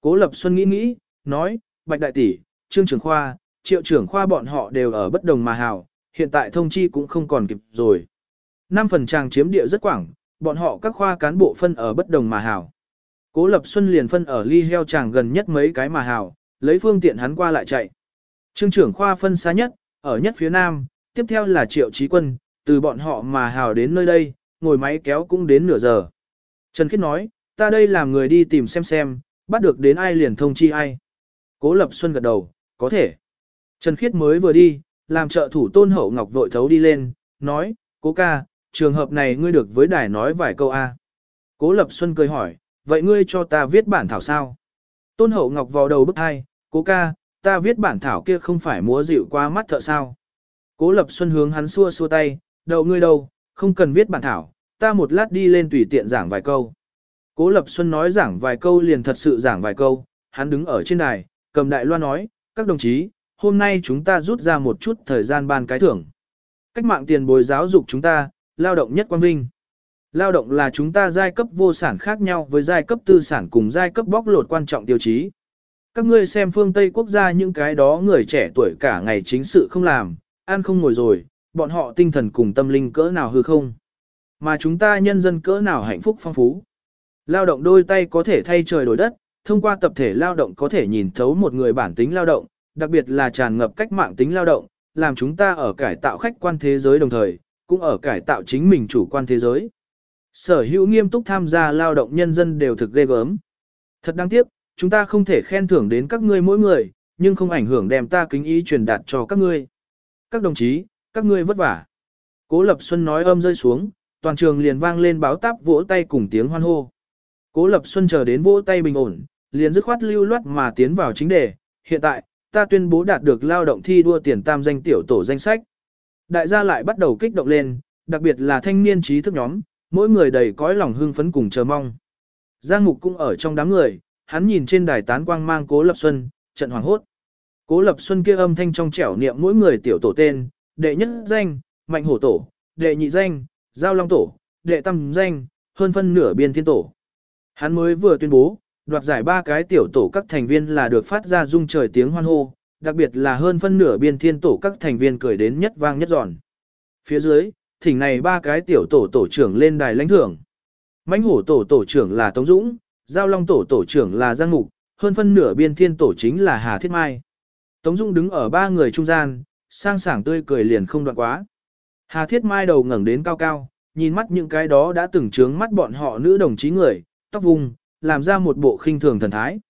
Cố Lập Xuân nghĩ nghĩ, nói, Bạch Đại Tỷ, Trương Trường Khoa, Triệu Trưởng Khoa bọn họ đều ở bất đồng mà hào, hiện tại thông chi cũng không còn kịp rồi. Năm phần tràng chiếm địa rất quảng, bọn họ các khoa cán bộ phân ở bất đồng mà hào. Cố Lập Xuân liền phân ở ly heo tràng gần nhất mấy cái mà hào, lấy phương tiện hắn qua lại chạy. Trương trưởng khoa phân xa nhất, ở nhất phía nam, tiếp theo là Triệu Trí Quân, từ bọn họ mà hào đến nơi đây, ngồi máy kéo cũng đến nửa giờ. Trần Khiết nói, ta đây làm người đi tìm xem xem, bắt được đến ai liền thông chi ai. Cố Lập Xuân gật đầu, có thể. Trần Khiết mới vừa đi, làm trợ thủ tôn hậu ngọc vội thấu đi lên, nói, cố ca, trường hợp này ngươi được với đài nói vài câu A. Cố Lập Xuân cười hỏi, vậy ngươi cho ta viết bản thảo sao? Tôn hậu ngọc vào đầu bức hai, cố ca, ta viết bản thảo kia không phải múa dịu qua mắt thợ sao? Cố Lập Xuân hướng hắn xua xua tay, đầu ngươi đâu, không cần viết bản thảo, ta một lát đi lên tùy tiện giảng vài câu. Cố Lập Xuân nói giảng vài câu liền thật sự giảng vài câu, hắn đứng ở trên đài, cầm đại loa nói, các đồng chí, hôm nay chúng ta rút ra một chút thời gian ban cái thưởng. Cách mạng tiền bồi giáo dục chúng ta, lao động nhất quan vinh. Lao động là chúng ta giai cấp vô sản khác nhau với giai cấp tư sản cùng giai cấp bóc lột quan trọng tiêu chí. Các ngươi xem phương Tây quốc gia những cái đó người trẻ tuổi cả ngày chính sự không làm, ăn không ngồi rồi, bọn họ tinh thần cùng tâm linh cỡ nào hư không. Mà chúng ta nhân dân cỡ nào hạnh phúc phong phú. Lao động đôi tay có thể thay trời đổi đất, thông qua tập thể lao động có thể nhìn thấu một người bản tính lao động, đặc biệt là tràn ngập cách mạng tính lao động, làm chúng ta ở cải tạo khách quan thế giới đồng thời, cũng ở cải tạo chính mình chủ quan thế giới. Sở hữu nghiêm túc tham gia lao động nhân dân đều thực ghê gớm. Thật đáng tiếc, chúng ta không thể khen thưởng đến các ngươi mỗi người, nhưng không ảnh hưởng đem ta kính ý truyền đạt cho các ngươi. Các đồng chí, các ngươi vất vả. Cố Lập Xuân nói âm rơi xuống, toàn trường liền vang lên báo táp vỗ tay cùng tiếng hoan hô. Cố Lập Xuân chờ đến vỗ tay bình ổn, liền dứt khoát lưu loát mà tiến vào chính đề. Hiện tại, ta tuyên bố đạt được lao động thi đua tiền tam danh tiểu tổ danh sách. Đại gia lại bắt đầu kích động lên, đặc biệt là thanh niên trí thức nhóm, mỗi người đầy cõi lòng hưng phấn cùng chờ mong. Giang Mục cũng ở trong đám người, hắn nhìn trên đài tán quang mang Cố Lập Xuân, trận hoàng hốt. Cố Lập Xuân kia âm thanh trong trẻo niệm mỗi người tiểu tổ tên, đệ nhất danh, mạnh hổ tổ, đệ nhị danh, giao long tổ, đệ tam danh, hơn phân nửa biên thiên tổ. Hắn mới vừa tuyên bố, đoạt giải ba cái tiểu tổ các thành viên là được phát ra rung trời tiếng hoan hô, đặc biệt là hơn phân nửa biên thiên tổ các thành viên cười đến nhất vang nhất giòn. Phía dưới, thỉnh này ba cái tiểu tổ tổ trưởng lên đài lãnh thưởng. Mãnh hổ tổ tổ trưởng là Tống Dũng, Giao Long tổ tổ trưởng là Giang Mục, hơn phân nửa biên thiên tổ chính là Hà Thiết Mai. Tống Dũng đứng ở ba người trung gian, sang sảng tươi cười liền không đoạn quá. Hà Thiết Mai đầu ngẩng đến cao cao, nhìn mắt những cái đó đã từng trướng mắt bọn họ nữ đồng chí người, tóc vùng, làm ra một bộ khinh thường thần thái.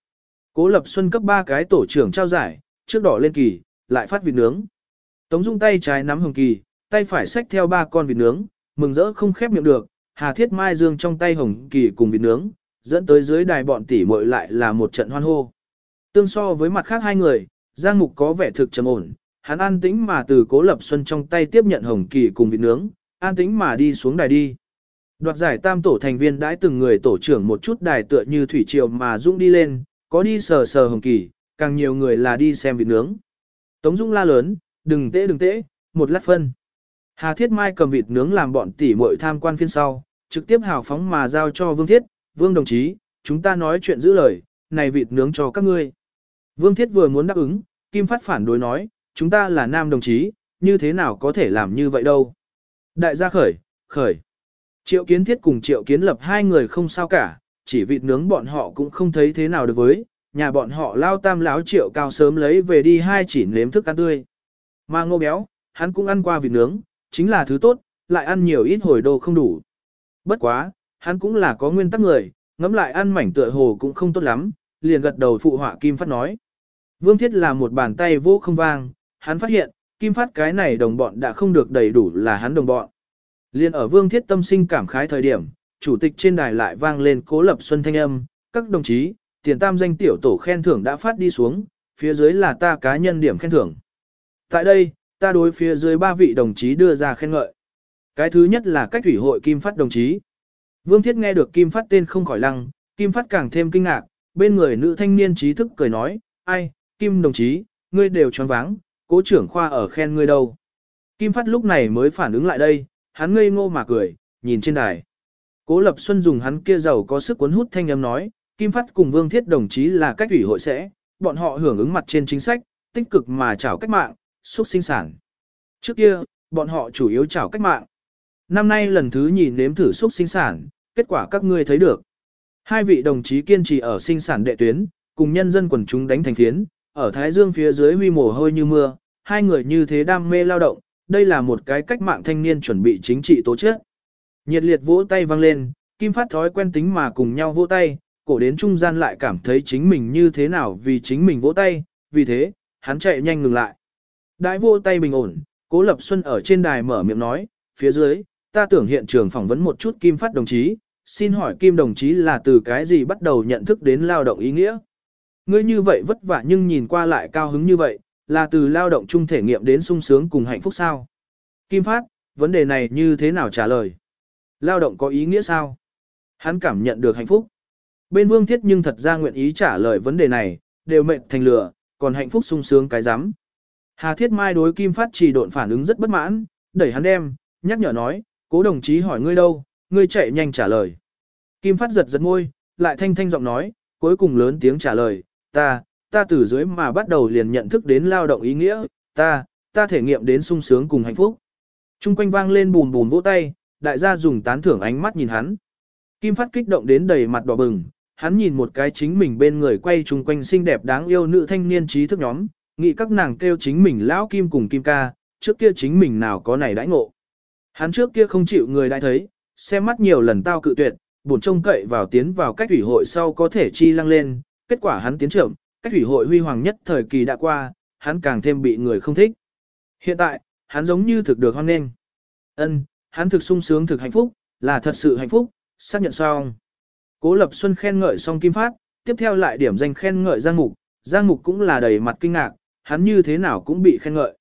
Cố Lập Xuân cấp ba cái tổ trưởng trao giải, trước đỏ lên kỳ, lại phát vịt nướng. Tống Dung tay trái nắm hồng kỳ, tay phải xách theo ba con vịt nướng, mừng rỡ không khép miệng được, Hà Thiết Mai dương trong tay hồng kỳ cùng vịt nướng, dẫn tới dưới đài bọn tỷ muội lại là một trận hoan hô. Tương so với mặt khác hai người, Giang Mục có vẻ thực trầm ổn, hắn an tĩnh mà từ Cố Lập Xuân trong tay tiếp nhận hồng kỳ cùng vịt nướng, an tĩnh mà đi xuống đài đi. Đoạt giải tam tổ thành viên đãi từng người tổ trưởng một chút đài tựa như thủy triều mà dũng đi lên, có đi sờ sờ hồng kỳ, càng nhiều người là đi xem vịt nướng. Tống Dung la lớn, đừng tễ đừng tễ, một lát phân. Hà Thiết Mai cầm vịt nướng làm bọn tỷ muội tham quan phiên sau, trực tiếp hào phóng mà giao cho Vương Thiết, Vương đồng chí, chúng ta nói chuyện giữ lời, này vịt nướng cho các ngươi. Vương Thiết vừa muốn đáp ứng, Kim Phát phản đối nói, chúng ta là nam đồng chí, như thế nào có thể làm như vậy đâu. Đại gia khởi, khởi. Triệu kiến thiết cùng triệu kiến lập hai người không sao cả, chỉ vịt nướng bọn họ cũng không thấy thế nào được với, nhà bọn họ lao tam láo triệu cao sớm lấy về đi hai chỉ nếm thức ăn tươi. Mà ngô béo, hắn cũng ăn qua vịt nướng, chính là thứ tốt, lại ăn nhiều ít hồi đồ không đủ. Bất quá, hắn cũng là có nguyên tắc người, ngẫm lại ăn mảnh tựa hồ cũng không tốt lắm, liền gật đầu phụ họa Kim Phát nói. Vương Thiết là một bàn tay vô không vang, hắn phát hiện, Kim Phát cái này đồng bọn đã không được đầy đủ là hắn đồng bọn. Liên ở Vương Thiết tâm sinh cảm khái thời điểm, chủ tịch trên đài lại vang lên cố lập xuân thanh âm, các đồng chí, tiền tam danh tiểu tổ khen thưởng đã phát đi xuống, phía dưới là ta cá nhân điểm khen thưởng. Tại đây, ta đối phía dưới ba vị đồng chí đưa ra khen ngợi. Cái thứ nhất là cách thủy hội Kim Phát đồng chí. Vương Thiết nghe được Kim Phát tên không khỏi lăng, Kim Phát càng thêm kinh ngạc, bên người nữ thanh niên trí thức cười nói, ai, Kim đồng chí, ngươi đều choáng váng, cố trưởng khoa ở khen ngươi đâu. Kim Phát lúc này mới phản ứng lại đây, hắn ngây ngô mà cười, nhìn trên đài. Cố Lập Xuân dùng hắn kia giàu có sức cuốn hút thanh âm nói, Kim Phát cùng Vương Thiết đồng chí là cách ủy hội sẽ, bọn họ hưởng ứng mặt trên chính sách, tích cực mà chảo cách mạng, xúc sinh sản. Trước kia, bọn họ chủ yếu chảo cách mạng. Năm nay lần thứ nhìn nếm thử xúc sinh sản, kết quả các ngươi thấy được. Hai vị đồng chí kiên trì ở sinh sản đệ tuyến, cùng nhân dân quần chúng đánh thành phiến, ở Thái Dương phía dưới huy mồ hôi như mưa, hai người như thế đam mê lao động, đây là một cái cách mạng thanh niên chuẩn bị chính trị tố chất. Nhiệt liệt vỗ tay vang lên, Kim Phát thói quen tính mà cùng nhau vỗ tay, cổ đến trung gian lại cảm thấy chính mình như thế nào vì chính mình vỗ tay, vì thế, hắn chạy nhanh ngừng lại. Đại vỗ tay bình ổn, Cố Lập Xuân ở trên đài mở miệng nói, phía dưới, ta tưởng hiện trường phỏng vấn một chút Kim Phát đồng chí, xin hỏi Kim đồng chí là từ cái gì bắt đầu nhận thức đến lao động ý nghĩa? Ngươi như vậy vất vả nhưng nhìn qua lại cao hứng như vậy, là từ lao động chung thể nghiệm đến sung sướng cùng hạnh phúc sao? Kim Phát, vấn đề này như thế nào trả lời? Lao động có ý nghĩa sao? Hắn cảm nhận được hạnh phúc. Bên Vương Thiết nhưng thật ra nguyện ý trả lời vấn đề này, đều mệnh thành lửa, còn hạnh phúc sung sướng cái rắm Hà Thiết Mai đối Kim Phát chỉ độn phản ứng rất bất mãn, đẩy hắn đem, nhắc nhở nói, cố đồng chí hỏi ngươi đâu, ngươi chạy nhanh trả lời. Kim Phát giật giật môi, lại thanh thanh giọng nói, cuối cùng lớn tiếng trả lời, ta, ta từ dưới mà bắt đầu liền nhận thức đến lao động ý nghĩa, ta, ta thể nghiệm đến sung sướng cùng hạnh phúc. Trung quanh vang lên bùn bùn vỗ tay, đại gia dùng tán thưởng ánh mắt nhìn hắn. Kim Phát kích động đến đầy mặt đỏ bừng, hắn nhìn một cái chính mình bên người quay chung quanh xinh đẹp đáng yêu nữ thanh niên trí thức nhóm, nghĩ các nàng kêu chính mình lão Kim cùng Kim ca, trước kia chính mình nào có này đãi ngộ. Hắn trước kia không chịu người đã thấy, xem mắt nhiều lần tao cự tuyệt, buồn trông cậy vào tiến vào cách ủy hội sau có thể chi lăng lên, kết quả hắn tiến trưởng, cách thủy hội huy hoàng nhất thời kỳ đã qua, hắn càng thêm bị người không thích. Hiện tại, hắn giống như thực được hoan nghênh. Ân, hắn thực sung sướng thực hạnh phúc, là thật sự hạnh phúc, xác nhận xong. Cố Lập Xuân khen ngợi xong Kim Phát, tiếp theo lại điểm danh khen ngợi Giang Mục, Giang Mục cũng là đầy mặt kinh ngạc, hắn như thế nào cũng bị khen ngợi.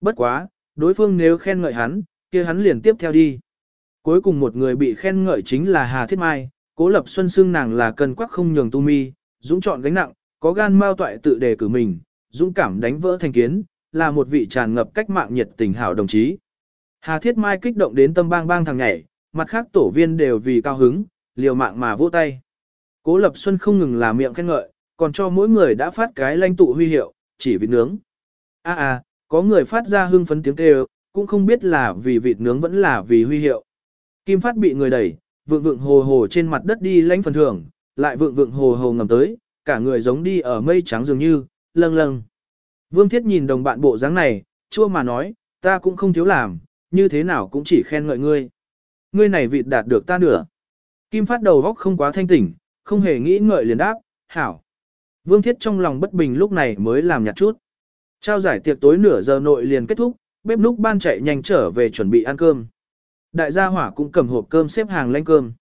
Bất quá, đối phương nếu khen ngợi hắn, kia hắn liền tiếp theo đi. Cuối cùng một người bị khen ngợi chính là Hà Thiết Mai, Cố Lập Xuân xưng nàng là cần quắc không nhường tu mi, dũng chọn gánh nặng, có gan mao toại tự đề cử mình, dũng cảm đánh vỡ thành kiến, là một vị tràn ngập cách mạng nhiệt tình hảo đồng chí. Hà Thiết Mai kích động đến tâm bang bang thằng nhảy, mặt khác tổ viên đều vì cao hứng, liều mạng mà vỗ tay. Cố Lập Xuân không ngừng là miệng khen ngợi, còn cho mỗi người đã phát cái lãnh tụ huy hiệu, chỉ vịt nướng. A à, a, có người phát ra hưng phấn tiếng kêu, cũng không biết là vì vịt nướng vẫn là vì huy hiệu. Kim Phát bị người đẩy, vượng vượng hồ hồ trên mặt đất đi lãnh phần thưởng, lại vượng vượng hồ hồ ngầm tới, cả người giống đi ở mây trắng dường như, lâng lâng. Vương Thiết nhìn đồng bạn bộ dáng này, chua mà nói, ta cũng không thiếu làm, như thế nào cũng chỉ khen ngợi ngươi. Ngươi này vịt đạt được ta nửa. Kim Phát đầu góc không quá thanh tỉnh, không hề nghĩ ngợi liền đáp, hảo. Vương Thiết trong lòng bất bình lúc này mới làm nhạt chút. Trao giải tiệc tối nửa giờ nội liền kết thúc, bếp núc ban chạy nhanh trở về chuẩn bị ăn cơm. Đại gia hỏa cũng cầm hộp cơm xếp hàng lên cơm.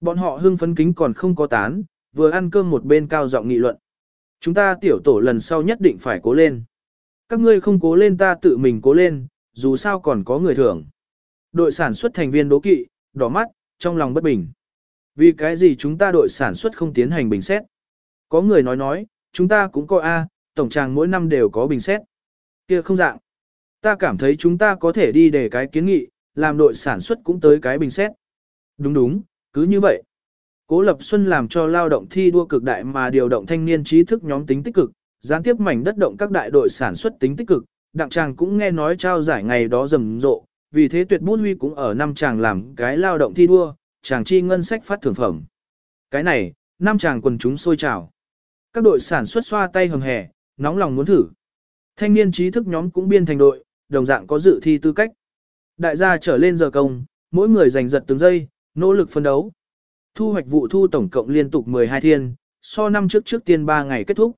Bọn họ hưng phấn kính còn không có tán, vừa ăn cơm một bên cao giọng nghị luận. Chúng ta tiểu tổ lần sau nhất định phải cố lên. Các ngươi không cố lên ta tự mình cố lên, dù sao còn có người thưởng. Đội sản xuất thành viên đố kỵ, đỏ mắt, trong lòng bất bình. Vì cái gì chúng ta đội sản xuất không tiến hành bình xét? Có người nói nói, chúng ta cũng có A, tổng tràng mỗi năm đều có bình xét. kia không dạng. Ta cảm thấy chúng ta có thể đi để cái kiến nghị, làm đội sản xuất cũng tới cái bình xét. Đúng đúng, cứ như vậy. Cố Lập Xuân làm cho lao động thi đua cực đại mà điều động thanh niên trí thức nhóm tính tích cực, gián tiếp mảnh đất động các đại đội sản xuất tính tích cực, đặng chàng cũng nghe nói trao giải ngày đó rầm rộ, vì thế tuyệt bút huy cũng ở năm chàng làm cái lao động thi đua, chàng chi ngân sách phát thưởng phẩm. Cái này, năm chàng quần chúng sôi trào. Các đội sản xuất xoa tay hầm hè, nóng lòng muốn thử. Thanh niên trí thức nhóm cũng biên thành đội, đồng dạng có dự thi tư cách. Đại gia trở lên giờ công, mỗi người giành giật từng giây, nỗ lực phân đấu. Thu hoạch vụ thu tổng cộng liên tục 12 thiên, so năm trước trước tiên 3 ngày kết thúc.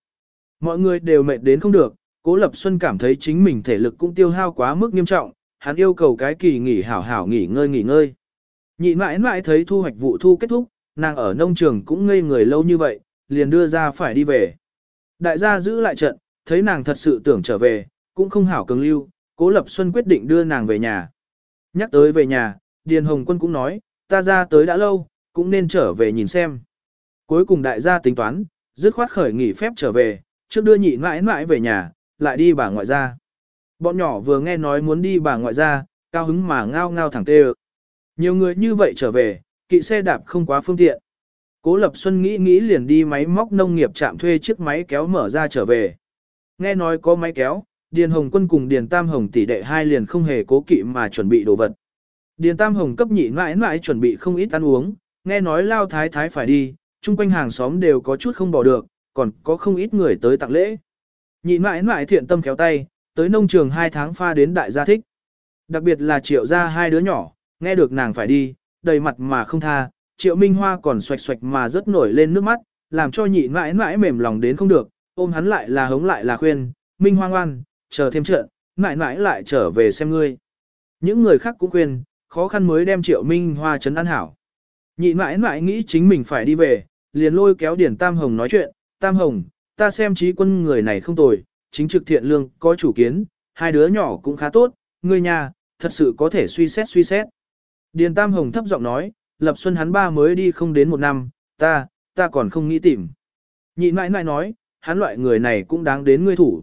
Mọi người đều mệt đến không được, Cố Lập Xuân cảm thấy chính mình thể lực cũng tiêu hao quá mức nghiêm trọng, hắn yêu cầu cái kỳ nghỉ hảo hảo nghỉ ngơi nghỉ ngơi. Nhị mãi mãi thấy thu hoạch vụ thu kết thúc, nàng ở nông trường cũng ngây người lâu như vậy, liền đưa ra phải đi về. Đại gia giữ lại trận, thấy nàng thật sự tưởng trở về, cũng không hảo cường lưu, Cố Lập Xuân quyết định đưa nàng về nhà. Nhắc tới về nhà, Điền Hồng Quân cũng nói, ta ra tới đã lâu, cũng nên trở về nhìn xem. Cuối cùng đại gia tính toán, dứt khoát khởi nghỉ phép trở về, trước đưa nhị mãi mãi về nhà, lại đi bà ngoại gia. Bọn nhỏ vừa nghe nói muốn đi bà ngoại gia, cao hứng mà ngao ngao thẳng tê Nhiều người như vậy trở về, kỵ xe đạp không quá phương tiện. Cố Lập Xuân nghĩ nghĩ liền đi máy móc nông nghiệp chạm thuê chiếc máy kéo mở ra trở về. Nghe nói có máy kéo, Điền Hồng Quân cùng Điền Tam Hồng tỷ đệ hai liền không hề cố kỵ mà chuẩn bị đồ vật. Điền Tam Hồng cấp nhị mãi mãi chuẩn bị không ít ăn uống, nghe nói lao thái thái phải đi, chung quanh hàng xóm đều có chút không bỏ được, còn có không ít người tới tặng lễ. Nhị mãi mãi thiện tâm kéo tay, tới nông trường hai tháng pha đến đại gia thích. Đặc biệt là triệu gia hai đứa nhỏ, nghe được nàng phải đi, đầy mặt mà không tha, triệu minh hoa còn xoạch xoạch mà rớt nổi lên nước mắt, làm cho nhị mãi mãi mềm lòng đến không được, ôm hắn lại là hống lại là khuyên, minh hoa ngoan, chờ thêm trận, mãi mãi lại trở về xem ngươi. Những người khác cũng khuyên, khó khăn mới đem triệu minh hoa chấn an hảo. Nhị mãi mãi nghĩ chính mình phải đi về, liền lôi kéo Điển Tam Hồng nói chuyện, Tam Hồng, ta xem trí quân người này không tồi, chính trực thiện lương, có chủ kiến, hai đứa nhỏ cũng khá tốt, ngươi nhà, thật sự có thể suy xét suy xét. Điền Tam Hồng thấp giọng nói, Lập Xuân hắn ba mới đi không đến một năm, ta, ta còn không nghĩ tìm. Nhị mãi mãi nói, hắn loại người này cũng đáng đến ngươi thủ.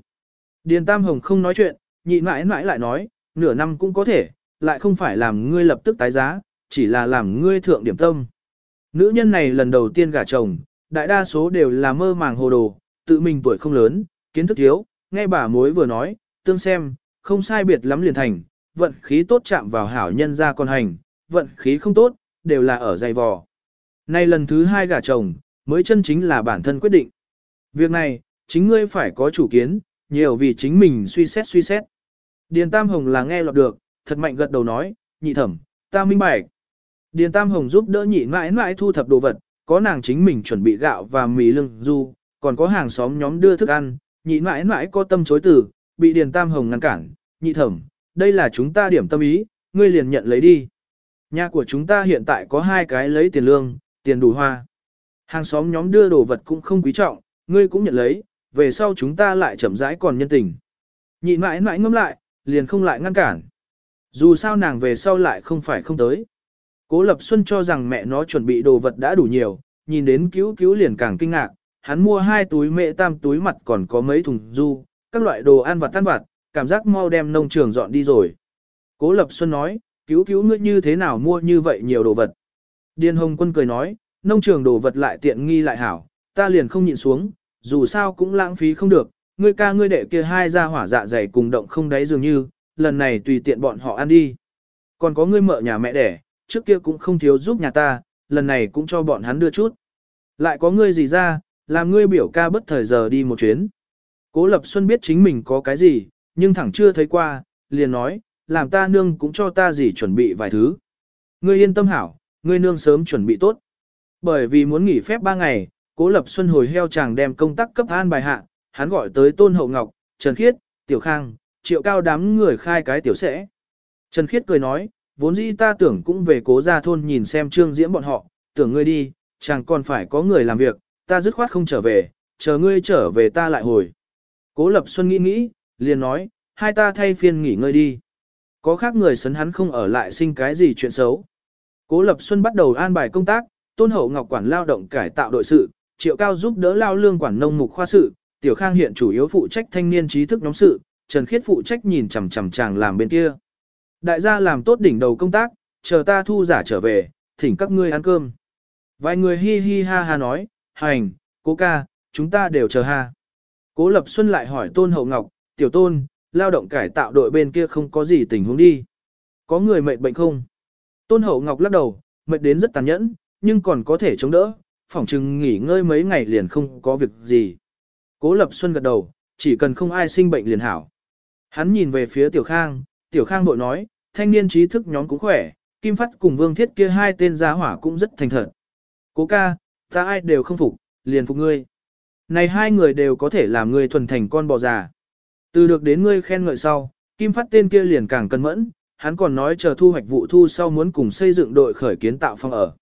Điền Tam Hồng không nói chuyện, nhị mãi mãi lại nói, nửa năm cũng có thể, lại không phải làm ngươi lập tức tái giá, chỉ là làm ngươi thượng điểm tâm. Nữ nhân này lần đầu tiên gả chồng, đại đa số đều là mơ màng hồ đồ, tự mình tuổi không lớn, kiến thức thiếu, nghe bà mối vừa nói, tương xem, không sai biệt lắm liền thành, vận khí tốt chạm vào hảo nhân ra con hành, vận khí không tốt, đều là ở dày vò. Nay lần thứ hai gả chồng, mới chân chính là bản thân quyết định. Việc này, chính ngươi phải có chủ kiến, nhiều vì chính mình suy xét suy xét. Điền Tam Hồng là nghe lọt được, thật mạnh gật đầu nói, nhị thẩm, ta minh bạch. Điền Tam Hồng giúp đỡ nhị mãi mãi thu thập đồ vật, có nàng chính mình chuẩn bị gạo và mì lưng du, còn có hàng xóm nhóm đưa thức ăn, nhị mãi mãi có tâm chối từ, bị Điền Tam Hồng ngăn cản, nhị thẩm, đây là chúng ta điểm tâm ý, ngươi liền nhận lấy đi. Nhà của chúng ta hiện tại có hai cái lấy tiền lương, tiền đủ hoa. Hàng xóm nhóm đưa đồ vật cũng không quý trọng, ngươi cũng nhận lấy, về sau chúng ta lại chậm rãi còn nhân tình. Nhị mãi mãi ngâm lại, liền không lại ngăn cản. Dù sao nàng về sau lại không phải không tới. Cố Lập Xuân cho rằng mẹ nó chuẩn bị đồ vật đã đủ nhiều, nhìn đến cứu cứu liền càng kinh ngạc, hắn mua hai túi mẹ tam túi mặt còn có mấy thùng du, các loại đồ ăn vặt tan vặt, cảm giác mau đem nông trường dọn đi rồi. Cố Lập Xuân nói, cứu cứu ngươi như thế nào mua như vậy nhiều đồ vật. Điền Hồng Quân cười nói, nông trường đồ vật lại tiện nghi lại hảo, ta liền không nhịn xuống, dù sao cũng lãng phí không được, ngươi ca ngươi đệ kia hai ra hỏa dạ dày cùng động không đáy dường như, lần này tùy tiện bọn họ ăn đi. Còn có ngươi mợ nhà mẹ đẻ, trước kia cũng không thiếu giúp nhà ta, lần này cũng cho bọn hắn đưa chút. Lại có ngươi gì ra, làm ngươi biểu ca bất thời giờ đi một chuyến. Cố Lập Xuân biết chính mình có cái gì, nhưng thẳng chưa thấy qua, liền nói, làm ta nương cũng cho ta gì chuẩn bị vài thứ. Ngươi yên tâm hảo, ngươi nương sớm chuẩn bị tốt. Bởi vì muốn nghỉ phép ba ngày, Cố Lập Xuân hồi heo chàng đem công tác cấp an bài hạ, hắn gọi tới Tôn Hậu Ngọc, Trần Khiết, Tiểu Khang, Triệu Cao đám người khai cái tiểu sẽ. Trần Khiết cười nói, vốn dĩ ta tưởng cũng về cố gia thôn nhìn xem trương diễm bọn họ, tưởng ngươi đi, chẳng còn phải có người làm việc, ta dứt khoát không trở về, chờ ngươi trở về ta lại hồi. Cố Lập Xuân nghĩ nghĩ, liền nói, hai ta thay phiên nghỉ ngơi đi. Có khác người sấn hắn không ở lại sinh cái gì chuyện xấu. Cố Lập Xuân bắt đầu an bài công tác, Tôn Hậu Ngọc quản lao động cải tạo đội sự, Triệu Cao giúp đỡ lao lương quản nông mục khoa sự, Tiểu Khang hiện chủ yếu phụ trách thanh niên trí thức nhóm sự, Trần Khiết phụ trách nhìn chằm chằm chàng làm bên kia. Đại gia làm tốt đỉnh đầu công tác, chờ ta thu giả trở về, thỉnh các ngươi ăn cơm. Vài người hi hi ha ha nói, hành, cố ca, chúng ta đều chờ ha. Cố Lập Xuân lại hỏi Tôn Hậu Ngọc, tiểu tôn, lao động cải tạo đội bên kia không có gì tình huống đi. Có người mệt bệnh không? Tôn Hậu Ngọc lắc đầu, mệt đến rất tàn nhẫn, nhưng còn có thể chống đỡ, phỏng chừng nghỉ ngơi mấy ngày liền không có việc gì. Cố Lập Xuân gật đầu, chỉ cần không ai sinh bệnh liền hảo. Hắn nhìn về phía Tiểu Khang, Tiểu Khang bội nói, thanh niên trí thức nhóm cũng khỏe, Kim Phát cùng Vương Thiết kia hai tên gia hỏa cũng rất thành thật. Cố ca, ta ai đều không phục, liền phục ngươi. Này hai người đều có thể làm ngươi thuần thành con bò già. Từ được đến ngươi khen ngợi sau, Kim Phát tên kia liền càng cân mẫn, hắn còn nói chờ thu hoạch vụ thu sau muốn cùng xây dựng đội khởi kiến tạo phòng ở.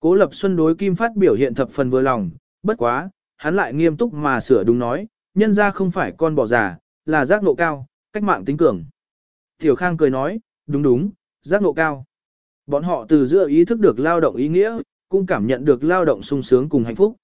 Cố Lập Xuân đối Kim Phát biểu hiện thập phần vừa lòng, bất quá, hắn lại nghiêm túc mà sửa đúng nói, nhân ra không phải con bò già, là giác nộ cao, cách mạng tính cường. Tiểu Khang cười nói, đúng đúng, giác ngộ cao. Bọn họ từ giữa ý thức được lao động ý nghĩa, cũng cảm nhận được lao động sung sướng cùng hạnh phúc.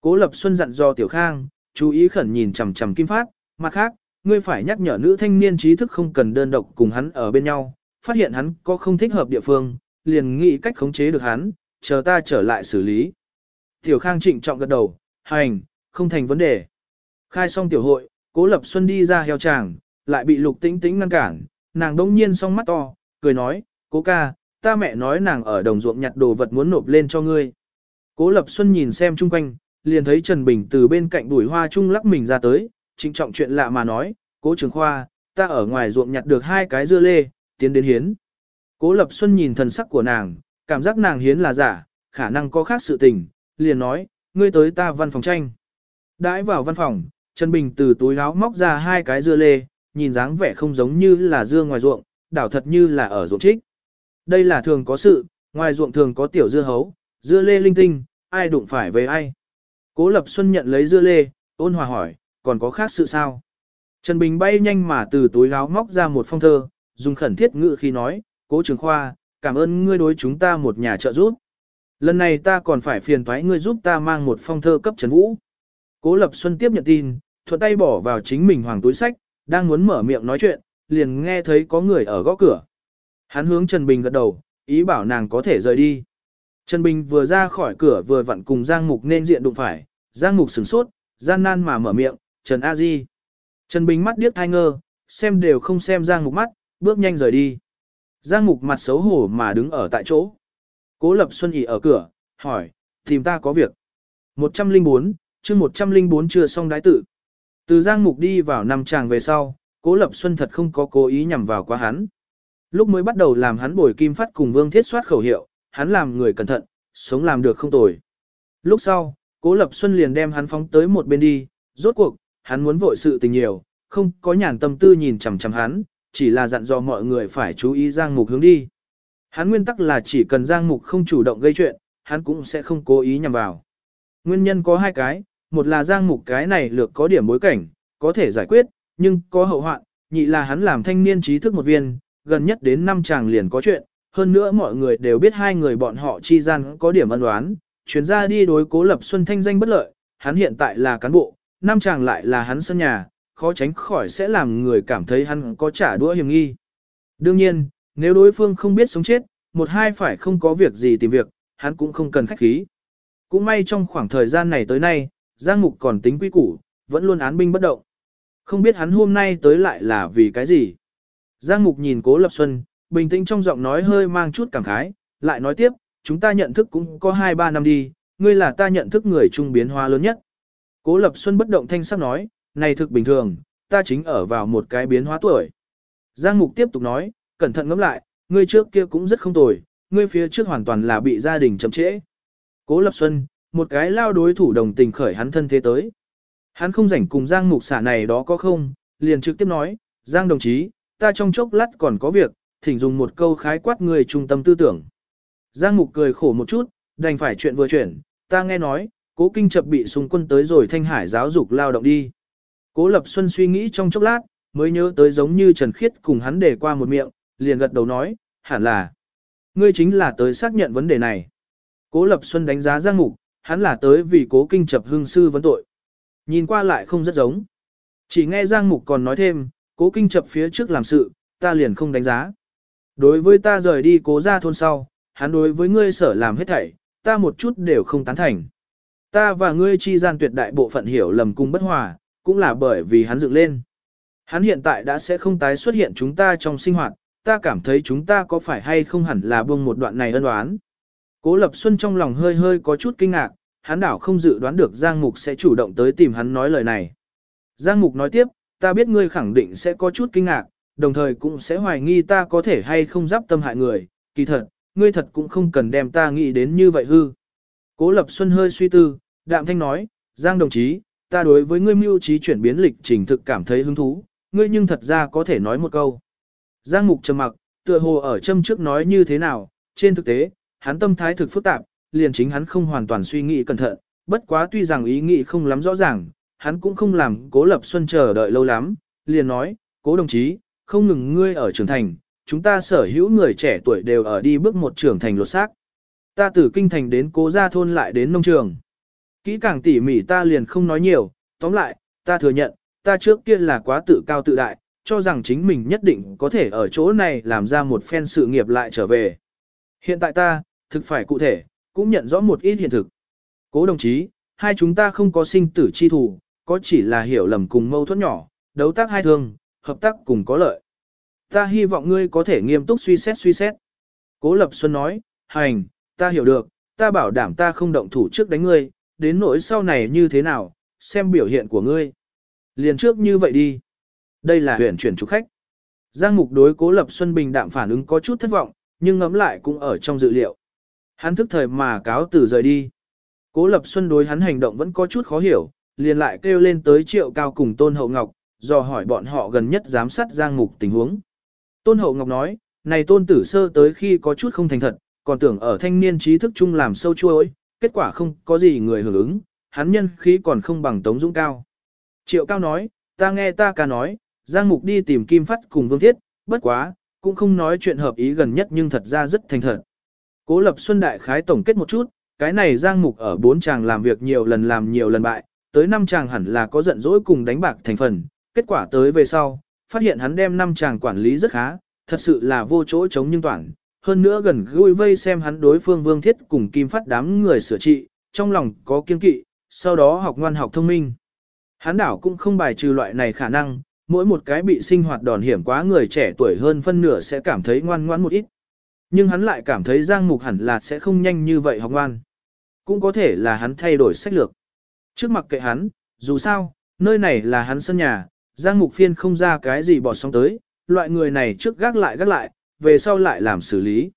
Cố Lập Xuân dặn do Tiểu Khang, chú ý khẩn nhìn chằm chằm Kim Phát, mặt khác, ngươi phải nhắc nhở nữ thanh niên trí thức không cần đơn độc cùng hắn ở bên nhau, phát hiện hắn có không thích hợp địa phương, liền nghĩ cách khống chế được hắn, chờ ta trở lại xử lý. Tiểu Khang trịnh trọng gật đầu, hành, không thành vấn đề. Khai xong tiểu hội, Cố Lập Xuân đi ra heo tràng, lại bị Lục Tĩnh Tĩnh ngăn cản, nàng đông nhiên song mắt to, cười nói, cố ca, ta mẹ nói nàng ở đồng ruộng nhặt đồ vật muốn nộp lên cho ngươi. Cố Lập Xuân nhìn xem chung quanh, liền thấy Trần Bình từ bên cạnh bụi hoa trung lắc mình ra tới, trịnh trọng chuyện lạ mà nói, cố trường khoa, ta ở ngoài ruộng nhặt được hai cái dưa lê, tiến đến hiến. Cố Lập Xuân nhìn thần sắc của nàng, cảm giác nàng hiến là giả, khả năng có khác sự tình, liền nói, ngươi tới ta văn phòng tranh. Đãi vào văn phòng, Trần Bình từ túi áo móc ra hai cái dưa lê, nhìn dáng vẻ không giống như là dưa ngoài ruộng, đảo thật như là ở ruộng trích. Đây là thường có sự, ngoài ruộng thường có tiểu dưa hấu, dưa lê linh tinh, ai đụng phải với ai. Cố Lập Xuân nhận lấy dưa lê, ôn hòa hỏi, còn có khác sự sao? Trần Bình bay nhanh mà từ túi áo móc ra một phong thơ, dùng khẩn thiết ngữ khi nói, cố trường khoa, cảm ơn ngươi đối chúng ta một nhà trợ giúp. Lần này ta còn phải phiền toái ngươi giúp ta mang một phong thơ cấp Trần Vũ. Cố Lập Xuân tiếp nhận tin, thuận tay bỏ vào chính mình hoàng túi sách, đang muốn mở miệng nói chuyện, liền nghe thấy có người ở gõ cửa. Hắn hướng Trần Bình gật đầu, ý bảo nàng có thể rời đi. Trần Bình vừa ra khỏi cửa vừa vặn cùng Giang Mục nên diện đụng phải, Giang Mục sửng sốt, gian nan mà mở miệng, Trần A Di. Trần Bình mắt điếc thai ngơ, xem đều không xem Giang Mục mắt, bước nhanh rời đi. Giang Mục mặt xấu hổ mà đứng ở tại chỗ. Cố Lập Xuân ỉ ở cửa, hỏi, tìm ta có việc. 104, chương 104 chưa xong đái tử từ Giang Mục đi vào năm chàng về sau, Cố Lập Xuân thật không có cố ý nhằm vào quá hắn. Lúc mới bắt đầu làm hắn bồi kim phát cùng Vương Thiết soát khẩu hiệu, hắn làm người cẩn thận, sống làm được không tồi. Lúc sau, Cố Lập Xuân liền đem hắn phóng tới một bên đi, rốt cuộc, hắn muốn vội sự tình nhiều, không có nhàn tâm tư nhìn chằm chằm hắn, chỉ là dặn dò mọi người phải chú ý Giang Mục hướng đi. Hắn nguyên tắc là chỉ cần Giang Mục không chủ động gây chuyện, hắn cũng sẽ không cố ý nhằm vào. Nguyên nhân có hai cái, một là Giang Mục cái này lược có điểm bối cảnh, có thể giải quyết, nhưng có hậu hoạn, nhị là hắn làm thanh niên trí thức một viên, gần nhất đến năm chàng liền có chuyện, hơn nữa mọi người đều biết hai người bọn họ chi gian có điểm ân đoán, chuyến ra đi đối cố lập xuân thanh danh bất lợi, hắn hiện tại là cán bộ, năm chàng lại là hắn sân nhà, khó tránh khỏi sẽ làm người cảm thấy hắn có trả đũa hiểm nghi. Đương nhiên, nếu đối phương không biết sống chết, một hai phải không có việc gì tìm việc, hắn cũng không cần khách khí. Cũng may trong khoảng thời gian này tới nay, Giang Mục còn tính quy củ, vẫn luôn án binh bất động. Không biết hắn hôm nay tới lại là vì cái gì. Giang Mục nhìn Cố Lập Xuân, bình tĩnh trong giọng nói hơi mang chút cảm khái, lại nói tiếp, chúng ta nhận thức cũng có 2-3 năm đi, ngươi là ta nhận thức người trung biến hóa lớn nhất. Cố Lập Xuân bất động thanh sắc nói, này thực bình thường, ta chính ở vào một cái biến hóa tuổi. Giang Mục tiếp tục nói, cẩn thận ngẫm lại, ngươi trước kia cũng rất không tồi, ngươi phía trước hoàn toàn là bị gia đình chậm trễ. Cố Lập Xuân, một cái lao đối thủ đồng tình khởi hắn thân thế tới. Hắn không rảnh cùng Giang Mục xả này đó có không, liền trực tiếp nói, Giang đồng chí, ta trong chốc lát còn có việc, thỉnh dùng một câu khái quát người trung tâm tư tưởng. Giang Mục cười khổ một chút, đành phải chuyện vừa chuyển, ta nghe nói, cố kinh chập bị xung quân tới rồi thanh hải giáo dục lao động đi. Cố Lập Xuân suy nghĩ trong chốc lát, mới nhớ tới giống như Trần Khiết cùng hắn để qua một miệng, liền gật đầu nói, hẳn là. Ngươi chính là tới xác nhận vấn đề này. Cố Lập Xuân đánh giá Giang Mục, hắn là tới vì cố kinh chập hương sư vấn tội. Nhìn qua lại không rất giống. Chỉ nghe Giang Mục còn nói thêm, cố kinh chập phía trước làm sự, ta liền không đánh giá. Đối với ta rời đi cố ra thôn sau, hắn đối với ngươi sở làm hết thảy, ta một chút đều không tán thành. Ta và ngươi chi gian tuyệt đại bộ phận hiểu lầm cung bất hòa, cũng là bởi vì hắn dựng lên. Hắn hiện tại đã sẽ không tái xuất hiện chúng ta trong sinh hoạt, ta cảm thấy chúng ta có phải hay không hẳn là buông một đoạn này ân đoán. Cố Lập Xuân trong lòng hơi hơi có chút kinh ngạc, hắn đảo không dự đoán được Giang Mục sẽ chủ động tới tìm hắn nói lời này. Giang Mục nói tiếp, ta biết ngươi khẳng định sẽ có chút kinh ngạc, đồng thời cũng sẽ hoài nghi ta có thể hay không giáp tâm hại người, kỳ thật, ngươi thật cũng không cần đem ta nghĩ đến như vậy hư. Cố Lập Xuân hơi suy tư, đạm thanh nói, Giang đồng chí, ta đối với ngươi mưu trí chuyển biến lịch trình thực cảm thấy hứng thú, ngươi nhưng thật ra có thể nói một câu. Giang Mục trầm mặc, tựa hồ ở châm trước nói như thế nào, trên thực tế, hắn tâm thái thực phức tạp, liền chính hắn không hoàn toàn suy nghĩ cẩn thận, bất quá tuy rằng ý nghĩ không lắm rõ ràng, hắn cũng không làm cố lập xuân chờ đợi lâu lắm, liền nói, cố đồng chí, không ngừng ngươi ở trưởng thành, chúng ta sở hữu người trẻ tuổi đều ở đi bước một trưởng thành lột xác. Ta từ kinh thành đến cố gia thôn lại đến nông trường. Kỹ càng tỉ mỉ ta liền không nói nhiều, tóm lại, ta thừa nhận, ta trước kia là quá tự cao tự đại, cho rằng chính mình nhất định có thể ở chỗ này làm ra một phen sự nghiệp lại trở về. Hiện tại ta, thực phải cụ thể, cũng nhận rõ một ít hiện thực. Cố đồng chí, hai chúng ta không có sinh tử chi thủ, có chỉ là hiểu lầm cùng mâu thuẫn nhỏ, đấu tác hai thương, hợp tác cùng có lợi. Ta hy vọng ngươi có thể nghiêm túc suy xét suy xét. Cố Lập Xuân nói, hành, ta hiểu được, ta bảo đảm ta không động thủ trước đánh ngươi, đến nỗi sau này như thế nào, xem biểu hiện của ngươi. Liền trước như vậy đi. Đây là huyện chuyển trục khách. Giang Mục đối Cố Lập Xuân bình đạm phản ứng có chút thất vọng, nhưng ngẫm lại cũng ở trong dự liệu. Hắn thức thời mà cáo từ rời đi. Cố Lập Xuân đối hắn hành động vẫn có chút khó hiểu, liền lại kêu lên tới Triệu Cao cùng Tôn Hậu Ngọc, dò hỏi bọn họ gần nhất giám sát Giang Mục tình huống. Tôn Hậu Ngọc nói, này Tôn Tử Sơ tới khi có chút không thành thật, còn tưởng ở thanh niên trí thức chung làm sâu chuối, kết quả không có gì người hưởng ứng, hắn nhân khí còn không bằng Tống Dũng Cao. Triệu Cao nói, ta nghe ta ca nói, Giang Mục đi tìm Kim Phát cùng Vương Thiết, bất quá, cũng không nói chuyện hợp ý gần nhất nhưng thật ra rất thành thật. Cố Lập Xuân Đại khái tổng kết một chút, cái này Giang Mục ở bốn chàng làm việc nhiều lần làm nhiều lần bại, tới năm chàng hẳn là có giận dỗi cùng đánh bạc thành phần, kết quả tới về sau, phát hiện hắn đem năm chàng quản lý rất khá, thật sự là vô chỗ chống nhưng toàn, hơn nữa gần gũi vây xem hắn đối phương Vương Thiết cùng Kim Phát đám người sửa trị, trong lòng có kiên kỵ, sau đó học ngoan học thông minh. Hắn đảo cũng không bài trừ loại này khả năng, mỗi một cái bị sinh hoạt đòn hiểm quá người trẻ tuổi hơn phân nửa sẽ cảm thấy ngoan ngoãn một ít. Nhưng hắn lại cảm thấy Giang Mục hẳn là sẽ không nhanh như vậy học ngoan. Cũng có thể là hắn thay đổi sách lược. Trước mặt kệ hắn, dù sao, nơi này là hắn sân nhà, Giang Mục Phiên không ra cái gì bỏ xong tới, loại người này trước gác lại gác lại, về sau lại làm xử lý.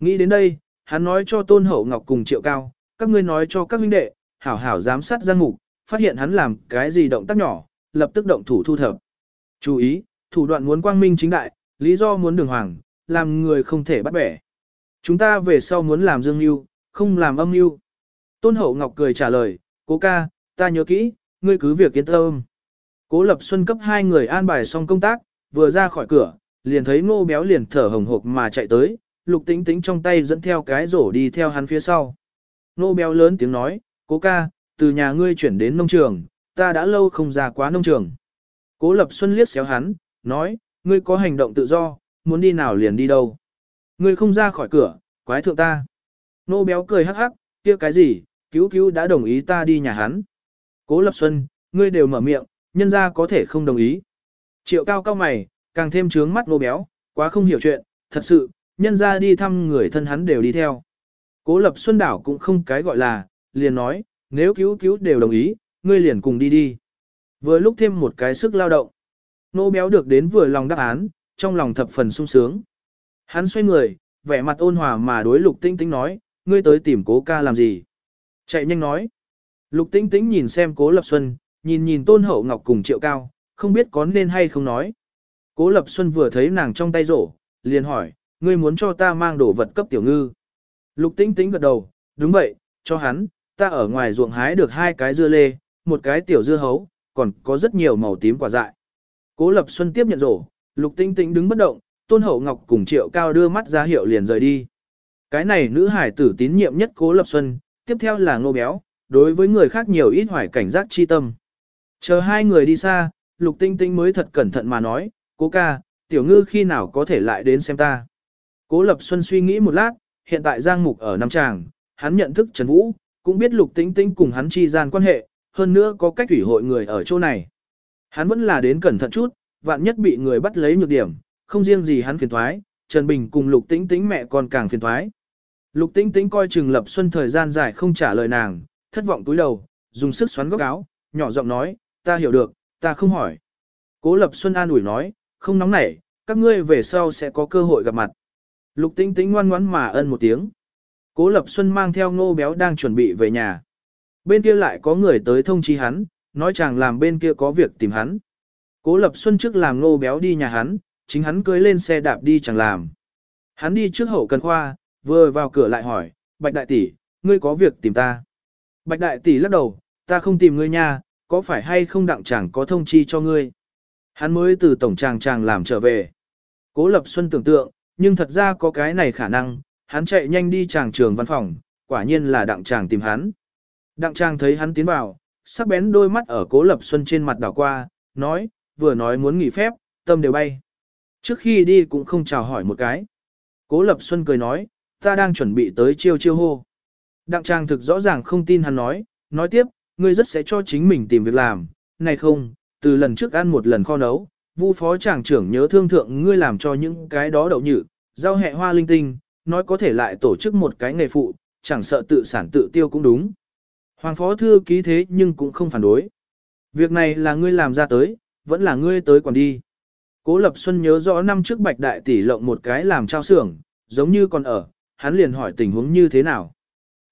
Nghĩ đến đây, hắn nói cho Tôn Hậu Ngọc cùng Triệu Cao, các ngươi nói cho các huynh đệ, hảo hảo giám sát Giang Mục, phát hiện hắn làm cái gì động tác nhỏ, lập tức động thủ thu thập. Chú ý, thủ đoạn muốn quang minh chính đại, lý do muốn đường hoàng, làm người không thể bắt bẻ. Chúng ta về sau muốn làm dương mưu, không làm âm mưu. Tôn Hậu Ngọc cười trả lời, cố ca, ta nhớ kỹ, ngươi cứ việc yên tâm. Cố Lập Xuân cấp hai người an bài xong công tác, vừa ra khỏi cửa, liền thấy ngô béo liền thở hồng hộc mà chạy tới, lục tính tính trong tay dẫn theo cái rổ đi theo hắn phía sau. Ngô béo lớn tiếng nói, cố ca, từ nhà ngươi chuyển đến nông trường, ta đã lâu không ra quá nông trường. Cố Lập Xuân liếc xéo hắn, nói, ngươi có hành động tự do, muốn đi nào liền đi đâu. Ngươi không ra khỏi cửa, quái thượng ta. Nô béo cười hắc hắc, kia cái gì, cứu cứu đã đồng ý ta đi nhà hắn. Cố Lập Xuân, ngươi đều mở miệng, nhân ra có thể không đồng ý. Triệu cao cao mày, càng thêm trướng mắt nô béo, quá không hiểu chuyện, thật sự, nhân ra đi thăm người thân hắn đều đi theo. Cố Lập Xuân đảo cũng không cái gọi là, liền nói, nếu cứu cứu đều đồng ý, ngươi liền cùng đi đi. Vừa lúc thêm một cái sức lao động. Nô béo được đến vừa lòng đáp án, trong lòng thập phần sung sướng. Hắn xoay người, vẻ mặt ôn hòa mà đối lục tinh tinh nói, ngươi tới tìm cố ca làm gì. Chạy nhanh nói. Lục tinh tinh nhìn xem cố lập xuân, nhìn nhìn tôn hậu ngọc cùng triệu cao, không biết có nên hay không nói. Cố lập xuân vừa thấy nàng trong tay rổ, liền hỏi, ngươi muốn cho ta mang đồ vật cấp tiểu ngư. Lục tinh tinh gật đầu, đúng vậy, cho hắn, ta ở ngoài ruộng hái được hai cái dưa lê, một cái tiểu dưa hấu, còn có rất nhiều màu tím quả dại. Cố Lập Xuân tiếp nhận rổ, Lục Tinh Tinh đứng bất động, Tôn Hậu Ngọc cùng Triệu Cao đưa mắt ra hiệu liền rời đi. Cái này nữ hải tử tín nhiệm nhất Cố Lập Xuân, tiếp theo là Ngô Béo, đối với người khác nhiều ít hoài cảnh giác chi tâm. Chờ hai người đi xa, Lục Tinh Tinh mới thật cẩn thận mà nói, Cố ca, tiểu ngư khi nào có thể lại đến xem ta. Cố Lập Xuân suy nghĩ một lát, hiện tại Giang Mục ở Nam Tràng, hắn nhận thức Trần Vũ, cũng biết Lục Tinh Tinh cùng hắn chi gian quan hệ, hơn nữa có cách thủy hội người ở chỗ này. Hắn vẫn là đến cẩn thận chút, vạn nhất bị người bắt lấy nhược điểm, không riêng gì hắn phiền thoái, Trần Bình cùng Lục Tĩnh Tĩnh mẹ còn càng phiền thoái. Lục Tĩnh Tĩnh coi Trừng Lập Xuân thời gian dài không trả lời nàng, thất vọng túi đầu, dùng sức xoắn góc áo, nhỏ giọng nói, ta hiểu được, ta không hỏi. Cố Lập Xuân an ủi nói, không nóng nảy, các ngươi về sau sẽ có cơ hội gặp mặt. Lục Tĩnh Tĩnh ngoan ngoãn mà ân một tiếng. Cố Lập Xuân mang theo ngô béo đang chuẩn bị về nhà. Bên kia lại có người tới thông chi hắn, nói chàng làm bên kia có việc tìm hắn. Cố Lập Xuân trước làm ngô béo đi nhà hắn, chính hắn cưới lên xe đạp đi chẳng làm. Hắn đi trước hậu cần khoa, vừa vào cửa lại hỏi, Bạch Đại Tỷ, ngươi có việc tìm ta. Bạch Đại Tỷ lắc đầu, ta không tìm ngươi nha, có phải hay không đặng chàng có thông chi cho ngươi. Hắn mới từ tổng tràng tràng làm trở về. Cố Lập Xuân tưởng tượng, nhưng thật ra có cái này khả năng, hắn chạy nhanh đi tràng trường văn phòng, quả nhiên là đặng chàng tìm hắn. Đặng trang thấy hắn tiến vào, sắc bén đôi mắt ở cố lập xuân trên mặt đảo qua, nói, vừa nói muốn nghỉ phép, tâm đều bay. Trước khi đi cũng không chào hỏi một cái. Cố lập xuân cười nói, ta đang chuẩn bị tới chiêu chiêu hô. Đặng trang thực rõ ràng không tin hắn nói, nói tiếp, ngươi rất sẽ cho chính mình tìm việc làm, này không, từ lần trước ăn một lần kho nấu, vu phó tràng trưởng nhớ thương thượng ngươi làm cho những cái đó đậu nhự, rau hẹ hoa linh tinh, nói có thể lại tổ chức một cái nghề phụ, chẳng sợ tự sản tự tiêu cũng đúng. Hoàng phó thư ký thế nhưng cũng không phản đối. Việc này là ngươi làm ra tới, vẫn là ngươi tới còn đi. Cố Lập Xuân nhớ rõ năm trước Bạch Đại tỷ lộng một cái làm trao xưởng, giống như còn ở, hắn liền hỏi tình huống như thế nào.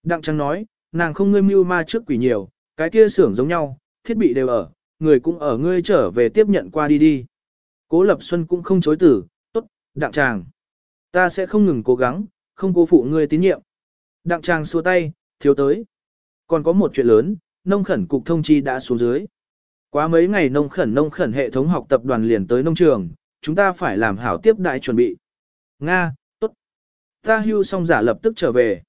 Đặng Trăng nói, nàng không ngươi mưu ma trước quỷ nhiều, cái kia xưởng giống nhau, thiết bị đều ở, người cũng ở ngươi trở về tiếp nhận qua đi đi. Cố Lập Xuân cũng không chối tử, tốt, Đặng Tràng. Ta sẽ không ngừng cố gắng, không cố phụ ngươi tín nhiệm. Đặng Tràng xua tay, thiếu tới. Còn có một chuyện lớn, nông khẩn cục thông chi đã xuống dưới. Quá mấy ngày nông khẩn nông khẩn hệ thống học tập đoàn liền tới nông trường, chúng ta phải làm hảo tiếp đại chuẩn bị. Nga, tốt. Ta hưu xong giả lập tức trở về.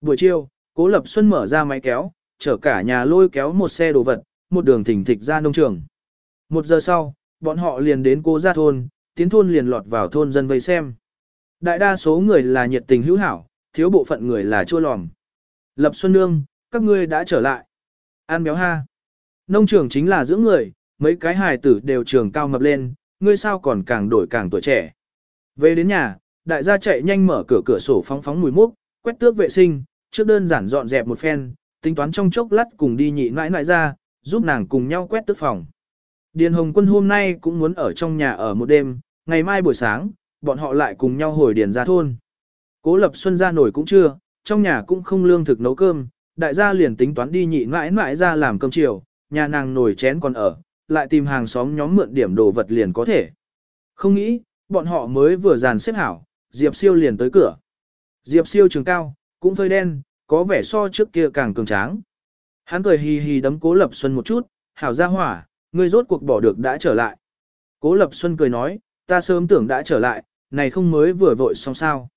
Buổi chiều, Cố Lập Xuân mở ra máy kéo, chở cả nhà lôi kéo một xe đồ vật, một đường thỉnh thịch ra nông trường. Một giờ sau, bọn họ liền đến cố gia thôn, tiến thôn liền lọt vào thôn dân vây xem. Đại đa số người là nhiệt tình hữu hảo, thiếu bộ phận người là chua lòm. Lập Xuân Nương, các ngươi đã trở lại. An béo ha. Nông trường chính là dưỡng người, mấy cái hài tử đều trường cao mập lên, ngươi sao còn càng đổi càng tuổi trẻ. Về đến nhà, đại gia chạy nhanh mở cửa cửa sổ phóng phóng mùi mốc, quét tước vệ sinh, trước đơn giản dọn dẹp một phen, tính toán trong chốc lát cùng đi nhị nãi nãi ra, giúp nàng cùng nhau quét tước phòng. Điền Hồng Quân hôm nay cũng muốn ở trong nhà ở một đêm, ngày mai buổi sáng, bọn họ lại cùng nhau hồi điền ra thôn. Cố Lập Xuân ra nổi cũng chưa, trong nhà cũng không lương thực nấu cơm, đại gia liền tính toán đi nhị mãi mãi ra làm cơm chiều, nhà nàng nổi chén còn ở, lại tìm hàng xóm nhóm mượn điểm đồ vật liền có thể. Không nghĩ, bọn họ mới vừa dàn xếp hảo, Diệp Siêu liền tới cửa. Diệp Siêu trường cao, cũng phơi đen, có vẻ so trước kia càng cường tráng. Hắn cười hì hì đấm Cố Lập Xuân một chút, hảo ra hỏa, ngươi rốt cuộc bỏ được đã trở lại. Cố Lập Xuân cười nói, ta sớm tưởng đã trở lại, này không mới vừa vội xong sao.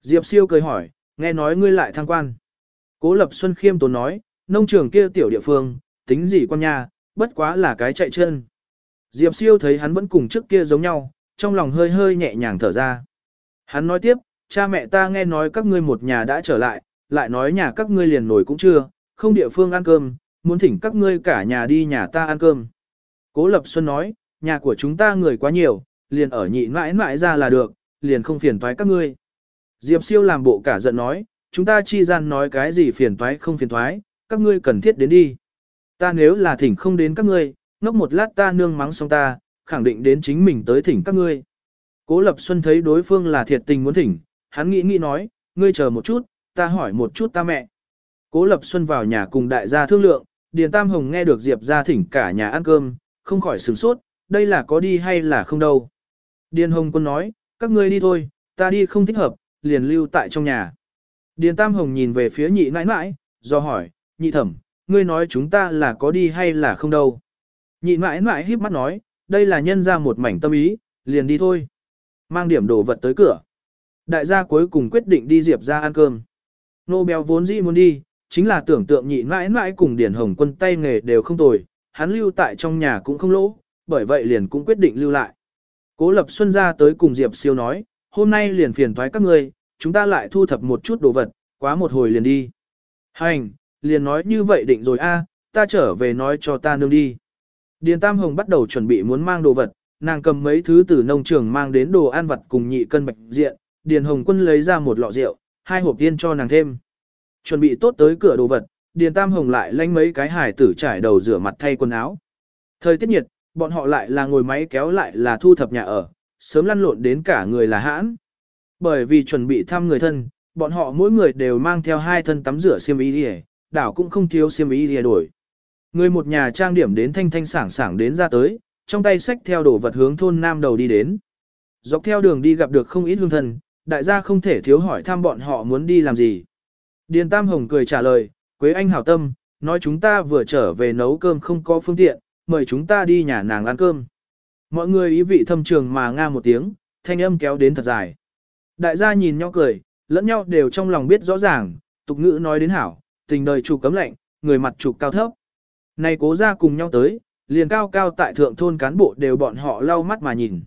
Diệp Siêu cười hỏi, nghe nói ngươi lại thăng quan. Cố Lập Xuân khiêm tốn nói, nông trường kia tiểu địa phương, tính gì quan nha, bất quá là cái chạy chân. Diệp Siêu thấy hắn vẫn cùng trước kia giống nhau, trong lòng hơi hơi nhẹ nhàng thở ra. Hắn nói tiếp, cha mẹ ta nghe nói các ngươi một nhà đã trở lại, lại nói nhà các ngươi liền nổi cũng chưa, không địa phương ăn cơm, muốn thỉnh các ngươi cả nhà đi nhà ta ăn cơm. Cố Lập Xuân nói, nhà của chúng ta người quá nhiều, liền ở nhị mãi mãi ra là được, liền không phiền toái các ngươi. Diệp Siêu làm bộ cả giận nói, chúng ta chi gian nói cái gì phiền toái không phiền toái, các ngươi cần thiết đến đi. Ta nếu là thỉnh không đến các ngươi, ngốc một lát ta nương mắng xong ta, khẳng định đến chính mình tới thỉnh các ngươi. Cố Lập Xuân thấy đối phương là thiệt tình muốn thỉnh, hắn nghĩ nghĩ nói, ngươi chờ một chút, ta hỏi một chút ta mẹ. Cố Lập Xuân vào nhà cùng đại gia thương lượng, Điền Tam Hồng nghe được Diệp ra thỉnh cả nhà ăn cơm, không khỏi sửng sốt, đây là có đi hay là không đâu. Điền Hồng Quân nói, các ngươi đi thôi, ta đi không thích hợp, liền lưu tại trong nhà. Điền Tam Hồng nhìn về phía nhị nãi nãi, do hỏi, nhị thẩm, ngươi nói chúng ta là có đi hay là không đâu. Nhị mãi mãi híp mắt nói, đây là nhân ra một mảnh tâm ý, liền đi thôi. Mang điểm đồ vật tới cửa. Đại gia cuối cùng quyết định đi Diệp ra ăn cơm. Nô béo vốn dĩ muốn đi, chính là tưởng tượng nhị mãi mãi cùng Điền Hồng quân tay nghề đều không tồi, hắn lưu tại trong nhà cũng không lỗ, bởi vậy liền cũng quyết định lưu lại. Cố Lập Xuân ra tới cùng Diệp Siêu nói, hôm nay liền phiền thoái các ngươi, chúng ta lại thu thập một chút đồ vật, quá một hồi liền đi. Hành, liền nói như vậy định rồi a, ta trở về nói cho ta nương đi. Điền Tam Hồng bắt đầu chuẩn bị muốn mang đồ vật, nàng cầm mấy thứ từ nông trường mang đến đồ ăn vật cùng nhị cân bạch diện, Điền Hồng Quân lấy ra một lọ rượu, hai hộp tiên cho nàng thêm. Chuẩn bị tốt tới cửa đồ vật, Điền Tam Hồng lại lánh mấy cái hải tử trải đầu rửa mặt thay quần áo. Thời tiết nhiệt, bọn họ lại là ngồi máy kéo lại là thu thập nhà ở, sớm lăn lộn đến cả người là hãn. Bởi vì chuẩn bị thăm người thân, bọn họ mỗi người đều mang theo hai thân tắm rửa xiêm y đi đảo cũng không thiếu xiêm y lìa đổi. Người một nhà trang điểm đến thanh thanh sảng sảng đến ra tới, trong tay sách theo đồ vật hướng thôn nam đầu đi đến. Dọc theo đường đi gặp được không ít hương thân, đại gia không thể thiếu hỏi thăm bọn họ muốn đi làm gì. Điền Tam Hồng cười trả lời, Quế Anh hảo tâm, nói chúng ta vừa trở về nấu cơm không có phương tiện, mời chúng ta đi nhà nàng ăn cơm. Mọi người ý vị thâm trường mà nga một tiếng, thanh âm kéo đến thật dài. Đại gia nhìn nhau cười, lẫn nhau đều trong lòng biết rõ ràng, tục ngữ nói đến hảo, tình đời chủ cấm lệnh, người mặt chủ cao thấp. Này cố ra cùng nhau tới, liền cao cao tại thượng thôn cán bộ đều bọn họ lau mắt mà nhìn.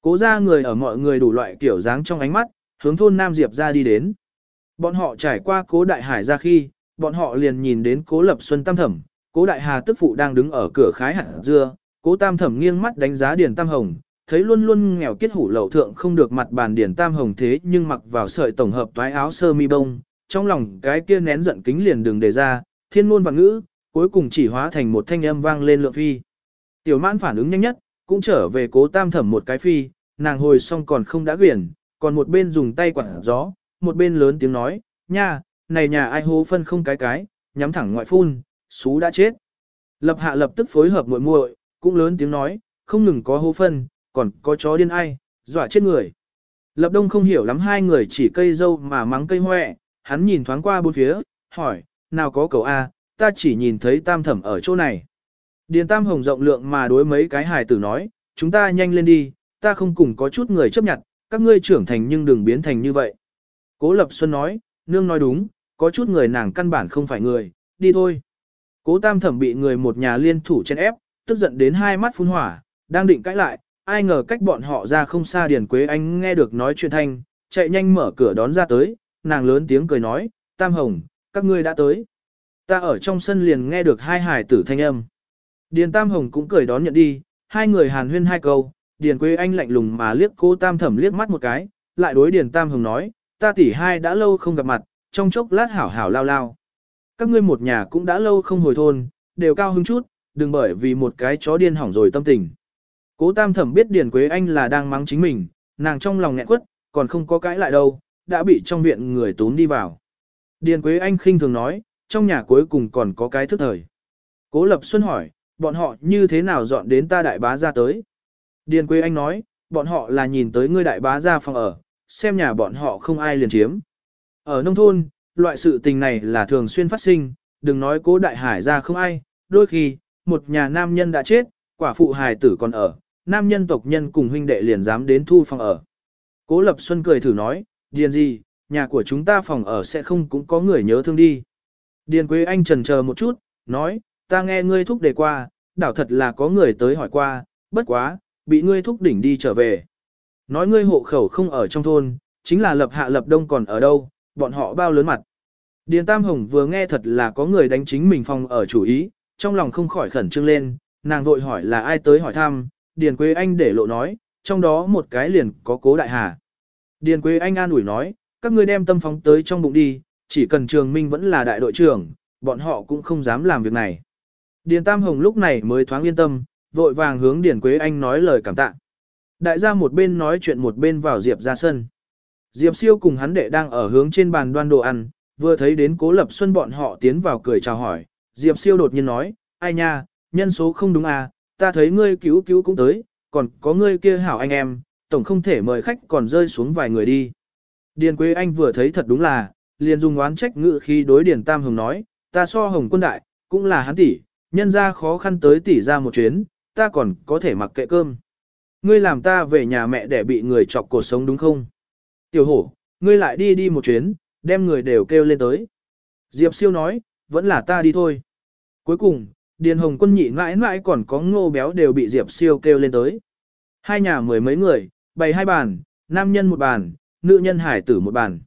Cố ra người ở mọi người đủ loại kiểu dáng trong ánh mắt, hướng thôn Nam Diệp ra đi đến. Bọn họ trải qua cố đại hải ra khi, bọn họ liền nhìn đến cố lập xuân tam thẩm, cố đại hà tức phụ đang đứng ở cửa khái hạt dưa, cố tam thẩm nghiêng mắt đánh giá điền tam hồng, thấy luôn luôn nghèo kiết hủ lậu thượng không được mặt bàn điển tam hồng thế nhưng mặc vào sợi tổng hợp toái áo sơ mi bông, trong lòng cái kia nén giận kính liền đường đề ra, thiên ngôn và ngữ, cuối cùng chỉ hóa thành một thanh âm vang lên lượng phi. Tiểu mãn phản ứng nhanh nhất, cũng trở về cố tam thẩm một cái phi, nàng hồi xong còn không đã quyển, còn một bên dùng tay quạt gió, một bên lớn tiếng nói, nha, này nhà ai hô phân không cái cái, nhắm thẳng ngoại phun, xú đã chết. Lập hạ lập tức phối hợp muội muội, cũng lớn tiếng nói, không ngừng có hô phân, còn có chó điên ai, dọa chết người. Lập đông không hiểu lắm hai người chỉ cây dâu mà mắng cây hoẹ, hắn nhìn thoáng qua bốn phía, hỏi, nào có cậu A, ta chỉ nhìn thấy tam thẩm ở chỗ này. Điền tam hồng rộng lượng mà đối mấy cái hài tử nói, chúng ta nhanh lên đi, ta không cùng có chút người chấp nhận, các ngươi trưởng thành nhưng đừng biến thành như vậy. Cố Lập Xuân nói, nương nói đúng, có chút người nàng căn bản không phải người, đi thôi. Cố tam thẩm bị người một nhà liên thủ chen ép, tức giận đến hai mắt phun hỏa, đang định cãi lại, ai ngờ cách bọn họ ra không xa Điền Quế Anh nghe được nói chuyện thanh, chạy nhanh mở cửa đón ra tới, nàng lớn tiếng cười nói, Tam Hồng, các ngươi đã tới. Ta ở trong sân liền nghe được hai hải tử thanh âm. Điền Tam Hồng cũng cười đón nhận đi, hai người hàn huyên hai câu, Điền Quế Anh lạnh lùng mà liếc cô Tam Thẩm liếc mắt một cái, lại đối Điền Tam Hồng nói, ta tỷ hai đã lâu không gặp mặt, trong chốc lát hảo hảo lao lao. Các ngươi một nhà cũng đã lâu không hồi thôn, đều cao hứng chút, đừng bởi vì một cái chó điên hỏng rồi tâm tình. Cố Tam Thẩm biết Điền Quế Anh là đang mắng chính mình, nàng trong lòng nghẹn quất, còn không có cãi lại đâu, đã bị trong viện người tốn đi vào. Điền Quế Anh khinh thường nói, trong nhà cuối cùng còn có cái thức thời. Cố Lập Xuân hỏi, bọn họ như thế nào dọn đến ta đại bá ra tới? Điền Quế Anh nói, bọn họ là nhìn tới ngươi đại bá ra phòng ở, xem nhà bọn họ không ai liền chiếm. Ở nông thôn, loại sự tình này là thường xuyên phát sinh, đừng nói cố đại hải ra không ai, đôi khi, một nhà nam nhân đã chết, quả phụ hài tử còn ở, nam nhân tộc nhân cùng huynh đệ liền dám đến thu phòng ở. Cố Lập Xuân cười thử nói, điền gì, nhà của chúng ta phòng ở sẽ không cũng có người nhớ thương đi. Điền Quế Anh trần chờ một chút, nói, ta nghe ngươi thúc đề qua, đảo thật là có người tới hỏi qua, bất quá, bị ngươi thúc đỉnh đi trở về. Nói ngươi hộ khẩu không ở trong thôn, chính là lập hạ lập đông còn ở đâu, bọn họ bao lớn mặt. Điền Tam Hồng vừa nghe thật là có người đánh chính mình phòng ở chủ ý, trong lòng không khỏi khẩn trương lên, nàng vội hỏi là ai tới hỏi thăm, Điền Quế Anh để lộ nói, trong đó một cái liền có cố đại hà. Điền Quế Anh an ủi nói, các ngươi đem tâm phóng tới trong bụng đi, chỉ cần Trường Minh vẫn là đại đội trưởng, bọn họ cũng không dám làm việc này. Điền Tam Hồng lúc này mới thoáng yên tâm, vội vàng hướng Điền Quế Anh nói lời cảm tạ. Đại gia một bên nói chuyện một bên vào Diệp ra sân. Diệp siêu cùng hắn đệ đang ở hướng trên bàn đoan đồ ăn, vừa thấy đến cố lập xuân bọn họ tiến vào cười chào hỏi. Diệp siêu đột nhiên nói, ai nha, nhân số không đúng à, ta thấy ngươi cứu cứu cũng tới, còn có ngươi kia hảo anh em, tổng không thể mời khách còn rơi xuống vài người đi. Điền Quế Anh vừa thấy thật đúng là, liền dùng oán trách ngự khi đối Điền Tam Hồng nói, ta so Hồng quân đại, cũng là hắn tỷ, nhân ra khó khăn tới tỷ ra một chuyến, ta còn có thể mặc kệ cơm. Ngươi làm ta về nhà mẹ để bị người chọc cuộc sống đúng không? Tiểu hổ, ngươi lại đi đi một chuyến, đem người đều kêu lên tới. Diệp siêu nói, vẫn là ta đi thôi. Cuối cùng, Điền Hồng quân nhị mãi mãi còn có ngô béo đều bị Diệp siêu kêu lên tới. Hai nhà mười mấy người, bày hai bàn, nam nhân một bàn, nữ nhân hải tử một bàn.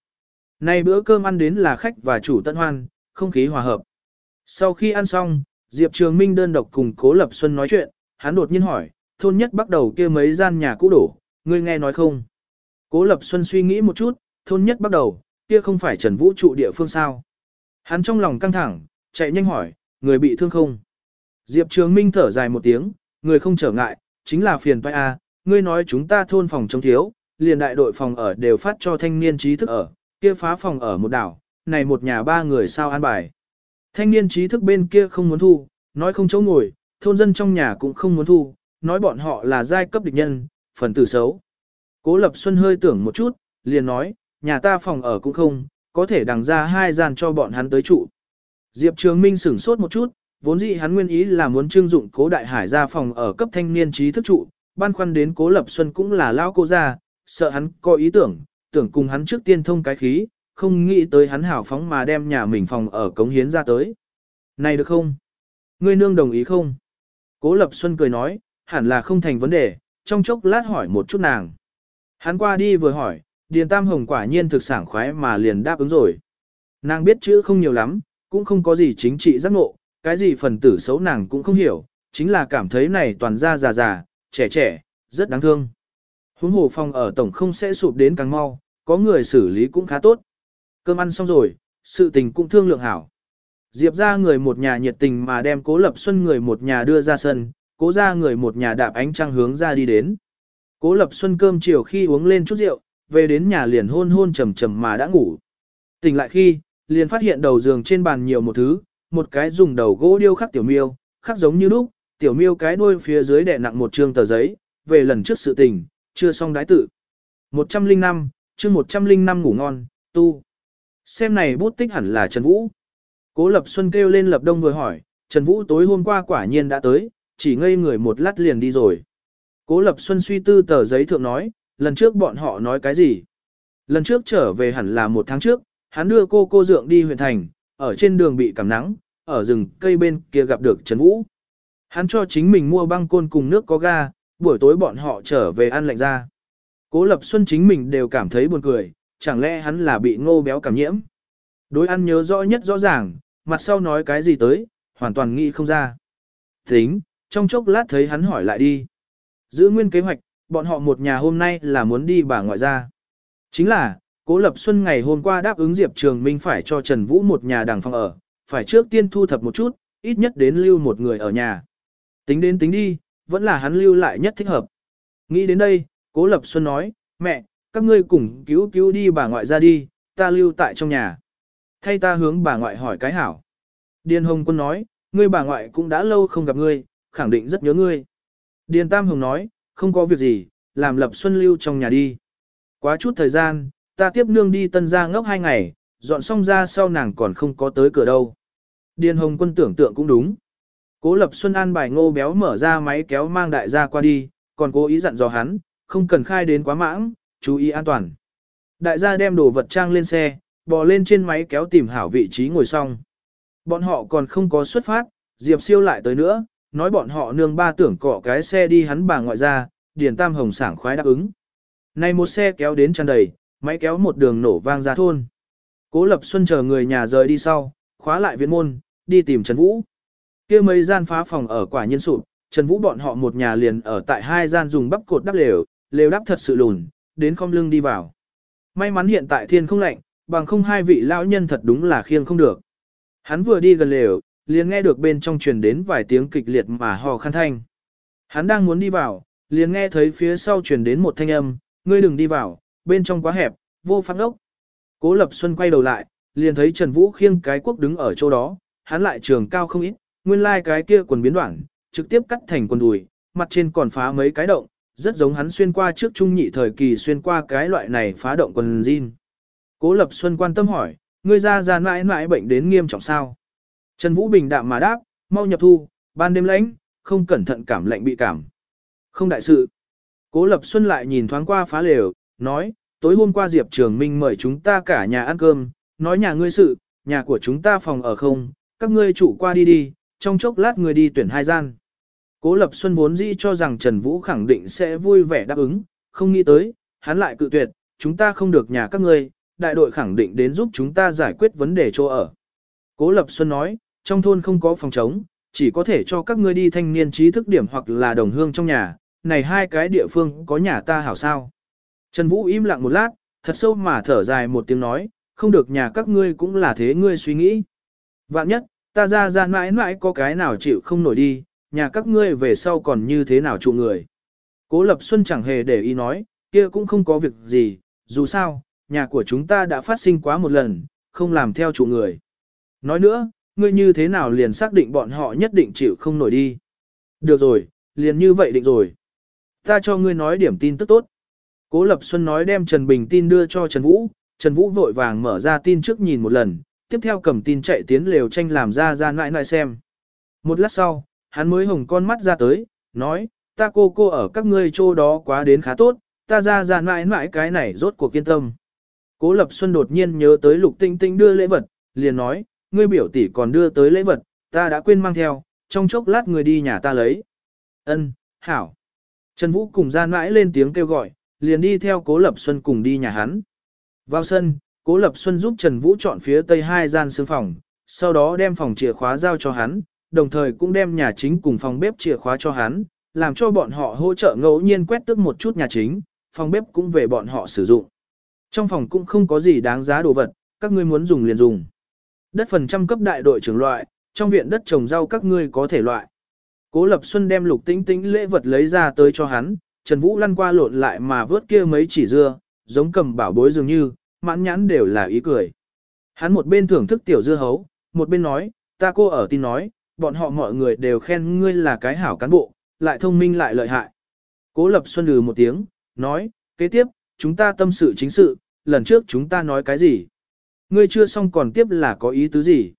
Nay bữa cơm ăn đến là khách và chủ tận hoan, không khí hòa hợp. Sau khi ăn xong, Diệp Trường Minh đơn độc cùng Cố Lập Xuân nói chuyện, hắn đột nhiên hỏi, thôn nhất bắt đầu kia mấy gian nhà cũ đổ, ngươi nghe nói không? Cố Lập Xuân suy nghĩ một chút, thôn nhất bắt đầu, kia không phải Trần Vũ trụ địa phương sao? Hắn trong lòng căng thẳng, chạy nhanh hỏi, người bị thương không? Diệp Trường Minh thở dài một tiếng, người không trở ngại, chính là phiền toái a, ngươi nói chúng ta thôn phòng chống thiếu, liền đại đội phòng ở đều phát cho thanh niên trí thức ở, kia phá phòng ở một đảo, này một nhà ba người sao an bài. Thanh niên trí thức bên kia không muốn thu, nói không chỗ ngồi, thôn dân trong nhà cũng không muốn thu, nói bọn họ là giai cấp địch nhân, phần tử xấu. Cố Lập Xuân hơi tưởng một chút, liền nói, nhà ta phòng ở cũng không, có thể đằng ra hai gian cho bọn hắn tới trụ. Diệp Trường Minh sửng sốt một chút, vốn dĩ hắn nguyên ý là muốn trưng dụng cố đại hải ra phòng ở cấp thanh niên trí thức trụ, ban khoăn đến cố Lập Xuân cũng là lão cô ra, sợ hắn có ý tưởng, tưởng cùng hắn trước tiên thông cái khí, không nghĩ tới hắn hảo phóng mà đem nhà mình phòng ở cống hiến ra tới. Này được không? Ngươi nương đồng ý không? Cố Lập Xuân cười nói, hẳn là không thành vấn đề, trong chốc lát hỏi một chút nàng. Hắn qua đi vừa hỏi, Điền Tam Hồng quả nhiên thực sảng khoái mà liền đáp ứng rồi. Nàng biết chữ không nhiều lắm, cũng không có gì chính trị giác ngộ, cái gì phần tử xấu nàng cũng không hiểu, chính là cảm thấy này toàn ra già già, trẻ trẻ, rất đáng thương. Huống hồ phòng ở tổng không sẽ sụp đến càng mau, có người xử lý cũng khá tốt. Cơm ăn xong rồi, sự tình cũng thương lượng hảo. Diệp ra người một nhà nhiệt tình mà đem cố lập xuân người một nhà đưa ra sân, cố ra người một nhà đạp ánh trăng hướng ra đi đến. Cố lập xuân cơm chiều khi uống lên chút rượu, về đến nhà liền hôn hôn trầm trầm mà đã ngủ. Tỉnh lại khi, liền phát hiện đầu giường trên bàn nhiều một thứ, một cái dùng đầu gỗ điêu khắc tiểu miêu, khắc giống như lúc, tiểu miêu cái đuôi phía dưới đè nặng một trương tờ giấy, về lần trước sự tình, chưa xong đái tự. 105, chương 105 ngủ ngon, tu. Xem này bút tích hẳn là Trần Vũ. Cố Lập Xuân kêu lên Lập Đông vừa hỏi, Trần Vũ tối hôm qua quả nhiên đã tới, chỉ ngây người một lát liền đi rồi. Cố Lập Xuân suy tư tờ giấy thượng nói, lần trước bọn họ nói cái gì? Lần trước trở về hẳn là một tháng trước, hắn đưa cô cô dượng đi huyện thành, ở trên đường bị cảm nắng, ở rừng cây bên kia gặp được Trần Vũ. Hắn cho chính mình mua băng côn cùng nước có ga, buổi tối bọn họ trở về ăn lạnh ra. Cố Lập Xuân chính mình đều cảm thấy buồn cười, chẳng lẽ hắn là bị ngô béo cảm nhiễm. Đối ăn nhớ rõ nhất rõ ràng, mặt sau nói cái gì tới, hoàn toàn nghĩ không ra. Tính, trong chốc lát thấy hắn hỏi lại đi. Giữ nguyên kế hoạch, bọn họ một nhà hôm nay là muốn đi bà ngoại ra. Chính là, Cố Lập Xuân ngày hôm qua đáp ứng Diệp Trường Minh phải cho Trần Vũ một nhà đàng phòng ở, phải trước tiên thu thập một chút, ít nhất đến lưu một người ở nhà. Tính đến tính đi, vẫn là hắn lưu lại nhất thích hợp. Nghĩ đến đây, Cố Lập Xuân nói, mẹ, các ngươi cùng cứu cứu đi bà ngoại ra đi, ta lưu tại trong nhà. Thay ta hướng bà ngoại hỏi cái hảo. Điền Hồng Quân nói, ngươi bà ngoại cũng đã lâu không gặp ngươi, khẳng định rất nhớ ngươi. Điền Tam Hồng nói, không có việc gì, làm Lập Xuân lưu trong nhà đi. Quá chút thời gian, ta tiếp nương đi tân gia ngốc hai ngày, dọn xong ra sau nàng còn không có tới cửa đâu. Điền Hồng Quân tưởng tượng cũng đúng. Cố Lập Xuân an bài ngô béo mở ra máy kéo mang đại gia qua đi, còn cố ý dặn dò hắn, không cần khai đến quá mãng, chú ý an toàn. Đại gia đem đồ vật trang lên xe, bò lên trên máy kéo tìm hảo vị trí ngồi xong. Bọn họ còn không có xuất phát, Diệp siêu lại tới nữa, nói bọn họ nương ba tưởng cọ cái xe đi hắn bà ngoại ra, Điền Tam Hồng sảng khoái đáp ứng. Này một xe kéo đến tràn đầy, máy kéo một đường nổ vang ra thôn. Cố Lập Xuân chờ người nhà rời đi sau, khóa lại viện môn, đi tìm Trần Vũ kia mấy gian phá phòng ở quả nhân sụp, Trần Vũ bọn họ một nhà liền ở tại hai gian dùng bắp cột đắp lều, lều đắp thật sự lùn, đến không lưng đi vào. May mắn hiện tại thiên không lạnh, bằng không hai vị lão nhân thật đúng là khiêng không được. Hắn vừa đi gần lều, liền nghe được bên trong truyền đến vài tiếng kịch liệt mà hò khăn thanh. Hắn đang muốn đi vào, liền nghe thấy phía sau truyền đến một thanh âm, ngươi đừng đi vào, bên trong quá hẹp, vô pháp ốc. Cố Lập Xuân quay đầu lại, liền thấy Trần Vũ khiêng cái quốc đứng ở chỗ đó, hắn lại trường cao không ít, nguyên lai like cái kia quần biến đoạn, trực tiếp cắt thành quần đùi, mặt trên còn phá mấy cái động, rất giống hắn xuyên qua trước trung nhị thời kỳ xuyên qua cái loại này phá động quần jean. Cố Lập Xuân quan tâm hỏi, ngươi ra ra mãi mãi bệnh đến nghiêm trọng sao? Trần Vũ Bình đạm mà đáp, mau nhập thu, ban đêm lạnh, không cẩn thận cảm lạnh bị cảm. Không đại sự. Cố Lập Xuân lại nhìn thoáng qua phá lều, nói, tối hôm qua Diệp Trường Minh mời chúng ta cả nhà ăn cơm, nói nhà ngươi sự, nhà của chúng ta phòng ở không, các ngươi chủ qua đi đi, trong chốc lát người đi tuyển hai gian. Cố Lập Xuân vốn dĩ cho rằng Trần Vũ khẳng định sẽ vui vẻ đáp ứng, không nghĩ tới, hắn lại cự tuyệt, chúng ta không được nhà các ngươi, đại đội khẳng định đến giúp chúng ta giải quyết vấn đề chỗ ở. Cố Lập Xuân nói, trong thôn không có phòng trống, chỉ có thể cho các ngươi đi thanh niên trí thức điểm hoặc là đồng hương trong nhà, này hai cái địa phương có nhà ta hảo sao. Trần Vũ im lặng một lát, thật sâu mà thở dài một tiếng nói, không được nhà các ngươi cũng là thế ngươi suy nghĩ. Vạn nhất, ta ra ra mãi mãi có cái nào chịu không nổi đi, nhà các ngươi về sau còn như thế nào trụ người. Cố Lập Xuân chẳng hề để ý nói, kia cũng không có việc gì, dù sao, nhà của chúng ta đã phát sinh quá một lần, không làm theo chủ người. Nói nữa, ngươi như thế nào liền xác định bọn họ nhất định chịu không nổi đi. Được rồi, liền như vậy định rồi. Ta cho ngươi nói điểm tin tức tốt. Cố Lập Xuân nói đem Trần Bình tin đưa cho Trần Vũ, Trần Vũ vội vàng mở ra tin trước nhìn một lần, tiếp theo cầm tin chạy tiến lều tranh làm ra ra nãi nãi xem. Một lát sau, hắn mới hồng con mắt ra tới, nói, ta cô cô ở các ngươi chỗ đó quá đến khá tốt, ta ra ra nãi nãi cái này rốt cuộc kiên tâm. Cố Lập Xuân đột nhiên nhớ tới Lục Tinh Tinh đưa lễ vật, liền nói, ngươi biểu tỷ còn đưa tới lễ vật, ta đã quên mang theo, trong chốc lát người đi nhà ta lấy. Ân, hảo. Trần Vũ cùng ra nãi lên tiếng kêu gọi, liền đi theo Cố Lập Xuân cùng đi nhà hắn. Vào sân, Cố Lập Xuân giúp Trần Vũ chọn phía tây hai gian xương phòng, sau đó đem phòng chìa khóa giao cho hắn, đồng thời cũng đem nhà chính cùng phòng bếp chìa khóa cho hắn, làm cho bọn họ hỗ trợ ngẫu nhiên quét tước một chút nhà chính, phòng bếp cũng về bọn họ sử dụng. Trong phòng cũng không có gì đáng giá đồ vật, các ngươi muốn dùng liền dùng. Đất phần trăm cấp đại đội trưởng loại, trong viện đất trồng rau các ngươi có thể loại. Cố Lập Xuân đem lục tĩnh tĩnh lễ vật lấy ra tới cho hắn, Trần Vũ lăn qua lộn lại mà vớt kia mấy chỉ dưa, giống cầm bảo bối dường như, mãn nhãn đều là ý cười. Hắn một bên thưởng thức tiểu dưa hấu, một bên nói, ta cô ở tin nói, bọn họ mọi người đều khen ngươi là cái hảo cán bộ, lại thông minh lại lợi hại. Cố Lập Xuân lừ một tiếng, nói, kế tiếp, chúng ta tâm sự chính sự, lần trước chúng ta nói cái gì? Ngươi chưa xong còn tiếp là có ý tứ gì?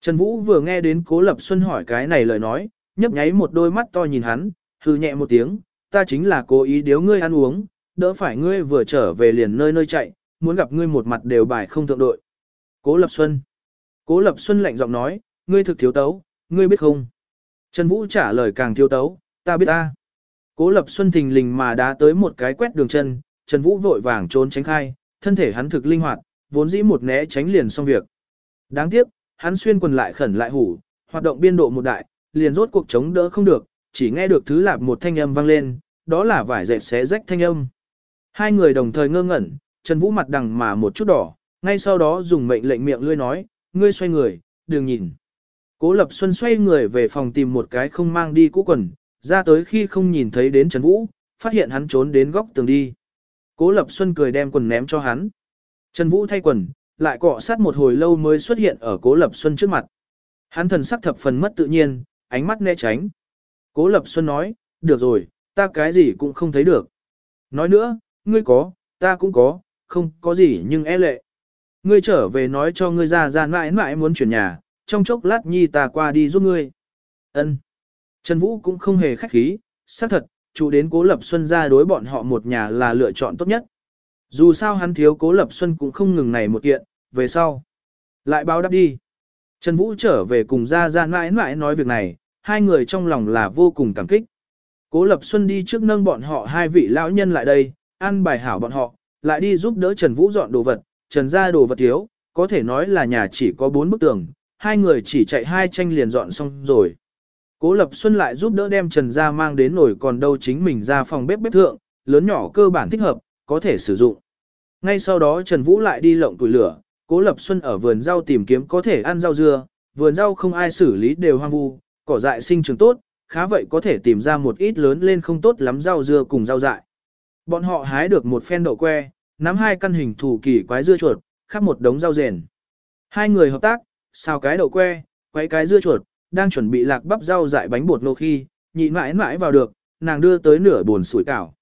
Trần Vũ vừa nghe đến Cố Lập Xuân hỏi cái này lời nói, nhấp nháy một đôi mắt to nhìn hắn, hừ nhẹ một tiếng, ta chính là cố ý điếu ngươi ăn uống, đỡ phải ngươi vừa trở về liền nơi nơi chạy, muốn gặp ngươi một mặt đều bài không thượng đội. Cố Lập Xuân. Cố Lập Xuân lạnh giọng nói, ngươi thực thiếu tấu, ngươi biết không? Trần Vũ trả lời càng thiếu tấu, ta biết ta. Cố Lập Xuân thình lình mà đá tới một cái quét đường chân, Trần Vũ vội vàng trốn tránh khai, thân thể hắn thực linh hoạt, vốn dĩ một né tránh liền xong việc. Đáng tiếc, hắn xuyên quần lại khẩn lại hủ, hoạt động biên độ một đại, liền rốt cuộc chống đỡ không được, chỉ nghe được thứ lạp một thanh âm vang lên, đó là vải dệt xé rách thanh âm. Hai người đồng thời ngơ ngẩn, Trần Vũ mặt đằng mà một chút đỏ, ngay sau đó dùng mệnh lệnh miệng lươi nói, ngươi xoay người, đừng nhìn. Cố Lập Xuân xoay người về phòng tìm một cái không mang đi cũ quần, ra tới khi không nhìn thấy đến Trần Vũ, phát hiện hắn trốn đến góc tường đi. Cố Lập Xuân cười đem quần ném cho hắn. Trần Vũ thay quần, lại cọ sát một hồi lâu mới xuất hiện ở Cố Lập Xuân trước mặt. Hắn thần sắc thập phần mất tự nhiên, ánh mắt né tránh. Cố Lập Xuân nói, được rồi, ta cái gì cũng không thấy được. Nói nữa, ngươi có, ta cũng có, không có gì nhưng e lệ. Ngươi trở về nói cho ngươi ra ra mãi mãi muốn chuyển nhà, trong chốc lát nhi ta qua đi giúp ngươi. Ân. Trần Vũ cũng không hề khách khí, xác thật, chủ đến Cố Lập Xuân ra đối bọn họ một nhà là lựa chọn tốt nhất. Dù sao hắn thiếu Cố Lập Xuân cũng không ngừng này một kiện, về sau. Lại báo đáp đi. Trần Vũ trở về cùng ra ra mãi mãi nói việc này, hai người trong lòng là vô cùng cảm kích. Cố Lập Xuân đi trước nâng bọn họ hai vị lão nhân lại đây, ăn bài hảo bọn họ, lại đi giúp đỡ Trần Vũ dọn đồ vật, Trần ra đồ vật thiếu, có thể nói là nhà chỉ có bốn bức tường, hai người chỉ chạy hai tranh liền dọn xong rồi. Cố Lập Xuân lại giúp đỡ đem Trần ra mang đến nổi còn đâu chính mình ra phòng bếp bếp thượng, lớn nhỏ cơ bản thích hợp, có thể sử dụng. Ngay sau đó Trần Vũ lại đi lộng tuổi lửa, Cố Lập Xuân ở vườn rau tìm kiếm có thể ăn rau dưa, vườn rau không ai xử lý đều hoang vu, cỏ dại sinh trưởng tốt, khá vậy có thể tìm ra một ít lớn lên không tốt lắm rau dưa cùng rau dại. Bọn họ hái được một phen đậu que, nắm hai căn hình thủ kỳ quái dưa chuột, khắp một đống rau rền. Hai người hợp tác, xào cái đậu que, quấy cái dưa chuột, đang chuẩn bị lạc bắp rau dại bánh bột nô khi, nhị mãi mãi vào được, nàng đưa tới nửa buồn sủi cảo.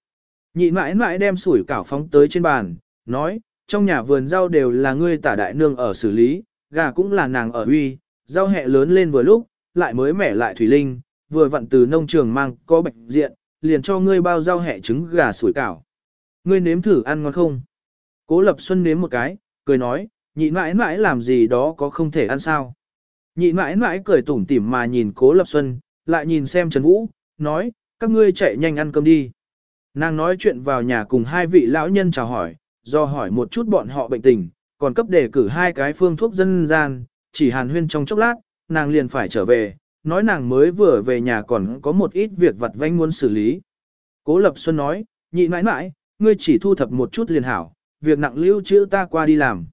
Nhị mãi mãi đem sủi cảo phóng tới trên bàn, nói, trong nhà vườn rau đều là ngươi tả đại nương ở xử lý, gà cũng là nàng ở uy, rau hẹ lớn lên vừa lúc, lại mới mẻ lại thủy linh, vừa vặn từ nông trường mang có bệnh diện, liền cho ngươi bao rau hẹ trứng gà sủi cảo. Ngươi nếm thử ăn ngon không? Cố Lập Xuân nếm một cái, cười nói, nhị mãi mãi làm gì đó có không thể ăn sao. Nhị mãi mãi cười tủm tỉm mà nhìn Cố Lập Xuân, lại nhìn xem Trần Vũ, nói, các ngươi chạy nhanh ăn cơm đi. Nàng nói chuyện vào nhà cùng hai vị lão nhân chào hỏi, do hỏi một chút bọn họ bệnh tình, còn cấp đề cử hai cái phương thuốc dân gian, chỉ hàn huyên trong chốc lát, nàng liền phải trở về, nói nàng mới vừa về nhà còn có một ít việc vặt vãnh muốn xử lý. Cố Lập Xuân nói, nhị mãi mãi, ngươi chỉ thu thập một chút liền hảo, việc nặng lưu trữ ta qua đi làm.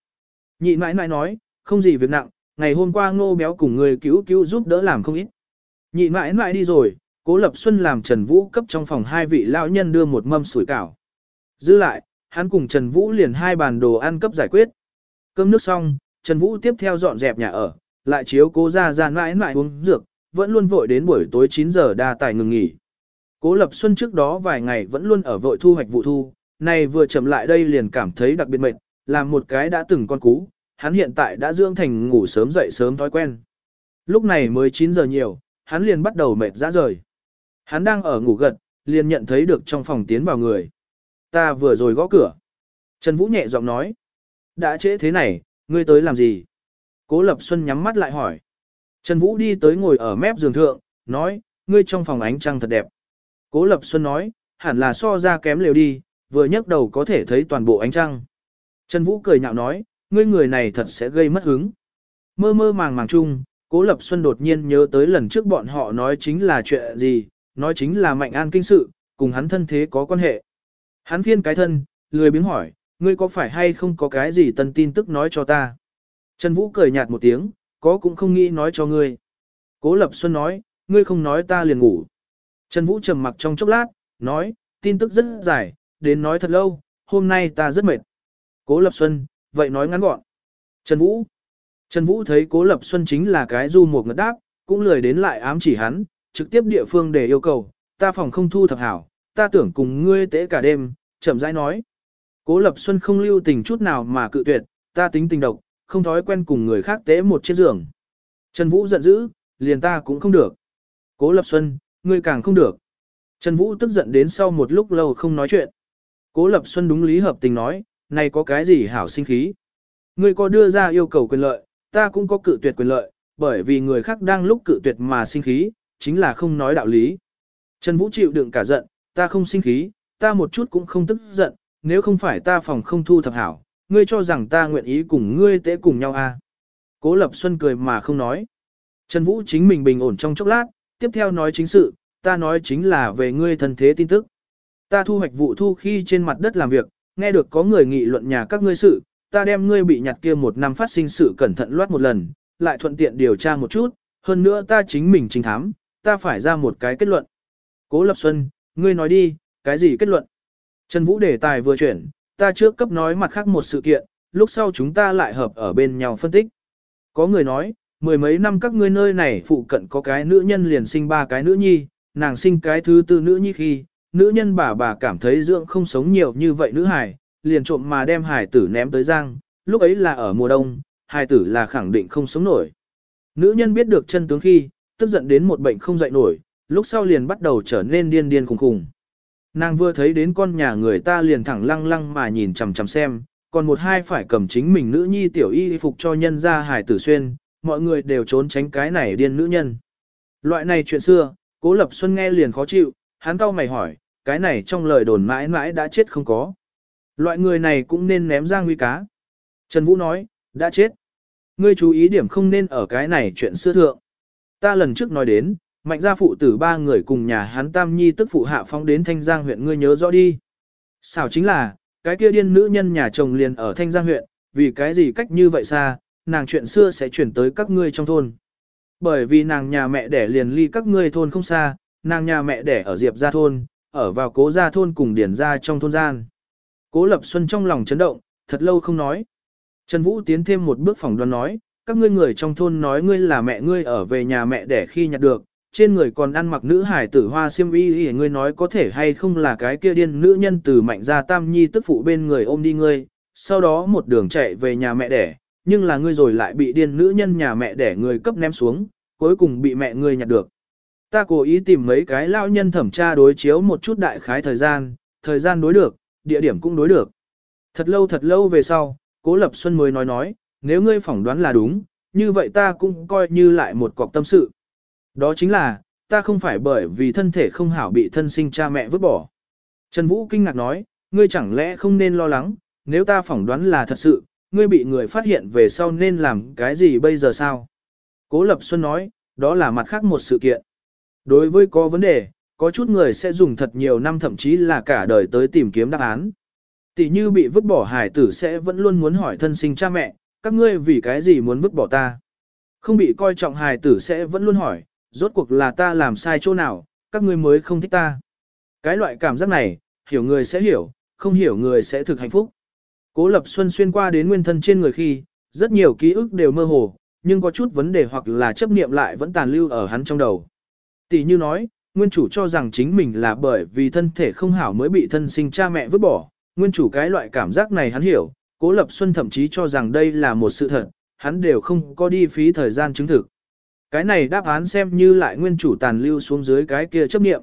Nhị mãi mãi nói, không gì việc nặng, ngày hôm qua ngô béo cùng người cứu cứu giúp đỡ làm không ít. Nhị mãi mãi đi rồi, Cố Lập Xuân làm Trần Vũ cấp trong phòng hai vị lão nhân đưa một mâm sủi cảo. Giữ lại, hắn cùng Trần Vũ liền hai bàn đồ ăn cấp giải quyết. Cơm nước xong, Trần Vũ tiếp theo dọn dẹp nhà ở, lại chiếu cố ra ra mãi mãi uống dược, vẫn luôn vội đến buổi tối 9 giờ đa tài ngừng nghỉ. Cố Lập Xuân trước đó vài ngày vẫn luôn ở vội thu hoạch vụ thu, nay vừa chậm lại đây liền cảm thấy đặc biệt mệt, làm một cái đã từng con cú, hắn hiện tại đã dưỡng thành ngủ sớm dậy sớm thói quen. Lúc này mới 9 giờ nhiều, hắn liền bắt đầu mệt ra rời. Hắn đang ở ngủ gật, liền nhận thấy được trong phòng tiến vào người. Ta vừa rồi gõ cửa. Trần Vũ nhẹ giọng nói. Đã trễ thế này, ngươi tới làm gì? Cố Lập Xuân nhắm mắt lại hỏi. Trần Vũ đi tới ngồi ở mép giường thượng, nói, ngươi trong phòng ánh trăng thật đẹp. Cố Lập Xuân nói, hẳn là so ra kém liều đi, vừa nhấc đầu có thể thấy toàn bộ ánh trăng. Trần Vũ cười nhạo nói, ngươi người này thật sẽ gây mất hứng. Mơ mơ màng màng chung, Cố Lập Xuân đột nhiên nhớ tới lần trước bọn họ nói chính là chuyện gì, nói chính là Mạnh An kinh sự, cùng hắn thân thế có quan hệ. Hắn phiên cái thân, lười biếng hỏi, ngươi có phải hay không có cái gì tân tin tức nói cho ta? Trần Vũ cười nhạt một tiếng, có cũng không nghĩ nói cho ngươi. Cố Lập Xuân nói, ngươi không nói ta liền ngủ. Trần Vũ trầm mặc trong chốc lát, nói, tin tức rất dài, đến nói thật lâu, hôm nay ta rất mệt. Cố Lập Xuân, vậy nói ngắn gọn. Trần Vũ. Trần Vũ thấy Cố Lập Xuân chính là cái du một ngất đáp, cũng lười đến lại ám chỉ hắn, trực tiếp địa phương để yêu cầu, ta phòng không thu thập hảo, ta tưởng cùng ngươi tễ cả đêm, chậm rãi nói. Cố Lập Xuân không lưu tình chút nào mà cự tuyệt, ta tính tình độc, không thói quen cùng người khác tế một chiếc giường. Trần Vũ giận dữ, liền ta cũng không được. Cố Lập Xuân, ngươi càng không được. Trần Vũ tức giận đến sau một lúc lâu không nói chuyện. Cố Lập Xuân đúng lý hợp tình nói, này có cái gì hảo sinh khí. Ngươi có đưa ra yêu cầu quyền lợi, ta cũng có cự tuyệt quyền lợi, bởi vì người khác đang lúc cự tuyệt mà sinh khí, chính là không nói đạo lý. Trần Vũ chịu đựng cả giận, ta không sinh khí, ta một chút cũng không tức giận, nếu không phải ta phòng không thu thập hảo, ngươi cho rằng ta nguyện ý cùng ngươi tễ cùng nhau à. Cố Lập Xuân cười mà không nói. Trần Vũ chính mình bình ổn trong chốc lát, tiếp theo nói chính sự, ta nói chính là về ngươi thân thế tin tức. Ta thu hoạch vụ thu khi trên mặt đất làm việc, nghe được có người nghị luận nhà các ngươi sự, ta đem ngươi bị nhặt kia một năm phát sinh sự cẩn thận loát một lần, lại thuận tiện điều tra một chút, hơn nữa ta chính mình trình thám, ta phải ra một cái kết luận. Cố Lập Xuân, ngươi nói đi, cái gì kết luận? Trần Vũ đề tài vừa chuyển, ta trước cấp nói mặt khác một sự kiện, lúc sau chúng ta lại hợp ở bên nhau phân tích. Có người nói, mười mấy năm các ngươi nơi này phụ cận có cái nữ nhân liền sinh ba cái nữ nhi, nàng sinh cái thứ tư nữ nhi khi, nữ nhân bà bà cảm thấy dưỡng không sống nhiều như vậy nữ hải, liền trộm mà đem hải tử ném tới giang, lúc ấy là ở mùa đông, hải tử là khẳng định không sống nổi. Nữ nhân biết được chân tướng khi, tức giận đến một bệnh không dậy nổi, lúc sau liền bắt đầu trở nên điên điên khùng khùng. Nàng vừa thấy đến con nhà người ta liền thẳng lăng lăng mà nhìn chằm chằm xem, còn một hai phải cầm chính mình nữ nhi tiểu y phục cho nhân ra hải tử xuyên, mọi người đều trốn tránh cái này điên nữ nhân. Loại này chuyện xưa, Cố Lập Xuân nghe liền khó chịu, hắn cau mày hỏi, cái này trong lời đồn mãi mãi đã chết không có. Loại người này cũng nên ném ra nguy cá. Trần Vũ nói, đã chết. Ngươi chú ý điểm không nên ở cái này chuyện xưa thượng. Ta lần trước nói đến, mạnh gia phụ tử ba người cùng nhà hắn Tam Nhi tức phụ hạ phóng đến Thanh Giang huyện ngươi nhớ rõ đi. Xảo chính là, cái kia điên nữ nhân nhà chồng liền ở Thanh Giang huyện, vì cái gì cách như vậy xa, nàng chuyện xưa sẽ chuyển tới các ngươi trong thôn. Bởi vì nàng nhà mẹ đẻ liền ly các ngươi thôn không xa, nàng nhà mẹ đẻ ở Diệp Gia thôn, ở vào cố gia thôn cùng điển gia trong thôn gian. Cố Lập Xuân trong lòng chấn động, thật lâu không nói. Trần Vũ tiến thêm một bước phỏng đoán nói, các ngươi người trong thôn nói ngươi là mẹ ngươi ở về nhà mẹ đẻ khi nhặt được, trên người còn ăn mặc nữ hải tử hoa xiêm y y ngươi nói có thể hay không là cái kia điên nữ nhân từ mạnh gia tam nhi tức phụ bên người ôm đi ngươi, sau đó một đường chạy về nhà mẹ đẻ, nhưng là ngươi rồi lại bị điên nữ nhân nhà mẹ đẻ người cấp ném xuống, cuối cùng bị mẹ ngươi nhặt được. Ta cố ý tìm mấy cái lão nhân thẩm tra đối chiếu một chút đại khái thời gian, thời gian đối được, địa điểm cũng đối được. Thật lâu thật lâu về sau, Cố Lập Xuân mới nói nói, nếu ngươi phỏng đoán là đúng, như vậy ta cũng coi như lại một cọc tâm sự. Đó chính là, ta không phải bởi vì thân thể không hảo bị thân sinh cha mẹ vứt bỏ. Trần Vũ kinh ngạc nói, ngươi chẳng lẽ không nên lo lắng, nếu ta phỏng đoán là thật sự, ngươi bị người phát hiện về sau nên làm cái gì bây giờ sao? Cố Lập Xuân nói, đó là mặt khác một sự kiện. Đối với có vấn đề, có chút người sẽ dùng thật nhiều năm thậm chí là cả đời tới tìm kiếm đáp án. Tỷ như bị vứt bỏ hải tử sẽ vẫn luôn muốn hỏi thân sinh cha mẹ, các ngươi vì cái gì muốn vứt bỏ ta? Không bị coi trọng hài tử sẽ vẫn luôn hỏi, rốt cuộc là ta làm sai chỗ nào, các ngươi mới không thích ta. Cái loại cảm giác này, hiểu người sẽ hiểu, không hiểu người sẽ thực hạnh phúc. Cố Lập Xuân xuyên qua đến nguyên thân trên người khi, rất nhiều ký ức đều mơ hồ, nhưng có chút vấn đề hoặc là chấp niệm lại vẫn tàn lưu ở hắn trong đầu. Tỷ như nói, nguyên chủ cho rằng chính mình là bởi vì thân thể không hảo mới bị thân sinh cha mẹ vứt bỏ, nguyên chủ cái loại cảm giác này hắn hiểu, Cố Lập Xuân thậm chí cho rằng đây là một sự thật, hắn đều không có đi phí thời gian chứng thực. Cái này đáp án xem như lại nguyên chủ tàn lưu xuống dưới cái kia chấp niệm.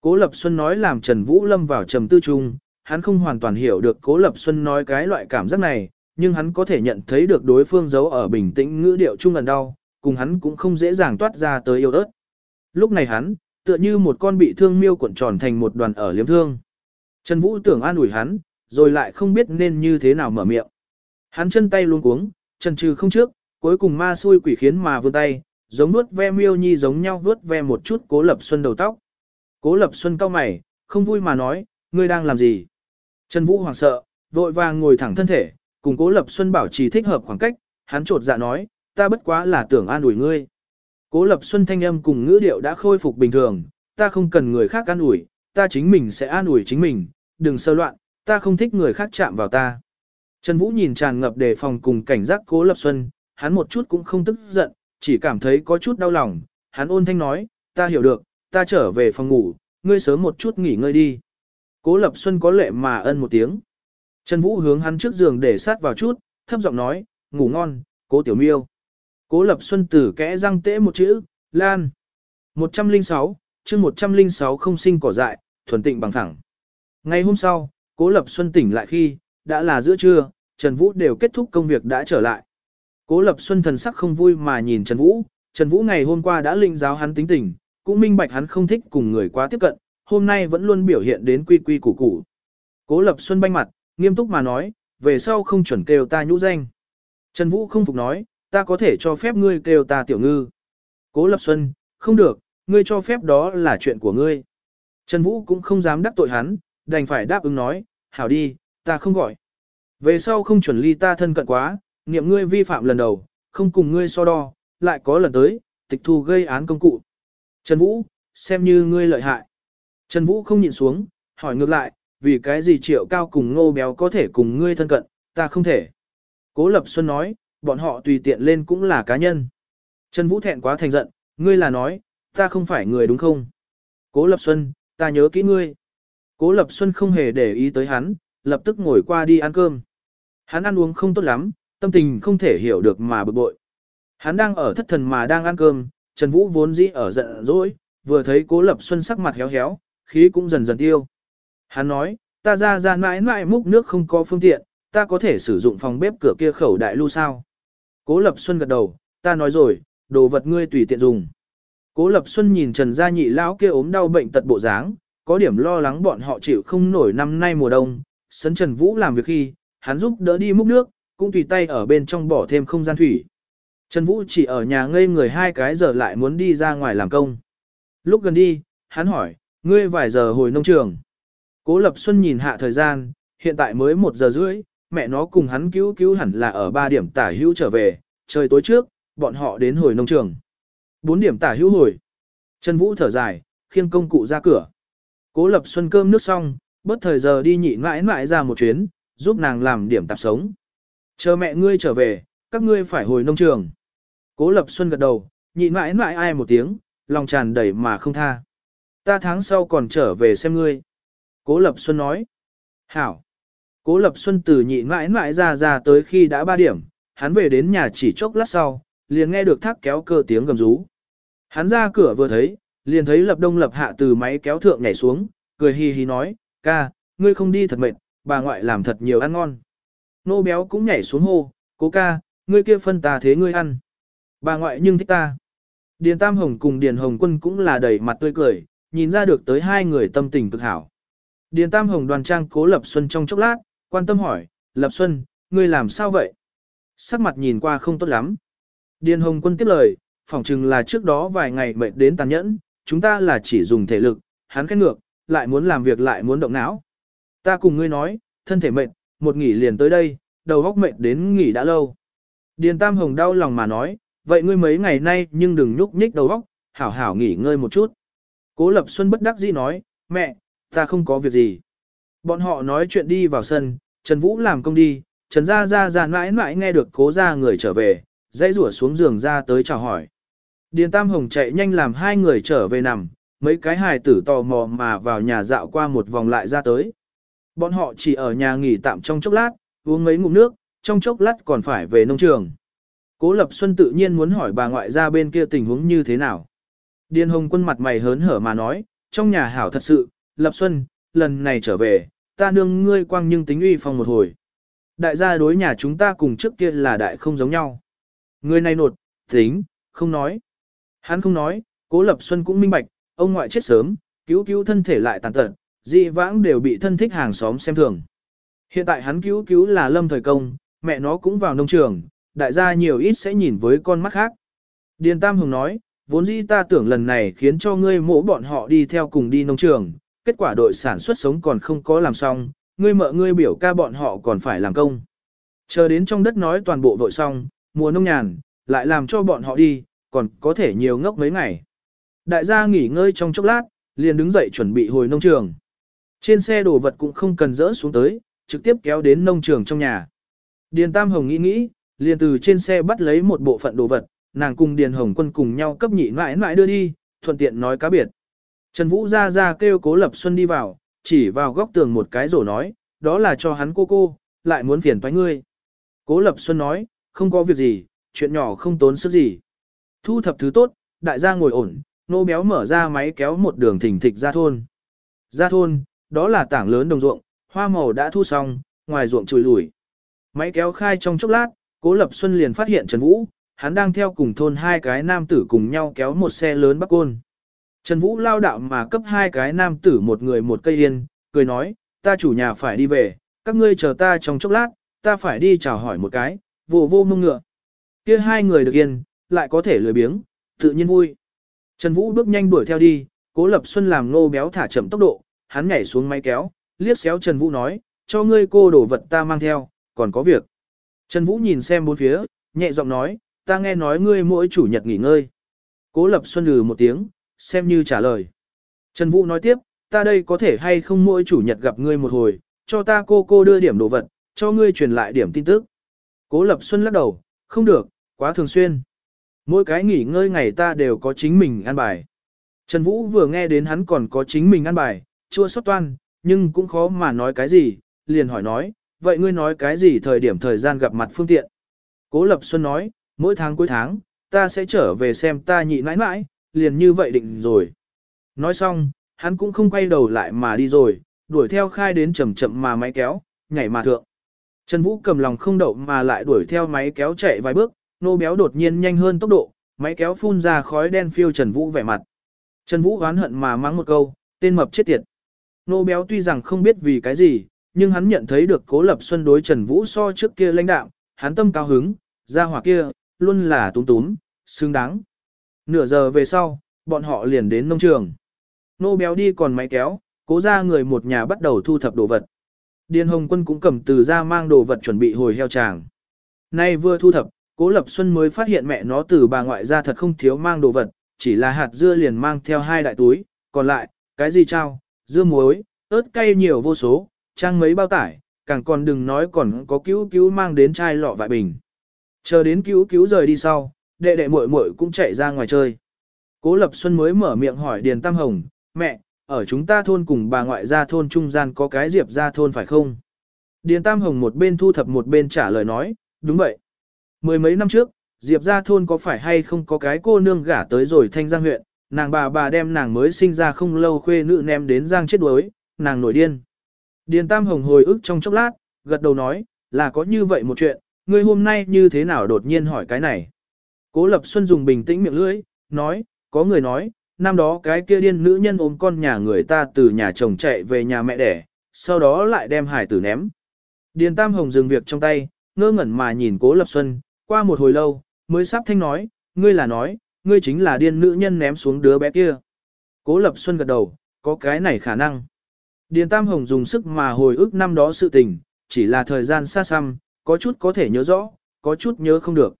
Cố Lập Xuân nói làm Trần Vũ Lâm vào trầm tư trung, hắn không hoàn toàn hiểu được Cố Lập Xuân nói cái loại cảm giác này, nhưng hắn có thể nhận thấy được đối phương giấu ở bình tĩnh ngữ điệu trung ẩn đau, cùng hắn cũng không dễ dàng toát ra tới yêu ớt. Lúc này hắn, tựa như một con bị thương miêu cuộn tròn thành một đoàn ở liếm thương. Trần Vũ tưởng an ủi hắn, rồi lại không biết nên như thế nào mở miệng. Hắn chân tay luôn cuống, trần trừ không trước, cuối cùng ma xui quỷ khiến mà vươn tay, giống vuốt ve miêu nhi giống nhau vuốt ve một chút cố lập xuân đầu tóc. Cố lập xuân cau mày, không vui mà nói, ngươi đang làm gì? Trần Vũ hoảng sợ, vội vàng ngồi thẳng thân thể, cùng cố lập xuân bảo trì thích hợp khoảng cách, hắn trột dạ nói, ta bất quá là tưởng an ủi ngươi. Cố lập xuân thanh âm cùng ngữ điệu đã khôi phục bình thường, ta không cần người khác an ủi, ta chính mình sẽ an ủi chính mình, đừng sơ loạn, ta không thích người khác chạm vào ta. Trần Vũ nhìn tràn ngập đề phòng cùng cảnh giác cố lập xuân, hắn một chút cũng không tức giận, chỉ cảm thấy có chút đau lòng, hắn ôn thanh nói, ta hiểu được, ta trở về phòng ngủ, ngươi sớm một chút nghỉ ngơi đi. Cố Lập Xuân có lệ mà ân một tiếng. Trần Vũ hướng hắn trước giường để sát vào chút, thấp giọng nói, ngủ ngon, cố tiểu miêu. Cố Lập Xuân tử kẽ răng tễ một chữ, lan. 106, chương 106 không sinh cỏ dại, thuần tịnh bằng thẳng. Ngày hôm sau, Cố Lập Xuân tỉnh lại khi, đã là giữa trưa, Trần Vũ đều kết thúc công việc đã trở lại. Cố Lập Xuân thần sắc không vui mà nhìn Trần Vũ, Trần Vũ ngày hôm qua đã linh giáo hắn tính tình, cũng minh bạch hắn không thích cùng người quá tiếp cận, hôm nay vẫn luôn biểu hiện đến quy quy củ củ. Cố Lập Xuân banh mặt, nghiêm túc mà nói, về sau không chuẩn kêu ta nhũ danh. Trần Vũ không phục nói, ta có thể cho phép ngươi kêu ta tiểu ngư. Cố Lập Xuân, không được, ngươi cho phép đó là chuyện của ngươi. Trần Vũ cũng không dám đắc tội hắn, đành phải đáp ứng nói, hảo đi, ta không gọi. Về sau không chuẩn ly ta thân cận quá, niệm ngươi vi phạm lần đầu, không cùng ngươi so đo, lại có lần tới, tịch thu gây án công cụ. Trần Vũ, xem như ngươi lợi hại. Trần Vũ không nhịn xuống, hỏi ngược lại, vì cái gì triệu cao cùng ngô béo có thể cùng ngươi thân cận, ta không thể. Cố Lập Xuân nói, bọn họ tùy tiện lên cũng là cá nhân. Trần Vũ thẹn quá thành giận, ngươi là nói, ta không phải người đúng không? Cố Lập Xuân, ta nhớ kỹ ngươi. Cố Lập Xuân không hề để ý tới hắn, lập tức ngồi qua đi ăn cơm. Hắn ăn uống không tốt lắm, tâm tình không thể hiểu được mà bực bội. Hắn đang ở thất thần mà đang ăn cơm, Trần Vũ vốn dĩ ở giận dỗi, vừa thấy Cố Lập Xuân sắc mặt héo héo, khí cũng dần dần tiêu. Hắn nói, ta ra ra mãi mãi múc nước không có phương tiện, ta có thể sử dụng phòng bếp cửa kia khẩu đại lưu sao. Cố Lập Xuân gật đầu, ta nói rồi, đồ vật ngươi tùy tiện dùng. Cố Lập Xuân nhìn Trần Gia Nhị lão kia ốm đau bệnh tật bộ dáng, có điểm lo lắng bọn họ chịu không nổi năm nay mùa đông. Sấn Trần Vũ làm việc khi, hắn giúp đỡ đi múc nước, cũng tùy tay ở bên trong bỏ thêm không gian thủy. Trần Vũ chỉ ở nhà ngây người hai cái giờ lại muốn đi ra ngoài làm công. Lúc gần đi, hắn hỏi, ngươi vài giờ hồi nông trường. Cố Lập Xuân nhìn hạ thời gian, hiện tại mới một giờ rưỡi, mẹ nó cùng hắn cứu cứu hẳn là ở ba điểm tả hữu trở về, trời tối trước, bọn họ đến hồi nông trường. Bốn điểm tả hữu hồi. Trần Vũ thở dài, khiêng công cụ ra cửa. Cố Lập Xuân cơm nước xong, bất thời giờ đi nhị mãi mãi ra một chuyến, giúp nàng làm điểm tạp sống. Chờ mẹ ngươi trở về, các ngươi phải hồi nông trường. Cố Lập Xuân gật đầu, nhịn mãi mãi ai một tiếng, lòng tràn đầy mà không tha. Ta tháng sau còn trở về xem ngươi. Cố Lập Xuân nói. Hảo. Cố Lập Xuân từ nhịn mãi mãi ra ra tới khi đã ba điểm, hắn về đến nhà chỉ chốc lát sau, liền nghe được thác kéo cơ tiếng gầm rú. Hắn ra cửa vừa thấy, liền thấy Lập Đông Lập Hạ từ máy kéo thượng nhảy xuống, cười hi hi nói, ca, ngươi không đi thật mệt, bà ngoại làm thật nhiều ăn ngon. Nô béo cũng nhảy xuống hô, cố ca, ngươi kia phân ta thế ngươi ăn. Bà ngoại nhưng thích ta. Điền Tam Hồng cùng Điền Hồng Quân cũng là đầy mặt tươi cười, nhìn ra được tới hai người tâm tình cực hảo. Điền Tam Hồng đoàn trang cố Lập Xuân trong chốc lát, quan tâm hỏi, Lập Xuân, ngươi làm sao vậy? Sắc mặt nhìn qua không tốt lắm. Điền Hồng Quân tiếp lời, phỏng chừng là trước đó vài ngày mệt đến tàn nhẫn, chúng ta là chỉ dùng thể lực, hắn khét ngược, lại muốn làm việc lại muốn động não. Ta cùng ngươi nói, thân thể mệt, một nghỉ liền tới đây, đầu góc mệt đến nghỉ đã lâu. Điền Tam Hồng đau lòng mà nói, vậy ngươi mấy ngày nay nhưng đừng nhúc nhích đầu góc, hảo hảo nghỉ ngơi một chút. Cố Lập Xuân bất đắc dĩ nói, mẹ, ta không có việc gì. Bọn họ nói chuyện đi vào sân, Trần Vũ làm công đi, Trần Gia Gia Gia mãi mãi nghe được cố ra người trở về, dãy rủa xuống giường ra tới chào hỏi. Điền Tam Hồng chạy nhanh làm hai người trở về nằm, mấy cái hài tử tò mò mà vào nhà dạo qua một vòng lại ra tới. Bọn họ chỉ ở nhà nghỉ tạm trong chốc lát, uống mấy ngụm nước, trong chốc lát còn phải về nông trường. Cố Lập Xuân tự nhiên muốn hỏi bà ngoại ra bên kia tình huống như thế nào. Điền Hồng quân mặt mày hớn hở mà nói, trong nhà hảo thật sự, Lập Xuân, lần này trở về, ta nương ngươi quang nhưng tính uy phong một hồi. Đại gia đối nhà chúng ta cùng trước kia là đại không giống nhau. Người này nột, tính, không nói. Hắn không nói, Cố Lập Xuân cũng minh bạch, ông ngoại chết sớm, cứu cứu thân thể lại tàn tật, dị vãng đều bị thân thích hàng xóm xem thường. Hiện tại hắn cứu cứu là lâm thời công, mẹ nó cũng vào nông trường, đại gia nhiều ít sẽ nhìn với con mắt khác. Điền Tam Hùng nói, vốn dĩ ta tưởng lần này khiến cho ngươi mỗ bọn họ đi theo cùng đi nông trường, kết quả đội sản xuất sống còn không có làm xong, ngươi mợ ngươi biểu ca bọn họ còn phải làm công. Chờ đến trong đất nói toàn bộ vội xong, mùa nông nhàn, lại làm cho bọn họ đi, còn có thể nhiều ngốc mấy ngày. Đại gia nghỉ ngơi trong chốc lát, liền đứng dậy chuẩn bị hồi nông trường. Trên xe đồ vật cũng không cần dỡ xuống tới, trực tiếp kéo đến nông trường trong nhà. Điền Tam Hồng nghĩ nghĩ, liền từ trên xe bắt lấy một bộ phận đồ vật, nàng cùng Điền Hồng Quân cùng nhau cấp nhị mãi mãi đưa đi, thuận tiện nói cá biệt. Trần Vũ ra ra kêu Cố Lập Xuân đi vào, chỉ vào góc tường một cái rổ nói, đó là cho hắn cô cô, lại muốn phiền toái ngươi. Cố Lập Xuân nói, không có việc gì, chuyện nhỏ không tốn sức gì. Thu thập thứ tốt, đại gia ngồi ổn, nô béo mở ra máy kéo một đường thỉnh thịch ra thôn. Ra thôn, đó là tảng lớn đồng ruộng, hoa màu đã thu xong, ngoài ruộng chùi lủi. Máy kéo khai trong chốc lát, Cố Lập Xuân liền phát hiện Trần Vũ, hắn đang theo cùng thôn hai cái nam tử cùng nhau kéo một xe lớn bắc côn. Trần Vũ lao đạo mà cấp hai cái nam tử một người một cây yên, cười nói, ta chủ nhà phải đi về, các ngươi chờ ta trong chốc lát, ta phải đi chào hỏi một cái, vô vô mông ngựa. kia hai người được yên, lại có thể lười biếng, tự nhiên vui. Trần Vũ bước nhanh đuổi theo đi, Cố Lập Xuân làm nô béo thả chậm tốc độ, hắn nhảy xuống máy kéo, liếc xéo Trần Vũ nói, cho ngươi cô đổ vật ta mang theo, còn có việc. Trần Vũ nhìn xem bốn phía, nhẹ giọng nói, ta nghe nói ngươi mỗi chủ nhật nghỉ ngơi. Cố Lập Xuân lừ một tiếng, xem như trả lời. Trần Vũ nói tiếp, ta đây có thể hay không mỗi chủ nhật gặp ngươi một hồi, cho ta cô cô đưa điểm đồ vật, cho ngươi truyền lại điểm tin tức. Cố Lập Xuân lắc đầu, không được, quá thường xuyên. Mỗi cái nghỉ ngơi ngày ta đều có chính mình ăn bài. Trần Vũ vừa nghe đến hắn còn có chính mình ăn bài, chua xót toan, nhưng cũng khó mà nói cái gì, liền hỏi nói, vậy ngươi nói cái gì thời điểm thời gian gặp mặt phương tiện. Cố Lập Xuân nói, mỗi tháng cuối tháng, ta sẽ trở về xem ta nhị nãi nãi liền như vậy định rồi. Nói xong, hắn cũng không quay đầu lại mà đi rồi, đuổi theo khai đến chậm chậm mà máy kéo, nhảy mà thượng. Trần Vũ cầm lòng không đậu mà lại đuổi theo máy kéo chạy vài bước, nô béo đột nhiên nhanh hơn tốc độ, máy kéo phun ra khói đen phiêu Trần Vũ vẻ mặt. Trần Vũ oán hận mà mắng một câu, tên mập chết tiệt. Nô béo tuy rằng không biết vì cái gì, nhưng hắn nhận thấy được Cố Lập Xuân đối Trần Vũ so trước kia lãnh đạo, hắn tâm cao hứng, ra hỏa kia, luôn là túm túm, xứng đáng. Nửa giờ về sau, bọn họ liền đến nông trường. Nô béo đi còn máy kéo, cố ra người một nhà bắt đầu thu thập đồ vật. Điền Hồng Quân cũng cầm từ ra mang đồ vật chuẩn bị hồi heo tràng. Nay vừa thu thập, Cố Lập Xuân mới phát hiện mẹ nó từ bà ngoại ra thật không thiếu mang đồ vật, chỉ là hạt dưa liền mang theo hai đại túi, còn lại, cái gì trao, dưa muối, ớt cay nhiều vô số, trang mấy bao tải, càng còn đừng nói còn có cứu cứu mang đến chai lọ vại bình. Chờ đến cứu cứu rời đi sau, đệ đệ muội muội cũng chạy ra ngoài chơi. Cố Lập Xuân mới mở miệng hỏi Điền Tam Hồng, mẹ, ở chúng ta thôn cùng bà ngoại gia thôn trung gian có cái diệp gia thôn phải không? Điền Tam Hồng một bên thu thập một bên trả lời nói, đúng vậy. Mười mấy năm trước, Diệp gia thôn có phải hay không có cái cô nương gả tới rồi thanh giang huyện, nàng bà bà đem nàng mới sinh ra không lâu khuê nữ ném đến giang chết đuối, nàng nổi điên. Điền Tam Hồng hồi ức trong chốc lát, gật đầu nói, là có như vậy một chuyện, ngươi hôm nay như thế nào đột nhiên hỏi cái này. Cố Lập Xuân dùng bình tĩnh miệng lưỡi, nói, có người nói, năm đó cái kia điên nữ nhân ôm con nhà người ta từ nhà chồng chạy về nhà mẹ đẻ, sau đó lại đem hải tử ném. Điền Tam Hồng dừng việc trong tay, ngơ ngẩn mà nhìn Cố Lập Xuân, qua một hồi lâu, mới sắp thanh nói, ngươi là nói, ngươi chính là điên nữ nhân ném xuống đứa bé kia. Cố Lập Xuân gật đầu, có cái này khả năng. Điền Tam Hồng dùng sức mà hồi ức năm đó sự tình, chỉ là thời gian xa xăm, có chút có thể nhớ rõ, có chút nhớ không được.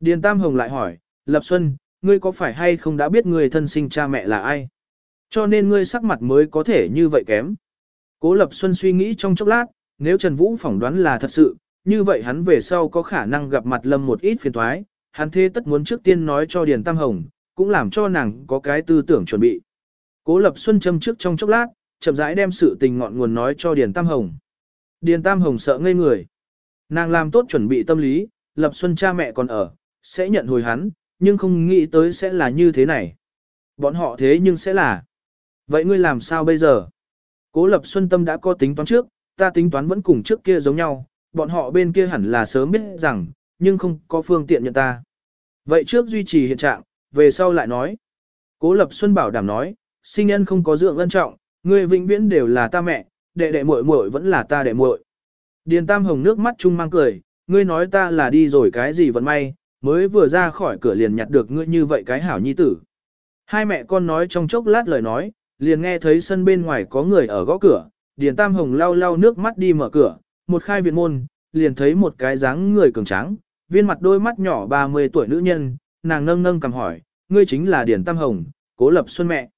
Điền Tam Hồng lại hỏi, Lập Xuân, ngươi có phải hay không đã biết người thân sinh cha mẹ là ai? Cho nên ngươi sắc mặt mới có thể như vậy kém. Cố Lập Xuân suy nghĩ trong chốc lát, nếu Trần Vũ phỏng đoán là thật sự, như vậy hắn về sau có khả năng gặp mặt Lâm một ít phiền thoái, hắn thế tất muốn trước tiên nói cho Điền Tam Hồng, cũng làm cho nàng có cái tư tưởng chuẩn bị. Cố Lập Xuân châm trước trong chốc lát, chậm rãi đem sự tình ngọn nguồn nói cho Điền Tam Hồng. Điền Tam Hồng sợ ngây người. Nàng làm tốt chuẩn bị tâm lý, Lập Xuân cha mẹ còn ở, sẽ nhận hồi hắn, nhưng không nghĩ tới sẽ là như thế này. Bọn họ thế nhưng sẽ là. Vậy ngươi làm sao bây giờ? Cố Lập Xuân tâm đã có tính toán trước, ta tính toán vẫn cùng trước kia giống nhau, bọn họ bên kia hẳn là sớm biết rằng, nhưng không có phương tiện nhận ta. Vậy trước duy trì hiện trạng, về sau lại nói. Cố Lập Xuân bảo đảm nói, sinh nhân không có dưỡng ân trọng, Ngươi vĩnh viễn đều là ta mẹ, đệ đệ muội muội vẫn là ta đệ muội. Điền Tam Hồng nước mắt chung mang cười, ngươi nói ta là đi rồi cái gì vẫn may, mới vừa ra khỏi cửa liền nhặt được ngươi như vậy cái hảo nhi tử. Hai mẹ con nói trong chốc lát lời nói, liền nghe thấy sân bên ngoài có người ở gõ cửa, Điền Tam Hồng lau lau nước mắt đi mở cửa, một khai viện môn, liền thấy một cái dáng người cường tráng, viên mặt đôi mắt nhỏ 30 tuổi nữ nhân, nàng nâng nâng cầm hỏi, ngươi chính là Điền Tam Hồng, cố lập xuân mẹ.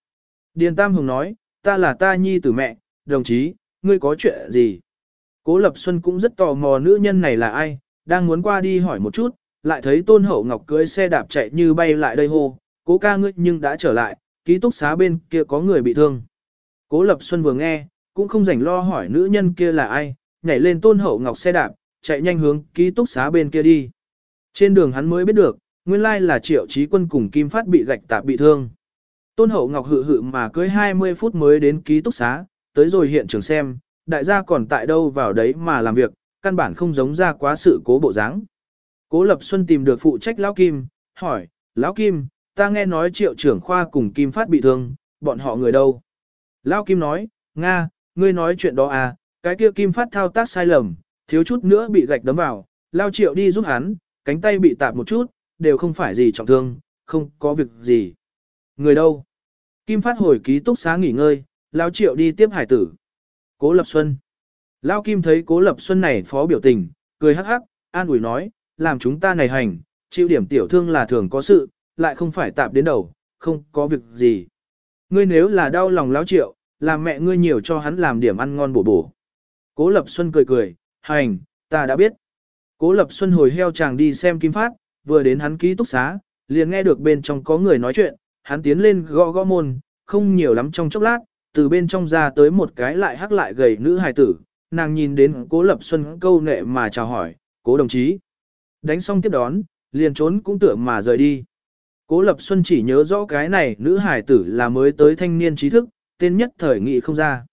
Điền Tam Hồng nói, ta là ta nhi tử mẹ, đồng chí, ngươi có chuyện gì? Cố Lập Xuân cũng rất tò mò nữ nhân này là ai, đang muốn qua đi hỏi một chút, lại thấy Tôn Hậu Ngọc cưới xe đạp chạy như bay lại đây hô, cố ca ngươi nhưng đã trở lại, ký túc xá bên kia có người bị thương. Cố Lập Xuân vừa nghe, cũng không rảnh lo hỏi nữ nhân kia là ai, nhảy lên Tôn Hậu Ngọc xe đạp, chạy nhanh hướng ký túc xá bên kia đi. Trên đường hắn mới biết được, nguyên lai là triệu trí quân cùng Kim Phát bị gạch tạp bị thương. Tôn Hậu Ngọc hự hự mà cưới 20 phút mới đến ký túc xá, tới rồi hiện trường xem, đại gia còn tại đâu vào đấy mà làm việc, căn bản không giống ra quá sự cố bộ dáng. Cố Lập Xuân tìm được phụ trách Lão Kim, hỏi, Lão Kim, ta nghe nói triệu trưởng khoa cùng Kim Phát bị thương, bọn họ người đâu? Lão Kim nói, Nga, ngươi nói chuyện đó à, cái kia Kim Phát thao tác sai lầm, thiếu chút nữa bị gạch đấm vào, Lao Triệu đi giúp hắn, cánh tay bị tạp một chút, đều không phải gì trọng thương, không có việc gì. Người đâu? Kim Phát hồi ký túc xá nghỉ ngơi, Lão Triệu đi tiếp hải tử. Cố Lập Xuân. Lão Kim thấy Cố Lập Xuân này phó biểu tình, cười hắc hắc, an ủi nói, làm chúng ta này hành, chịu điểm tiểu thương là thường có sự, lại không phải tạp đến đầu, không có việc gì. Ngươi nếu là đau lòng Lão Triệu, làm mẹ ngươi nhiều cho hắn làm điểm ăn ngon bổ bổ. Cố Lập Xuân cười cười, hành, ta đã biết. Cố Lập Xuân hồi heo chàng đi xem Kim Phát, vừa đến hắn ký túc xá, liền nghe được bên trong có người nói chuyện, hắn tiến lên gõ gõ môn, không nhiều lắm trong chốc lát, từ bên trong ra tới một cái lại hắc lại gầy nữ hài tử, nàng nhìn đến cố lập xuân câu nệ mà chào hỏi, cố đồng chí. Đánh xong tiếp đón, liền trốn cũng tưởng mà rời đi. Cố lập xuân chỉ nhớ rõ cái này nữ hài tử là mới tới thanh niên trí thức, tên nhất thời nghị không ra.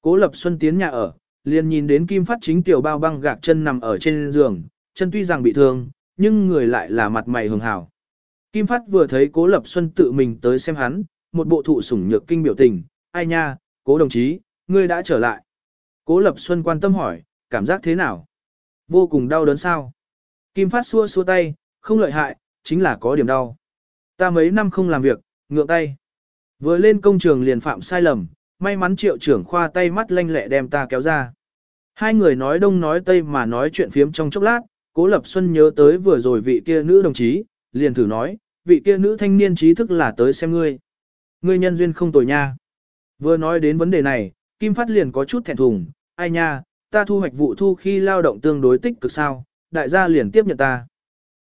Cố lập xuân tiến nhà ở, liền nhìn đến kim phát chính tiểu bao băng gạc chân nằm ở trên giường, chân tuy rằng bị thương, nhưng người lại là mặt mày hường hào. Kim phát vừa thấy cố lập xuân tự mình tới xem hắn, một bộ thụ sủng nhược kinh biểu tình, ai nha, cố đồng chí, ngươi đã trở lại. Cố Lập Xuân quan tâm hỏi, cảm giác thế nào? Vô cùng đau đớn sao? Kim Phát xua xua tay, không lợi hại, chính là có điểm đau. Ta mấy năm không làm việc, ngượng tay. Vừa lên công trường liền phạm sai lầm, may mắn triệu trưởng khoa tay mắt lanh lẹ đem ta kéo ra. Hai người nói đông nói tây mà nói chuyện phiếm trong chốc lát, Cố Lập Xuân nhớ tới vừa rồi vị kia nữ đồng chí, liền thử nói, vị kia nữ thanh niên trí thức là tới xem ngươi. Ngươi nhân duyên không tồi nha. Vừa nói đến vấn đề này, Kim Phát liền có chút thẹn thùng, ai nha, ta thu hoạch vụ thu khi lao động tương đối tích cực sao, đại gia liền tiếp nhận ta.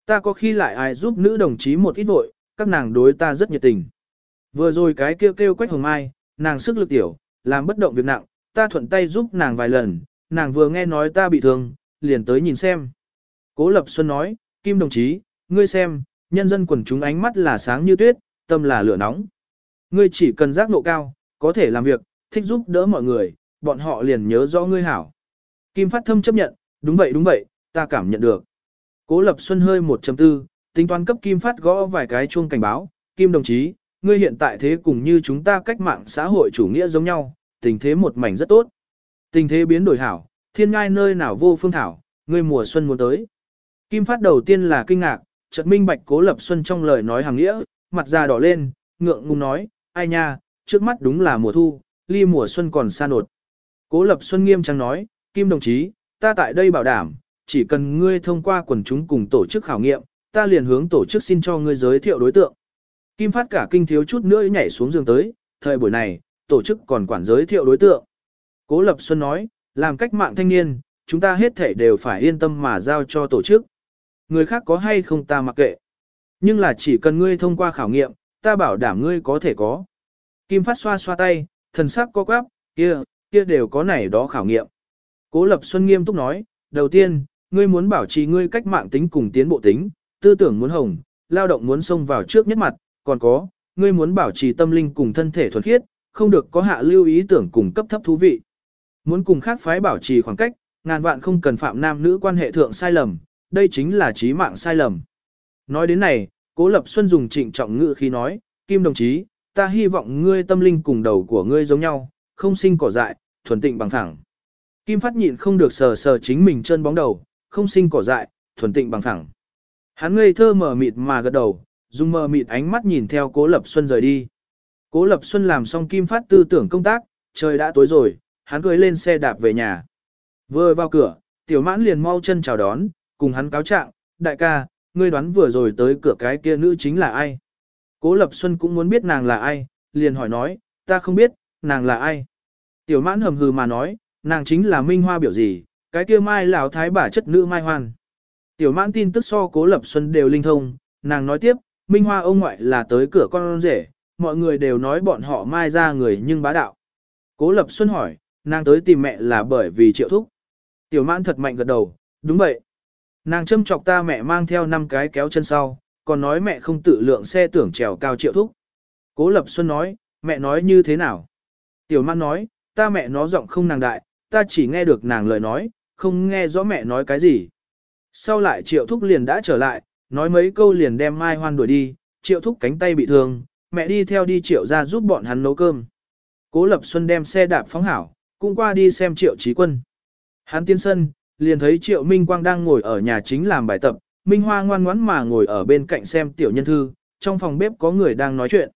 Ta có khi lại ai giúp nữ đồng chí một ít vội, các nàng đối ta rất nhiệt tình. Vừa rồi cái kêu kêu quách hồng mai, nàng sức lực tiểu, làm bất động việc nặng, ta thuận tay giúp nàng vài lần, nàng vừa nghe nói ta bị thương, liền tới nhìn xem. Cố Lập Xuân nói, Kim đồng chí, ngươi xem, nhân dân quần chúng ánh mắt là sáng như tuyết, tâm là lửa nóng. Ngươi chỉ cần giác nộ cao, có thể làm việc, thích giúp đỡ mọi người, bọn họ liền nhớ rõ ngươi hảo. Kim Phát Thâm chấp nhận, đúng vậy đúng vậy, ta cảm nhận được. Cố Lập Xuân hơi 1.4, tính toán cấp Kim Phát gõ vài cái chuông cảnh báo, Kim đồng chí, ngươi hiện tại thế cùng như chúng ta cách mạng xã hội chủ nghĩa giống nhau, tình thế một mảnh rất tốt. Tình thế biến đổi hảo, thiên ngai nơi nào vô phương thảo, ngươi mùa xuân muốn tới. Kim Phát đầu tiên là kinh ngạc, chợt minh bạch Cố Lập Xuân trong lời nói hàng nghĩa, mặt già đỏ lên, ngượng ngùng nói, ai nha, trước mắt đúng là mùa thu, ly mùa xuân còn xa nột. Cố Lập Xuân nghiêm trang nói, Kim đồng chí, ta tại đây bảo đảm, chỉ cần ngươi thông qua quần chúng cùng tổ chức khảo nghiệm, ta liền hướng tổ chức xin cho ngươi giới thiệu đối tượng. Kim phát cả kinh thiếu chút nữa nhảy xuống giường tới, thời buổi này, tổ chức còn quản giới thiệu đối tượng. Cố Lập Xuân nói, làm cách mạng thanh niên, chúng ta hết thể đều phải yên tâm mà giao cho tổ chức. Người khác có hay không ta mặc kệ. Nhưng là chỉ cần ngươi thông qua khảo nghiệm, ta bảo đảm ngươi có thể có. Kim Phát xoa xoa tay, thần sắc co quắp, kia, kia đều có này đó khảo nghiệm. Cố Lập Xuân nghiêm túc nói, đầu tiên, ngươi muốn bảo trì ngươi cách mạng tính cùng tiến bộ tính, tư tưởng muốn hồng, lao động muốn xông vào trước nhất mặt, còn có, ngươi muốn bảo trì tâm linh cùng thân thể thuần khiết, không được có hạ lưu ý tưởng cùng cấp thấp thú vị. Muốn cùng khác phái bảo trì khoảng cách, ngàn vạn không cần phạm nam nữ quan hệ thượng sai lầm, đây chính là trí mạng sai lầm. Nói đến này, Cố Lập Xuân dùng trịnh trọng ngữ khi nói, Kim đồng chí, ta hy vọng ngươi tâm linh cùng đầu của ngươi giống nhau, không sinh cỏ dại, thuần tịnh bằng thẳng. Kim Phát nhịn không được sờ sờ chính mình chân bóng đầu, không sinh cỏ dại, thuần tịnh bằng thẳng. Hắn ngây thơ mở mịt mà gật đầu, dùng mờ mịt ánh mắt nhìn theo Cố Lập Xuân rời đi. Cố Lập Xuân làm xong Kim Phát tư tưởng công tác, trời đã tối rồi, hắn cưỡi lên xe đạp về nhà. Vừa vào cửa, Tiểu Mãn liền mau chân chào đón, cùng hắn cáo trạng, đại ca, ngươi đoán vừa rồi tới cửa cái kia nữ chính là ai? Cố Lập Xuân cũng muốn biết nàng là ai, liền hỏi nói, ta không biết, nàng là ai? Tiểu Mãn hầm hừ mà nói, nàng chính là Minh Hoa biểu gì, cái kia mai lão thái bà chất nữ Mai Hoan. Tiểu Mãn tin tức so Cố Lập Xuân đều linh thông, nàng nói tiếp, Minh Hoa ông ngoại là tới cửa con rể, mọi người đều nói bọn họ mai ra người nhưng bá đạo. Cố Lập Xuân hỏi, nàng tới tìm mẹ là bởi vì triệu thúc. Tiểu mãn thật mạnh gật đầu, đúng vậy. Nàng châm chọc ta mẹ mang theo năm cái kéo chân sau, còn nói mẹ không tự lượng xe tưởng trèo cao triệu thúc. Cố Lập Xuân nói, mẹ nói như thế nào? Tiểu mãn nói, ta mẹ nó giọng không nàng đại, ta chỉ nghe được nàng lời nói, không nghe rõ mẹ nói cái gì. Sau lại triệu thúc liền đã trở lại, nói mấy câu liền đem Mai Hoan đuổi đi, triệu thúc cánh tay bị thương, mẹ đi theo đi triệu ra giúp bọn hắn nấu cơm. Cố Lập Xuân đem xe đạp phóng hảo, cũng qua đi xem triệu trí quân. Hắn tiến sân, liền thấy triệu Minh Quang đang ngồi ở nhà chính làm bài tập, Minh Hoa ngoan ngoãn mà ngồi ở bên cạnh xem tiểu nhân thư, trong phòng bếp có người đang nói chuyện.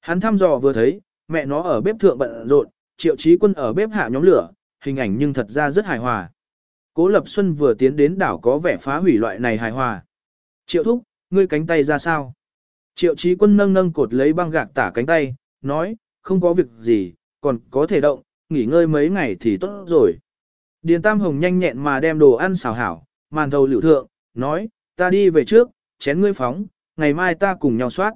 Hắn thăm dò vừa thấy, mẹ nó ở bếp thượng bận rộn, triệu trí quân ở bếp hạ nhóm lửa, hình ảnh nhưng thật ra rất hài hòa. Cố Lập Xuân vừa tiến đến đảo có vẻ phá hủy loại này hài hòa. Triệu thúc, ngươi cánh tay ra sao? Triệu trí quân nâng nâng cột lấy băng gạc tả cánh tay, nói, không có việc gì, còn có thể động, nghỉ ngơi mấy ngày thì tốt rồi. Điền Tam Hồng nhanh nhẹn mà đem đồ ăn xào hảo, màn thầu liệu thượng, nói, ta đi về trước, chén ngươi phóng, ngày mai ta cùng nhau soát.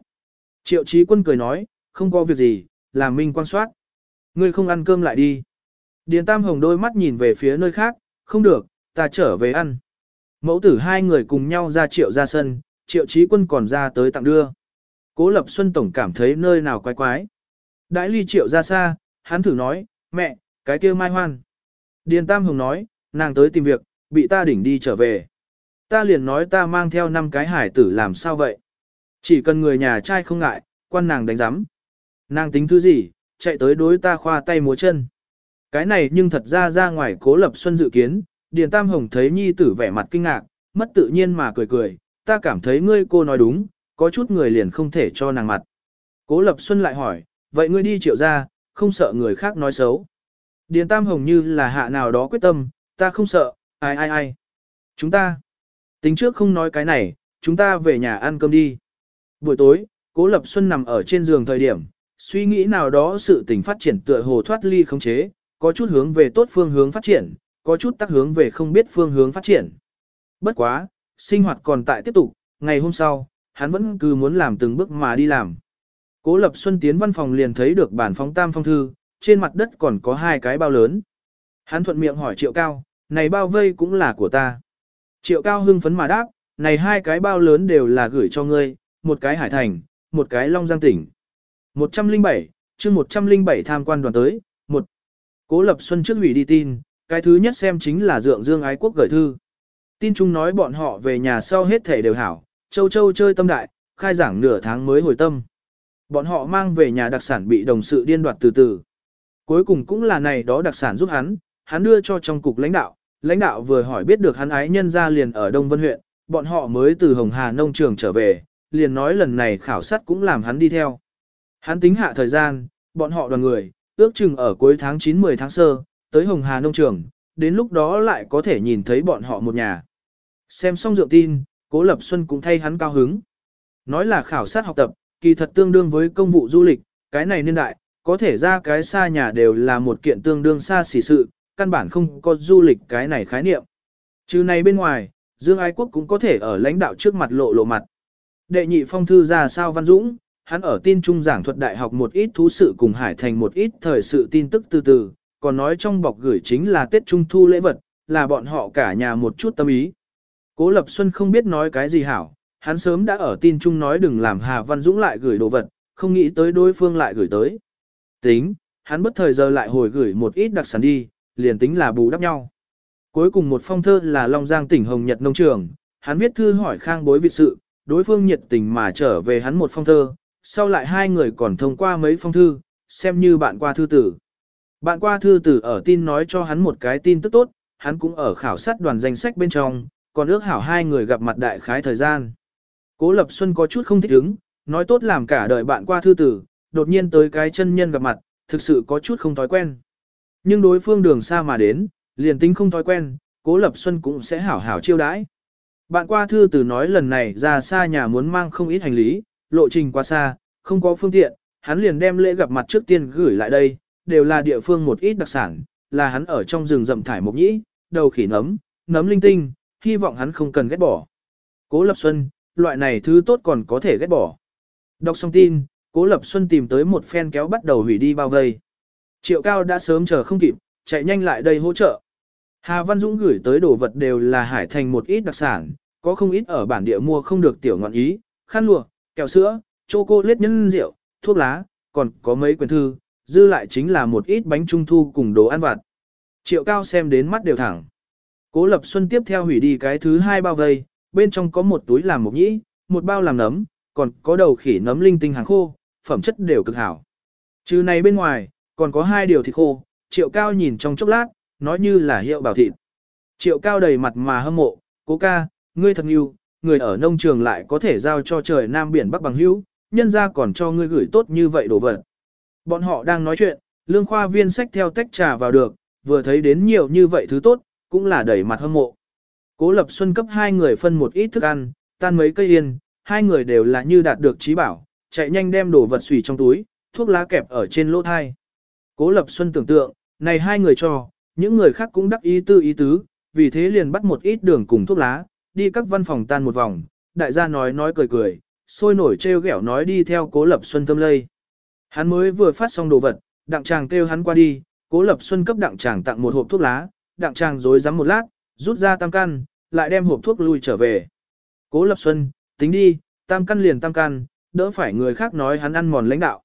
Triệu Chí quân cười nói, không có việc gì, làm minh quan soát. Ngươi không ăn cơm lại đi. Điền Tam Hồng đôi mắt nhìn về phía nơi khác, không được, ta trở về ăn. Mẫu tử hai người cùng nhau ra triệu ra sân, triệu Chí quân còn ra tới tặng đưa. Cố Lập Xuân Tổng cảm thấy nơi nào quái quái. Đãi ly triệu ra xa, hắn thử nói, mẹ, cái kia mai hoan. Điền Tam Hồng nói, nàng tới tìm việc, bị ta đỉnh đi trở về. Ta liền nói ta mang theo năm cái hải tử làm sao vậy? Chỉ cần người nhà trai không ngại, quan nàng đánh giám. Nàng tính thứ gì, chạy tới đối ta khoa tay múa chân. Cái này nhưng thật ra ra ngoài cố lập xuân dự kiến, Điền Tam Hồng thấy nhi tử vẻ mặt kinh ngạc, mất tự nhiên mà cười cười, ta cảm thấy ngươi cô nói đúng, có chút người liền không thể cho nàng mặt. Cố Lập Xuân lại hỏi, vậy ngươi đi triệu ra, không sợ người khác nói xấu. Điền Tam Hồng như là hạ nào đó quyết tâm, ta không sợ, ai ai ai. Chúng ta, tính trước không nói cái này, chúng ta về nhà ăn cơm đi. Buổi tối, Cố Lập Xuân nằm ở trên giường thời điểm, suy nghĩ nào đó sự tình phát triển tựa hồ thoát ly khống chế, có chút hướng về tốt phương hướng phát triển, có chút tác hướng về không biết phương hướng phát triển. Bất quá, sinh hoạt còn tại tiếp tục, ngày hôm sau, hắn vẫn cứ muốn làm từng bước mà đi làm. Cố Lập Xuân tiến văn phòng liền thấy được bản phóng tam phong thư, trên mặt đất còn có hai cái bao lớn. Hắn thuận miệng hỏi Triệu Cao, này bao vây cũng là của ta. Triệu Cao hưng phấn mà đáp, này hai cái bao lớn đều là gửi cho ngươi, một cái Hải Thành, một cái Long Giang tỉnh. 107, chương 107 tham quan đoàn tới, một Cố Lập Xuân trước hủy đi tin, cái thứ nhất xem chính là Dượng Dương Ái Quốc gửi thư. Tin chung nói bọn họ về nhà sau hết thể đều hảo, châu châu chơi tâm đại, khai giảng nửa tháng mới hồi tâm. Bọn họ mang về nhà đặc sản bị đồng sự điên đoạt từ từ. Cuối cùng cũng là này đó đặc sản giúp hắn, hắn đưa cho trong cục lãnh đạo, lãnh đạo vừa hỏi biết được hắn ái nhân ra liền ở Đông Vân huyện, bọn họ mới từ Hồng Hà nông trường trở về, liền nói lần này khảo sát cũng làm hắn đi theo. Hắn tính hạ thời gian, bọn họ đoàn người, ước chừng ở cuối tháng 9-10 tháng sơ, tới Hồng Hà nông trường, đến lúc đó lại có thể nhìn thấy bọn họ một nhà. Xem xong dựa tin, Cố Lập Xuân cũng thay hắn cao hứng. Nói là khảo sát học tập, kỳ thật tương đương với công vụ du lịch, cái này niên đại, có thể ra cái xa nhà đều là một kiện tương đương xa xỉ sự, căn bản không có du lịch cái này khái niệm. Chứ này bên ngoài, Dương Ái Quốc cũng có thể ở lãnh đạo trước mặt lộ lộ mặt. Đệ nhị phong thư ra sao Văn Dũng, hắn ở tin trung giảng thuật đại học một ít thú sự cùng Hải Thành một ít thời sự tin tức từ từ, còn nói trong bọc gửi chính là Tết Trung Thu lễ vật, là bọn họ cả nhà một chút tâm ý. Cố Lập Xuân không biết nói cái gì hảo, hắn sớm đã ở tin chung nói đừng làm Hà Văn Dũng lại gửi đồ vật, không nghĩ tới đối phương lại gửi tới. Tính, hắn bất thời giờ lại hồi gửi một ít đặc sản đi, liền tính là bù đắp nhau. Cuối cùng một phong thơ là Long Giang tỉnh Hồng Nhật Nông Trường, hắn viết thư hỏi khang bối vị sự, đối phương nhiệt tình mà trở về hắn một phong thơ, sau lại hai người còn thông qua mấy phong thư, xem như bạn qua thư tử. Bạn qua thư tử ở tin nói cho hắn một cái tin tức tốt, hắn cũng ở khảo sát đoàn danh sách bên trong, còn ước hảo hai người gặp mặt đại khái thời gian. Cố Lập Xuân có chút không thích ứng, nói tốt làm cả đời bạn qua thư tử, đột nhiên tới cái chân nhân gặp mặt, thực sự có chút không thói quen. Nhưng đối phương đường xa mà đến, liền tính không thói quen, Cố Lập Xuân cũng sẽ hảo hảo chiêu đãi. Bạn qua thư tử nói lần này ra xa nhà muốn mang không ít hành lý, lộ trình quá xa, không có phương tiện, hắn liền đem lễ gặp mặt trước tiên gửi lại đây, đều là địa phương một ít đặc sản, là hắn ở trong rừng rậm thải mộc nhĩ, đầu khỉ nấm, nấm linh tinh, hy vọng hắn không cần ghét bỏ. Cố Lập Xuân, loại này thứ tốt còn có thể ghét bỏ. Đọc xong tin, Cố Lập Xuân tìm tới một phen kéo bắt đầu hủy đi bao vây. Triệu Cao đã sớm chờ không kịp, chạy nhanh lại đây hỗ trợ. Hà Văn Dũng gửi tới đồ vật đều là hải thành một ít đặc sản, có không ít ở bản địa mua không được tiểu ngọn ý, khăn lụa, kẹo sữa, chocolate nhân rượu, thuốc lá, còn có mấy quyển thư, dư lại chính là một ít bánh trung thu cùng đồ ăn vặt. Triệu Cao xem đến mắt đều thẳng. Cố Lập Xuân tiếp theo hủy đi cái thứ hai bao vây, bên trong có một túi làm mộc nhĩ, một bao làm nấm, còn có đầu khỉ nấm linh tinh hàng khô, phẩm chất đều cực hảo. Trừ này bên ngoài, còn có hai điều thịt khô, Triệu Cao nhìn trong chốc lát, nói như là hiệu bảo thịt. Triệu Cao đầy mặt mà hâm mộ, cố ca, ngươi thật yêu, người ở nông trường lại có thể giao cho trời Nam Biển Bắc bằng hữu, nhân ra còn cho ngươi gửi tốt như vậy đồ vật. Bọn họ đang nói chuyện, lương khoa viên sách theo tách trà vào được, vừa thấy đến nhiều như vậy thứ tốt, cũng là đầy mặt hâm mộ. Cố Lập Xuân cấp hai người phân một ít thức ăn, tan mấy cây yên, hai người đều là như đạt được trí bảo, chạy nhanh đem đồ vật xùy trong túi, thuốc lá kẹp ở trên lỗ thai. Cố Lập Xuân tưởng tượng, này hai người cho, những người khác cũng đắc ý tư ý tứ, vì thế liền bắt một ít đường cùng thuốc lá, đi các văn phòng tan một vòng, đại gia nói nói cười cười, sôi nổi trêu ghẹo nói đi theo Cố Lập Xuân tâm lây. Hắn mới vừa phát xong đồ vật, đặng chàng kêu hắn qua đi, Cố Lập Xuân cấp đặng chàng tặng một hộp thuốc lá, đặng chàng dối rắm một lát, rút ra tam căn, lại đem hộp thuốc lui trở về. Cố Lập Xuân, tính đi, tam căn liền tam căn, đỡ phải người khác nói hắn ăn mòn lãnh đạo.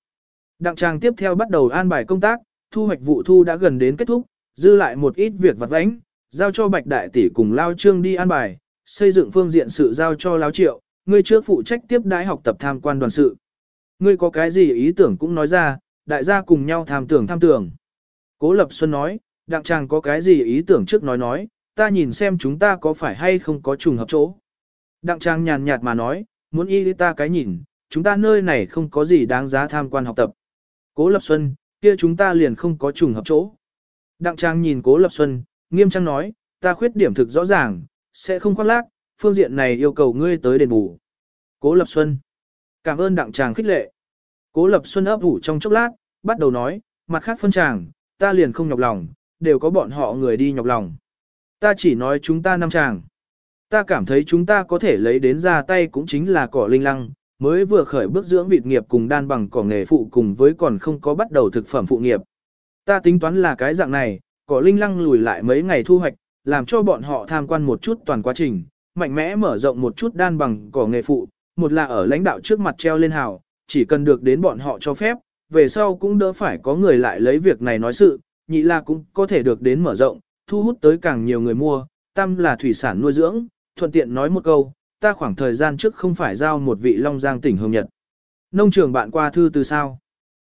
Đặng trang tiếp theo bắt đầu an bài công tác, thu hoạch vụ thu đã gần đến kết thúc, dư lại một ít việc vặt vãnh, giao cho Bạch Đại Tỷ cùng Lao Trương đi an bài, xây dựng phương diện sự giao cho Lao Triệu, ngươi trước phụ trách tiếp đái học tập tham quan đoàn sự. Ngươi có cái gì ý tưởng cũng nói ra, đại gia cùng nhau tham tưởng tham tưởng. Cố Lập Xuân nói, đặng chàng có cái gì ý tưởng trước nói nói, ta nhìn xem chúng ta có phải hay không có trùng hợp chỗ. Đặng Trang nhàn nhạt mà nói, muốn y ta cái nhìn, chúng ta nơi này không có gì đáng giá tham quan học tập. Cố Lập Xuân, kia chúng ta liền không có trùng hợp chỗ. Đặng Trang nhìn Cố Lập Xuân, nghiêm trang nói, ta khuyết điểm thực rõ ràng, sẽ không khoác lác, phương diện này yêu cầu ngươi tới đền bù. Cố Lập Xuân, cảm ơn Đặng Trang khích lệ. Cố Lập Xuân ấp ủ trong chốc lát, bắt đầu nói, mặt khác phân chàng, ta liền không nhọc lòng, đều có bọn họ người đi nhọc lòng. Ta chỉ nói chúng ta năm chàng. Ta cảm thấy chúng ta có thể lấy đến ra tay cũng chính là cỏ linh lăng, mới vừa khởi bước dưỡng vịt nghiệp cùng đan bằng cỏ nghề phụ cùng với còn không có bắt đầu thực phẩm phụ nghiệp. Ta tính toán là cái dạng này, cỏ linh lăng lùi lại mấy ngày thu hoạch, làm cho bọn họ tham quan một chút toàn quá trình, mạnh mẽ mở rộng một chút đan bằng cỏ nghề phụ, một là ở lãnh đạo trước mặt treo lên hào, chỉ cần được đến bọn họ cho phép, về sau cũng đỡ phải có người lại lấy việc này nói sự, nhị là cũng có thể được đến mở rộng, thu hút tới càng nhiều người mua, tam là thủy sản nuôi dưỡng, thuận tiện nói một câu, ta khoảng thời gian trước không phải giao một vị Long Giang tỉnh Hồng Nhật. Nông trường bạn qua thư từ sao?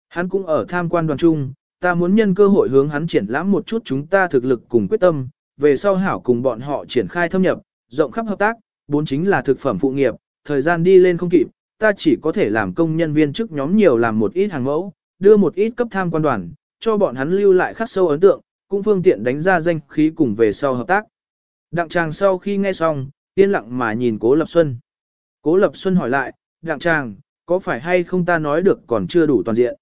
Hắn cũng ở tham quan đoàn trung, ta muốn nhân cơ hội hướng hắn triển lãm một chút chúng ta thực lực cùng quyết tâm, về sau hảo cùng bọn họ triển khai thâm nhập, rộng khắp hợp tác, bốn chính là thực phẩm phụ nghiệp, thời gian đi lên không kịp, ta chỉ có thể làm công nhân viên chức nhóm nhiều làm một ít hàng mẫu, đưa một ít cấp tham quan đoàn, cho bọn hắn lưu lại khắc sâu ấn tượng, cũng phương tiện đánh ra danh khí cùng về sau hợp tác. Đặng tràng sau khi nghe xong, yên lặng mà nhìn Cố Lập Xuân. Cố Lập Xuân hỏi lại, Đặng tràng, có phải hay không ta nói được còn chưa đủ toàn diện?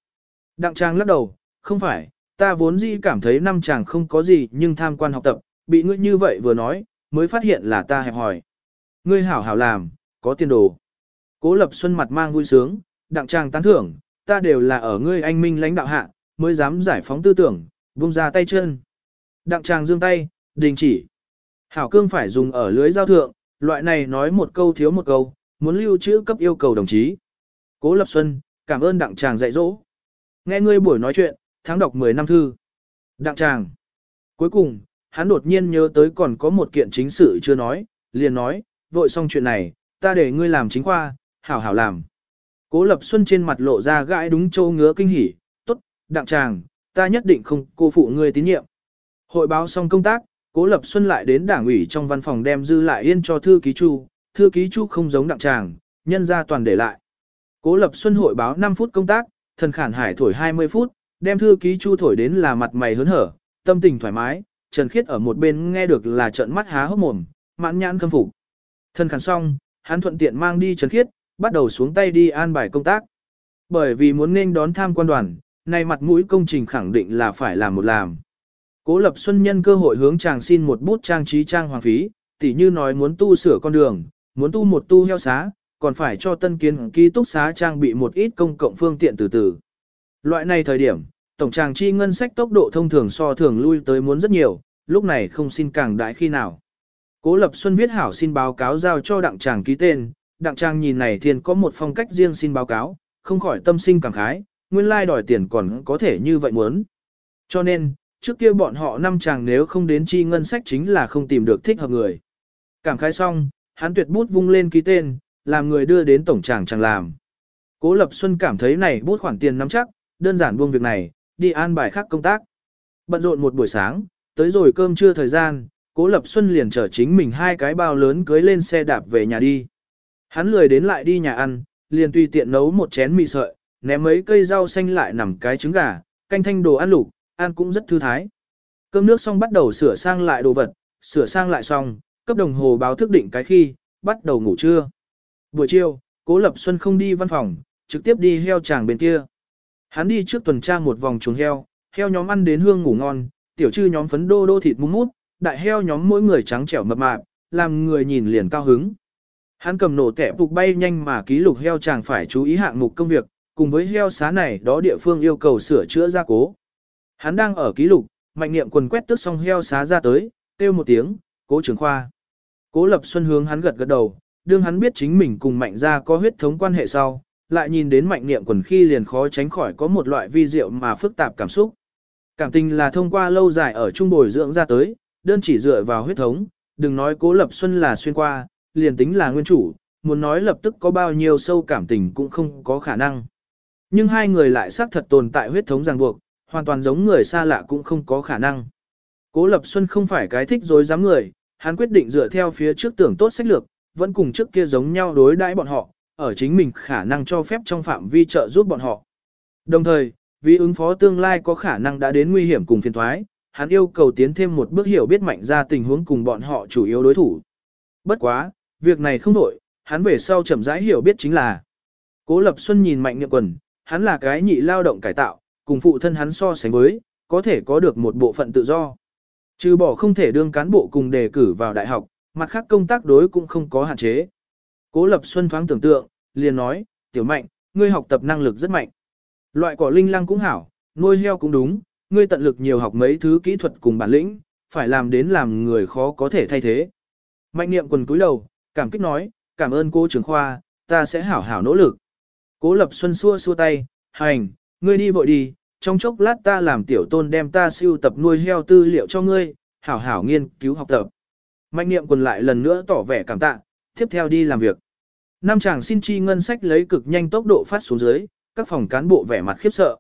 Đặng tràng lắc đầu, không phải, ta vốn dĩ cảm thấy năm chàng không có gì nhưng tham quan học tập, bị ngươi như vậy vừa nói, mới phát hiện là ta hẹp hỏi. Ngươi hảo hảo làm, có tiền đồ. Cố Lập Xuân mặt mang vui sướng, đặng tràng tán thưởng, ta đều là ở ngươi anh minh lãnh đạo hạ, mới dám giải phóng tư tưởng, buông ra tay chân. Đặng tràng dương tay, đình chỉ. Hảo cương phải dùng ở lưới giao thượng, loại này nói một câu thiếu một câu, muốn lưu trữ cấp yêu cầu đồng chí. Cố Lập Xuân, cảm ơn đặng tràng dạy dỗ. Nghe ngươi buổi nói chuyện, tháng đọc 10 năm thư. Đặng tràng. Cuối cùng, hắn đột nhiên nhớ tới còn có một kiện chính sự chưa nói, liền nói, vội xong chuyện này, ta để ngươi làm chính khoa, hảo hảo làm. Cố Lập Xuân trên mặt lộ ra gãi đúng châu ngứa kinh hỉ, tốt, đặng tràng, ta nhất định không cô phụ ngươi tín nhiệm. Hội báo xong công tác, Cố Lập Xuân lại đến đảng ủy trong văn phòng đem dư lại yên cho thư ký Chu, thư ký Chu không giống đặng tràng, nhân ra toàn để lại. Cố Lập Xuân hội báo 5 phút công tác, thần khản hải thổi 20 phút, đem thư ký Chu thổi đến là mặt mày hớn hở, tâm tình thoải mái, Trần Khiết ở một bên nghe được là trợn mắt há hốc mồm, mãn nhãn khâm phục. Thần khản xong, hắn thuận tiện mang đi Trần Khiết, bắt đầu xuống tay đi an bài công tác. Bởi vì muốn nên đón tham quan đoàn, nay mặt mũi công trình khẳng định là phải làm một làm. Cố Lập Xuân nhân cơ hội hướng chàng xin một bút trang trí trang hoàng phí, tỉ như nói muốn tu sửa con đường, muốn tu một tu heo xá, còn phải cho tân kiến ký túc xá trang bị một ít công cộng phương tiện từ từ. Loại này thời điểm, tổng tràng chi ngân sách tốc độ thông thường so thường lui tới muốn rất nhiều, lúc này không xin càng đại khi nào. Cố Lập Xuân viết hảo xin báo cáo giao cho đặng tràng ký tên, đặng tràng nhìn này thiên có một phong cách riêng xin báo cáo, không khỏi tâm sinh cảm khái, nguyên lai đòi tiền còn có thể như vậy muốn. Cho nên, trước kia bọn họ năm chàng nếu không đến chi ngân sách chính là không tìm được thích hợp người. Cảm khái xong, hắn tuyệt bút vung lên ký tên, làm người đưa đến tổng chàng chẳng làm. Cố Lập Xuân cảm thấy này bút khoản tiền nắm chắc, đơn giản buông việc này, đi an bài khác công tác. Bận rộn một buổi sáng, tới rồi cơm trưa thời gian, Cố Lập Xuân liền chở chính mình hai cái bao lớn cưới lên xe đạp về nhà đi. Hắn lười đến lại đi nhà ăn, liền tùy tiện nấu một chén mì sợi, ném mấy cây rau xanh lại nằm cái trứng gà, canh thanh đồ ăn lục, ăn cũng rất thư thái. Cơm nước xong bắt đầu sửa sang lại đồ vật, sửa sang lại xong, cấp đồng hồ báo thức định cái khi, bắt đầu ngủ trưa. Buổi chiều, Cố Lập Xuân không đi văn phòng, trực tiếp đi heo chàng bên kia. Hắn đi trước tuần tra một vòng chuồng heo, heo nhóm ăn đến hương ngủ ngon, tiểu trư nhóm phấn đô đô thịt mút mút, đại heo nhóm mỗi người trắng trẻo mập mạp, làm người nhìn liền cao hứng. Hắn cầm nổ tẻ phục bay nhanh mà ký lục heo chàng phải chú ý hạng mục công việc, cùng với heo xá này đó địa phương yêu cầu sửa chữa gia cố. Hắn đang ở ký lục, mạnh niệm quần quét tước xong heo xá ra tới, kêu một tiếng, cố trưởng khoa. Cố lập xuân hướng hắn gật gật đầu, đương hắn biết chính mình cùng mạnh gia có huyết thống quan hệ sau, lại nhìn đến mạnh niệm quần khi liền khó tránh khỏi có một loại vi diệu mà phức tạp cảm xúc. Cảm tình là thông qua lâu dài ở trung bồi dưỡng ra tới, đơn chỉ dựa vào huyết thống, đừng nói cố lập xuân là xuyên qua, liền tính là nguyên chủ, muốn nói lập tức có bao nhiêu sâu cảm tình cũng không có khả năng. Nhưng hai người lại xác thật tồn tại huyết thống ràng buộc, hoàn toàn giống người xa lạ cũng không có khả năng. Cố Lập Xuân không phải cái thích dối dám người, hắn quyết định dựa theo phía trước tưởng tốt sách lược, vẫn cùng trước kia giống nhau đối đãi bọn họ, ở chính mình khả năng cho phép trong phạm vi trợ giúp bọn họ. Đồng thời, vì ứng phó tương lai có khả năng đã đến nguy hiểm cùng phiền thoái, hắn yêu cầu tiến thêm một bước hiểu biết mạnh ra tình huống cùng bọn họ chủ yếu đối thủ. Bất quá, việc này không đổi, hắn về sau chậm rãi hiểu biết chính là Cố Lập Xuân nhìn mạnh niệm quần, hắn là cái nhị lao động cải tạo, cùng phụ thân hắn so sánh với, có thể có được một bộ phận tự do. Trừ bỏ không thể đương cán bộ cùng đề cử vào đại học, mặt khác công tác đối cũng không có hạn chế. Cố Lập Xuân thoáng tưởng tượng, liền nói, tiểu mạnh, ngươi học tập năng lực rất mạnh. Loại cỏ linh lăng cũng hảo, nuôi heo cũng đúng, ngươi tận lực nhiều học mấy thứ kỹ thuật cùng bản lĩnh, phải làm đến làm người khó có thể thay thế. Mạnh niệm quần cúi đầu, cảm kích nói, cảm ơn cô trưởng khoa, ta sẽ hảo hảo nỗ lực. Cố Lập Xuân xua xua tay, hành, ngươi đi vội đi, trong chốc lát ta làm tiểu tôn đem ta siêu tập nuôi heo tư liệu cho ngươi, hảo hảo nghiên cứu học tập. Mạnh niệm quần lại lần nữa tỏ vẻ cảm tạ, tiếp theo đi làm việc. Nam chàng xin chi ngân sách lấy cực nhanh tốc độ phát xuống dưới, các phòng cán bộ vẻ mặt khiếp sợ.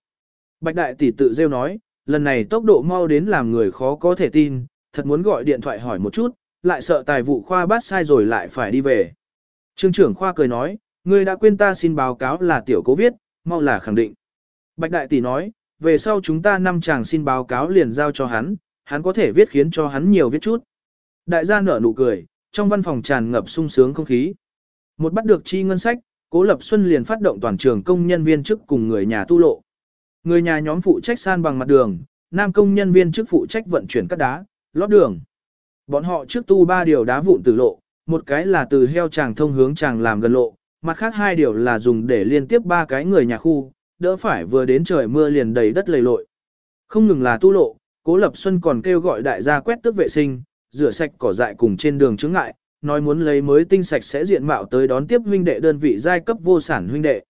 Bạch đại tỷ tự rêu nói, lần này tốc độ mau đến làm người khó có thể tin, thật muốn gọi điện thoại hỏi một chút, lại sợ tài vụ khoa bắt sai rồi lại phải đi về. Trương trưởng khoa cười nói, ngươi đã quên ta xin báo cáo là tiểu cố viết, mau là khẳng định. Bạch đại tỷ nói, về sau chúng ta năm chàng xin báo cáo liền giao cho hắn, hắn có thể viết khiến cho hắn nhiều viết chút. Đại gia nở nụ cười, trong văn phòng tràn ngập sung sướng không khí. Một bắt được chi ngân sách, Cố Lập Xuân liền phát động toàn trường công nhân viên chức cùng người nhà tu lộ. Người nhà nhóm phụ trách san bằng mặt đường, nam công nhân viên chức phụ trách vận chuyển cát đá, lót đường. Bọn họ trước tu ba điều đá vụn từ lộ, một cái là từ heo chàng thông hướng chàng làm gần lộ, mặt khác hai điều là dùng để liên tiếp ba cái người nhà khu, đỡ phải vừa đến trời mưa liền đầy đất lầy lội. Không ngừng là tu lộ, Cố Lập Xuân còn kêu gọi đại gia quét tước vệ sinh, rửa sạch cỏ dại cùng trên đường chứng ngại, nói muốn lấy mới tinh sạch sẽ diện mạo tới đón tiếp huynh đệ đơn vị giai cấp vô sản huynh đệ.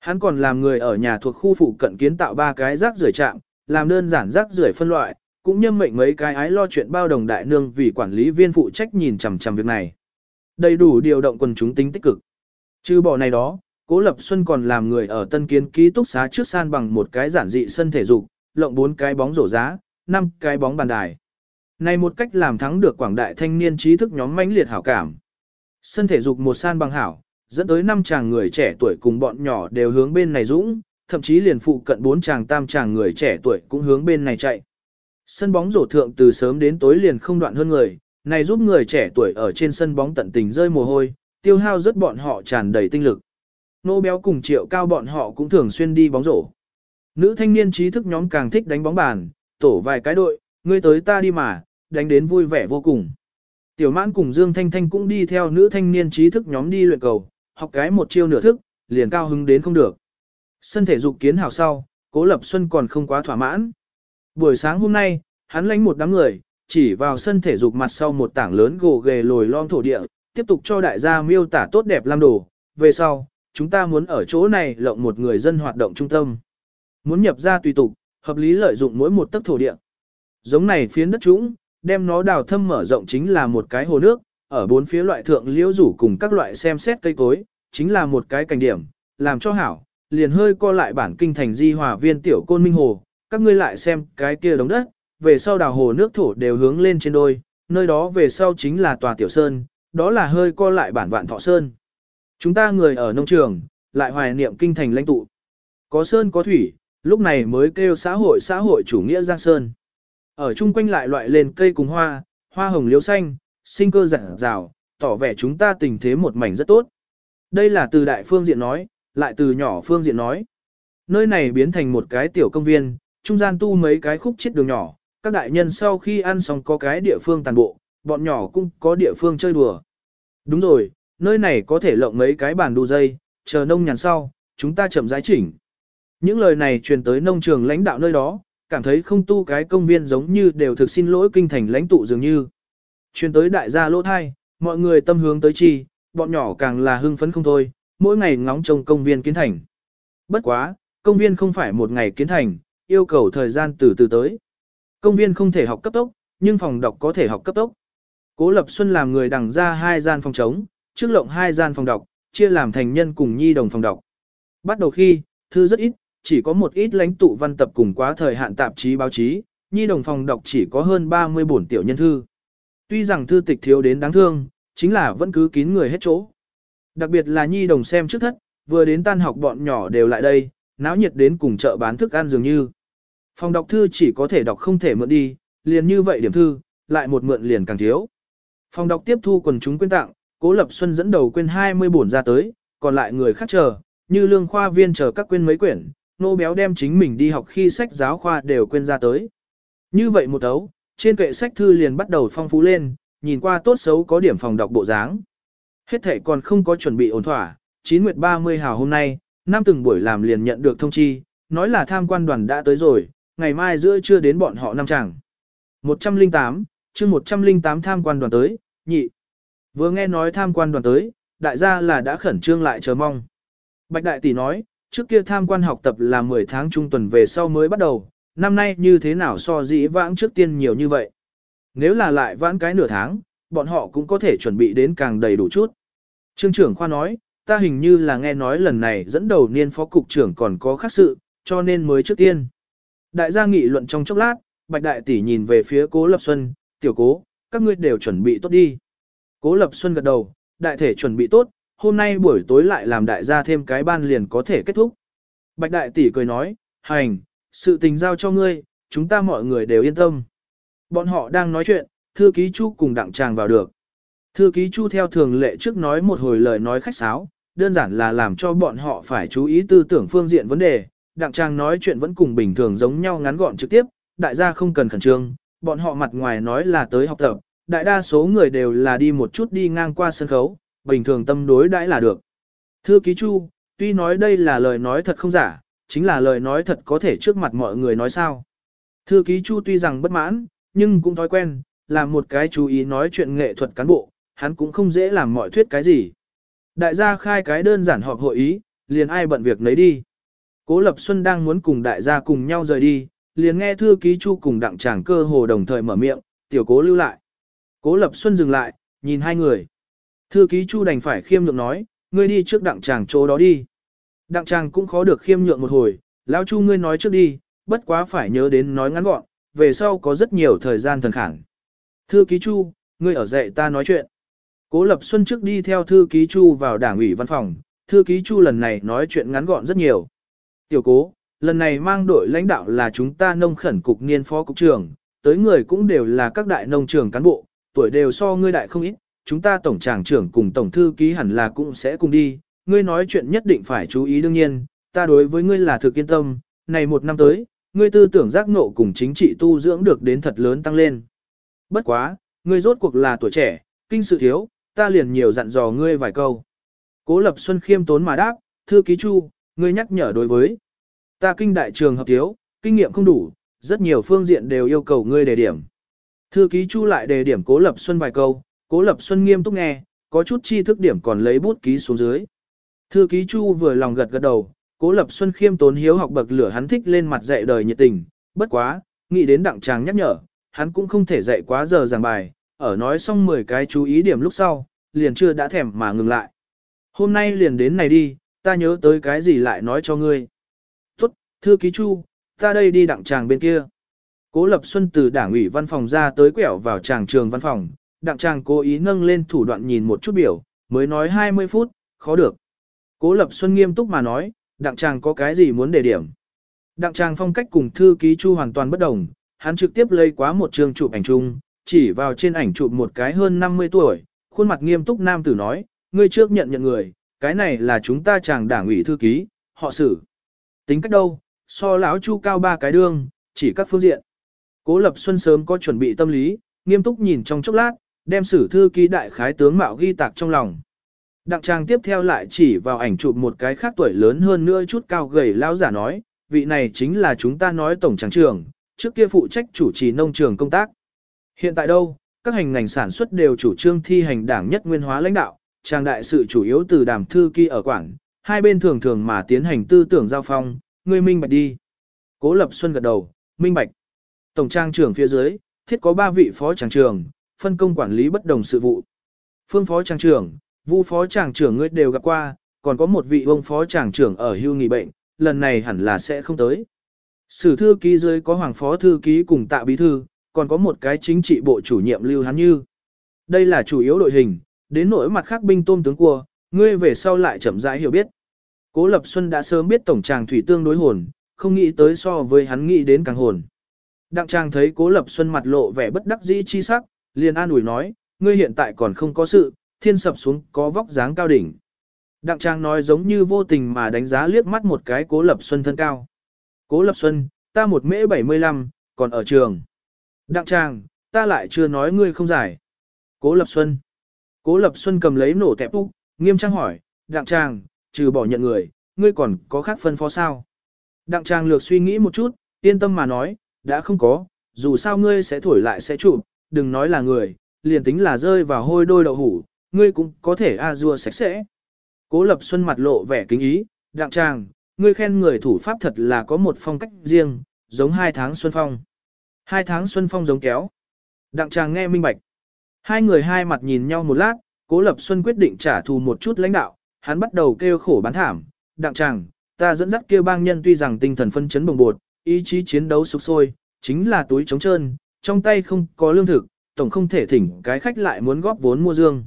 Hắn còn làm người ở nhà thuộc khu phụ cận kiến tạo ba cái rác rưởi trạm, làm đơn giản rác rưởi phân loại, cũng nhâm mệnh mấy cái ái lo chuyện bao đồng đại nương vì quản lý viên phụ trách nhìn chằm chằm việc này. Đầy đủ điều động quần chúng tính tích cực. Trừ bỏ này đó, Cố Lập Xuân còn làm người ở Tân Kiến ký túc xá trước san bằng một cái giản dị sân thể dục, lộng bốn cái bóng rổ giá, năm cái bóng bàn đài. Này một cách làm thắng được quảng đại thanh niên trí thức nhóm mãnh liệt hảo cảm. Sân thể dục một san bằng hảo, dẫn tới năm chàng người trẻ tuổi cùng bọn nhỏ đều hướng bên này dũng, thậm chí liền phụ cận bốn chàng tam chàng người trẻ tuổi cũng hướng bên này chạy. Sân bóng rổ thượng từ sớm đến tối liền không đoạn hơn người, này giúp người trẻ tuổi ở trên sân bóng tận tình rơi mồ hôi, tiêu hao rất bọn họ tràn đầy tinh lực. Nô béo cùng triệu cao bọn họ cũng thường xuyên đi bóng rổ. Nữ thanh niên trí thức nhóm càng thích đánh bóng bàn, tổ vài cái đội, ngươi tới ta đi mà, đánh đến vui vẻ vô cùng. Tiểu mãn cùng Dương Thanh Thanh cũng đi theo nữ thanh niên trí thức nhóm đi luyện cầu, học cái một chiêu nửa thức, liền cao hứng đến không được. Sân thể dục kiến hào sau, Cố Lập Xuân còn không quá thỏa mãn. Buổi sáng hôm nay, hắn lánh một đám người, chỉ vào sân thể dục mặt sau một tảng lớn gồ ghề lồi lom thổ địa, tiếp tục cho đại gia miêu tả tốt đẹp lam đồ. Về sau, chúng ta muốn ở chỗ này lộng một người dân hoạt động trung tâm. Muốn nhập ra tùy tục, hợp lý lợi dụng mỗi một tấc thổ địa. Giống này phiến đất trũng, đem nó đào thâm mở rộng chính là một cái hồ nước, ở bốn phía loại thượng liễu rủ cùng các loại xem xét cây cối, chính là một cái cảnh điểm, làm cho hảo, liền hơi co lại bản kinh thành di hòa viên tiểu côn minh hồ, các ngươi lại xem cái kia đống đất, về sau đào hồ nước thổ đều hướng lên trên đôi, nơi đó về sau chính là tòa tiểu sơn, đó là hơi co lại bản vạn thọ sơn. Chúng ta người ở nông trường, lại hoài niệm kinh thành lãnh tụ. Có sơn có thủy, lúc này mới kêu xã hội xã hội chủ nghĩa Giang Sơn. Ở chung quanh lại loại lên cây cùng hoa, hoa hồng liễu xanh, sinh cơ rạng rào, tỏ vẻ chúng ta tình thế một mảnh rất tốt. Đây là từ đại phương diện nói, lại từ nhỏ phương diện nói. Nơi này biến thành một cái tiểu công viên, trung gian tu mấy cái khúc chết đường nhỏ, các đại nhân sau khi ăn xong có cái địa phương tàn bộ, bọn nhỏ cũng có địa phương chơi đùa. Đúng rồi, nơi này có thể lộng mấy cái bàn đu dây, chờ nông nhàn sau, chúng ta chậm rãi chỉnh. Những lời này truyền tới nông trường lãnh đạo nơi đó, cảm thấy không tu cái công viên giống như đều thực xin lỗi kinh thành lãnh tụ dường như. Truyền tới đại gia lỗ thai, mọi người tâm hướng tới chi, bọn nhỏ càng là hưng phấn không thôi, mỗi ngày ngóng trông công viên kiến thành. Bất quá, công viên không phải một ngày kiến thành, yêu cầu thời gian từ từ tới. Công viên không thể học cấp tốc, nhưng phòng đọc có thể học cấp tốc. Cố Lập Xuân làm người đằng ra hai gian phòng trống, trước lộng hai gian phòng đọc, chia làm thành nhân cùng nhi đồng phòng đọc. Bắt đầu khi, thư rất ít, chỉ có một ít lãnh tụ văn tập cùng quá thời hạn tạp chí báo chí, nhi đồng phòng đọc chỉ có hơn 30 bổn tiểu nhân thư. Tuy rằng thư tịch thiếu đến đáng thương, chính là vẫn cứ kín người hết chỗ. Đặc biệt là nhi đồng xem trước thất, vừa đến tan học bọn nhỏ đều lại đây, náo nhiệt đến cùng chợ bán thức ăn dường như. Phòng đọc thư chỉ có thể đọc không thể mượn đi, liền như vậy điểm thư, lại một mượn liền càng thiếu. Phòng đọc tiếp thu quần chúng quyên tặng, Cố Lập Xuân dẫn đầu quyên 20 bổn ra tới, còn lại người khác chờ, như lương khoa viên chờ các quyên mấy quyển, nô béo đem chính mình đi học khi sách giáo khoa đều quyên ra tới. Như vậy một ấu, trên kệ sách thư liền bắt đầu phong phú lên, nhìn qua tốt xấu có điểm phòng đọc bộ dáng. Hết thể còn không có chuẩn bị ổn thỏa, 9 nguyệt 30 hào hôm nay, năm từng buổi làm liền nhận được thông chi, nói là tham quan đoàn đã tới rồi, ngày mai giữa trưa đến bọn họ năm chẳng. 108, chương 108 tham quan đoàn tới, nhị. Vừa nghe nói tham quan đoàn tới, đại gia là đã khẩn trương lại chờ mong. Bạch đại tỷ nói, trước kia tham quan học tập là 10 tháng trung tuần về sau mới bắt đầu, năm nay như thế nào so dĩ vãng trước tiên nhiều như vậy. Nếu là lại vãn cái nửa tháng, bọn họ cũng có thể chuẩn bị đến càng đầy đủ chút. Trương trưởng khoa nói, ta hình như là nghe nói lần này dẫn đầu niên phó cục trưởng còn có khác sự, cho nên mới trước tiên. Đại gia nghị luận trong chốc lát, Bạch Đại Tỷ nhìn về phía Cố Lập Xuân, tiểu cố, các ngươi đều chuẩn bị tốt đi. Cố Lập Xuân gật đầu, đại thể chuẩn bị tốt, hôm nay buổi tối lại làm đại gia thêm cái ban liền có thể kết thúc. Bạch Đại Tỷ cười nói, hành, sự tình giao cho ngươi, chúng ta mọi người đều yên tâm. Bọn họ đang nói chuyện, thư ký Chu cùng đặng tràng vào được. Thư ký Chu theo thường lệ trước nói một hồi lời nói khách sáo, đơn giản là làm cho bọn họ phải chú ý tư tưởng phương diện vấn đề. Đặng trang nói chuyện vẫn cùng bình thường giống nhau ngắn gọn trực tiếp, đại gia không cần khẩn trương, bọn họ mặt ngoài nói là tới học tập, đại đa số người đều là đi một chút đi ngang qua sân khấu, bình thường tâm đối đãi là được. Thưa ký Chu, tuy nói đây là lời nói thật không giả, chính là lời nói thật có thể trước mặt mọi người nói sao. Thư ký Chu tuy rằng bất mãn, nhưng cũng thói quen, làm một cái chú ý nói chuyện nghệ thuật cán bộ, hắn cũng không dễ làm mọi thuyết cái gì. Đại gia khai cái đơn giản họp hội ý, liền ai bận việc lấy đi. Cố Lập Xuân đang muốn cùng đại gia cùng nhau rời đi, liền nghe thư ký Chu cùng đặng tràng cơ hồ đồng thời mở miệng, tiểu cố lưu lại. Cố Lập Xuân dừng lại, nhìn hai người. Thư ký Chu đành phải khiêm nhượng nói, ngươi đi trước đặng tràng chỗ đó đi. Đặng tràng cũng khó được khiêm nhượng một hồi, lão Chu ngươi nói trước đi, bất quá phải nhớ đến nói ngắn gọn, về sau có rất nhiều thời gian thần khẳng. Thư ký Chu, ngươi ở dạy ta nói chuyện. Cố Lập Xuân trước đi theo thư ký Chu vào đảng ủy văn phòng, thư ký Chu lần này nói chuyện ngắn gọn rất nhiều. Tiểu cố, lần này mang đội lãnh đạo là chúng ta nông khẩn cục niên phó cục trưởng, tới người cũng đều là các đại nông trường cán bộ, tuổi đều so ngươi đại không ít, chúng ta tổng tràng trưởng cùng tổng thư ký hẳn là cũng sẽ cùng đi, ngươi nói chuyện nhất định phải chú ý đương nhiên, ta đối với ngươi là thực yên tâm, này một năm tới, ngươi tư tưởng giác ngộ cùng chính trị tu dưỡng được đến thật lớn tăng lên. Bất quá, ngươi rốt cuộc là tuổi trẻ, kinh sự thiếu, ta liền nhiều dặn dò ngươi vài câu. Cố Lập Xuân khiêm tốn mà đáp, thư ký Chu, ngươi nhắc nhở đối với. Ta kinh đại trường hợp thiếu, kinh nghiệm không đủ, rất nhiều phương diện đều yêu cầu ngươi đề điểm. Thư ký Chu lại đề điểm Cố Lập Xuân vài câu, Cố Lập Xuân nghiêm túc nghe, có chút chi thức điểm còn lấy bút ký xuống dưới. Thư ký Chu vừa lòng gật gật đầu, Cố Lập Xuân khiêm tốn hiếu học bậc lửa hắn thích lên mặt dạy đời nhiệt tình, bất quá, nghĩ đến đặng tràng nhắc nhở, hắn cũng không thể dạy quá giờ giảng bài, ở nói xong 10 cái chú ý điểm lúc sau, liền chưa đã thèm mà ngừng lại. Hôm nay liền đến này đi, ta nhớ tới cái gì lại nói cho ngươi. Thư ký Chu, ta đây đi đặng tràng bên kia. Cố Lập Xuân từ đảng ủy văn phòng ra tới quẹo vào tràng trường văn phòng, đặng tràng cố ý nâng lên thủ đoạn nhìn một chút biểu, mới nói 20 phút, khó được. Cố Lập Xuân nghiêm túc mà nói, đặng tràng có cái gì muốn đề điểm. Đặng tràng phong cách cùng thư ký Chu hoàn toàn bất đồng, hắn trực tiếp lấy quá một trường chụp ảnh chung, chỉ vào trên ảnh chụp một cái hơn 50 tuổi, khuôn mặt nghiêm túc nam tử nói, ngươi trước nhận nhận người, cái này là chúng ta chàng đảng ủy thư ký, họ xử. Tính cách đâu, so lão chu cao ba cái đương, chỉ các phương diện. Cố Lập Xuân sớm có chuẩn bị tâm lý, nghiêm túc nhìn trong chốc lát, đem sử thư ký đại khái tướng mạo ghi tạc trong lòng. Đặng trang tiếp theo lại chỉ vào ảnh chụp một cái khác tuổi lớn hơn nữa chút cao gầy lão giả nói, vị này chính là chúng ta nói tổng tràng trưởng, trước kia phụ trách chủ trì nông trường công tác. Hiện tại đâu, các hành ngành sản xuất đều chủ trương thi hành đảng nhất nguyên hóa lãnh đạo, trang đại sự chủ yếu từ đàm thư ký ở quảng hai bên thường thường mà tiến hành tư tưởng giao phong, ngươi minh bạch đi. Cố Lập Xuân gật đầu, minh bạch. Tổng trang trưởng phía dưới, thiết có ba vị phó trang trưởng, phân công quản lý bất đồng sự vụ. Phương phó trang trưởng, vu phó trang trưởng ngươi đều gặp qua, còn có một vị ông phó trang trưởng ở hưu nghỉ bệnh, lần này hẳn là sẽ không tới. Sử thư ký dưới có hoàng phó thư ký cùng tạ bí thư, còn có một cái chính trị bộ chủ nhiệm Lưu Hán Như. Đây là chủ yếu đội hình, đến nỗi mặt khác binh tôm tướng cua, ngươi về sau lại chậm rãi hiểu biết. Cố Lập Xuân đã sớm biết tổng tràng thủy tương đối hồn, không nghĩ tới so với hắn nghĩ đến càng hồn. Đặng trang thấy Cố Lập Xuân mặt lộ vẻ bất đắc dĩ chi sắc, liền an ủi nói, ngươi hiện tại còn không có sự, thiên sập xuống có vóc dáng cao đỉnh. Đặng trang nói giống như vô tình mà đánh giá liếc mắt một cái Cố Lập Xuân thân cao. Cố Lập Xuân, ta một mễ 75, còn ở trường. Đặng trang, ta lại chưa nói ngươi không giải. Cố Lập Xuân. Cố Lập Xuân cầm lấy nổ tẹp úc, nghiêm trang hỏi, đặng trang, trừ bỏ nhận người, ngươi còn có khác phân phó sao? Đặng trang lược suy nghĩ một chút, yên tâm mà nói, đã không có, dù sao ngươi sẽ thổi lại sẽ chụp, đừng nói là người, liền tính là rơi vào hôi đôi đậu hủ, ngươi cũng có thể a dua sạch sẽ. Cố Lập Xuân mặt lộ vẻ kính ý, đặng trang, ngươi khen người thủ pháp thật là có một phong cách riêng, giống hai tháng xuân phong. Hai tháng xuân phong giống kéo. Đặng Trang nghe minh bạch. Hai người hai mặt nhìn nhau một lát, Cố Lập Xuân quyết định trả thù một chút lãnh đạo, hắn bắt đầu kêu khổ bán thảm. Đặng chàng, ta dẫn dắt kêu bang nhân tuy rằng tinh thần phân chấn bồng bột, ý chí chiến đấu sục sôi, chính là túi trống trơn, trong tay không có lương thực, tổng không thể thỉnh cái khách lại muốn góp vốn mua dương.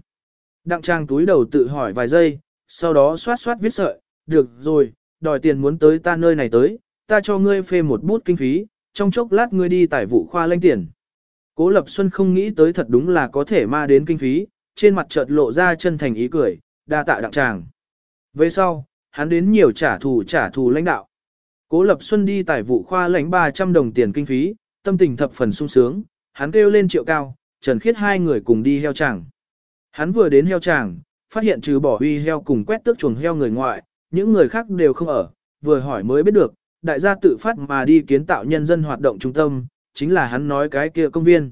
Đặng trang túi đầu tự hỏi vài giây, sau đó xoát xoát viết sợi, được rồi, đòi tiền muốn tới ta nơi này tới, ta cho ngươi phê một bút kinh phí, trong chốc lát ngươi đi tải vụ khoa lanh tiền. Cố Lập Xuân không nghĩ tới thật đúng là có thể ma đến kinh phí, trên mặt chợt lộ ra chân thành ý cười, đa tạ đặng tràng. Về sau, hắn đến nhiều trả thù trả thù lãnh đạo. Cố Lập Xuân đi tài vụ khoa lãnh 300 đồng tiền kinh phí, tâm tình thập phần sung sướng, hắn kêu lên triệu cao, Trần Khiết hai người cùng đi heo tràng. Hắn vừa đến heo tràng, phát hiện trừ bỏ huy heo cùng quét tước chuồng heo người ngoại, những người khác đều không ở, vừa hỏi mới biết được, đại gia tự phát mà đi kiến tạo nhân dân hoạt động trung tâm, chính là hắn nói cái kia công viên.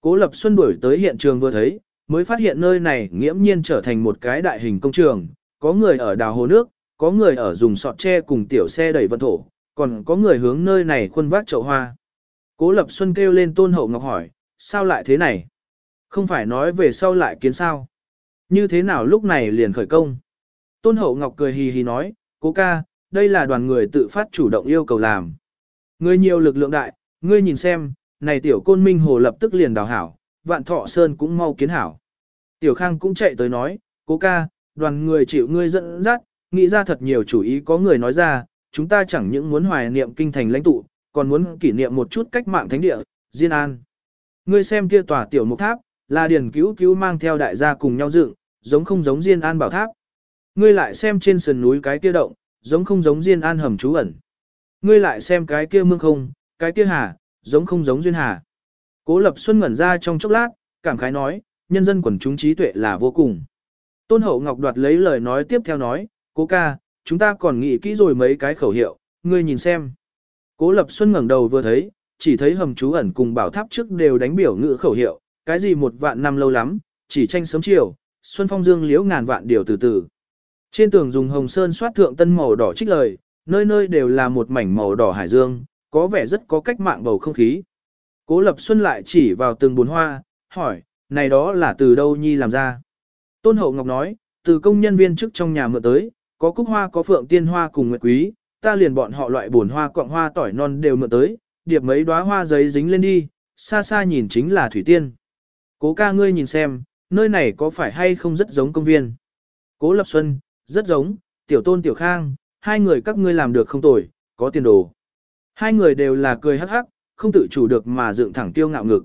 Cố Lập Xuân đuổi tới hiện trường vừa thấy, mới phát hiện nơi này nghiễm nhiên trở thành một cái đại hình công trường, có người ở đào hồ nước, có người ở dùng sọt tre cùng tiểu xe đẩy vận thổ, còn có người hướng nơi này khuôn vác chậu hoa. Cố Lập Xuân kêu lên Tôn Hậu Ngọc hỏi, sao lại thế này? Không phải nói về sau lại kiến sao? Như thế nào lúc này liền khởi công? Tôn Hậu Ngọc cười hì hì nói, cố ca, đây là đoàn người tự phát chủ động yêu cầu làm. Ngươi nhiều lực lượng đại, ngươi nhìn xem, này tiểu côn minh hồ lập tức liền đào hảo, vạn thọ sơn cũng mau kiến hảo. Tiểu khang cũng chạy tới nói, cố ca, đoàn người chịu ngươi dẫn dắt, nghĩ ra thật nhiều chủ ý có người nói ra, chúng ta chẳng những muốn hoài niệm kinh thành lãnh tụ, còn muốn kỷ niệm một chút cách mạng thánh địa, Diên An. Ngươi xem kia tòa tiểu mục tháp, là điển cứu cứu mang theo đại gia cùng nhau dựng, giống không giống Diên An bảo tháp. Ngươi lại xem trên sườn núi cái kia động, giống không giống Diên An hầm trú ẩn. Ngươi lại xem cái kia mương không, cái kia hà, giống không giống duyên hà. Cố Lập Xuân ngẩn ra trong chốc lát, cảm khái nói, nhân dân quần chúng trí tuệ là vô cùng. Tôn Hậu Ngọc đoạt lấy lời nói tiếp theo nói, cố ca, chúng ta còn nghĩ kỹ rồi mấy cái khẩu hiệu, ngươi nhìn xem. Cố Lập Xuân ngẩng đầu vừa thấy, chỉ thấy hầm chú ẩn cùng bảo tháp trước đều đánh biểu ngữ khẩu hiệu, cái gì một vạn năm lâu lắm, chỉ tranh sớm chiều, xuân phong dương liễu ngàn vạn điều từ từ. Trên tường dùng hồng sơn xoát thượng tân màu đỏ trích lời, nơi nơi đều là một mảnh màu đỏ hải dương, có vẻ rất có cách mạng bầu không khí. Cố Lập Xuân lại chỉ vào từng bồn hoa, hỏi, này đó là từ đâu nhi làm ra? Tôn Hậu Ngọc nói, từ công nhân viên chức trong nhà mượn tới, có cúc hoa có phượng tiên hoa cùng nguyệt quý, ta liền bọn họ loại bồn hoa cọng hoa tỏi non đều mượn tới, điệp mấy đóa hoa giấy dính lên đi, xa xa nhìn chính là thủy tiên. Cố ca ngươi nhìn xem, nơi này có phải hay không rất giống công viên? Cố Lập Xuân, rất giống, tiểu tôn tiểu khang, hai người các ngươi làm được không tồi, có tiền đồ. Hai người đều là cười hắc hắc, không tự chủ được mà dựng thẳng tiêu ngạo ngực.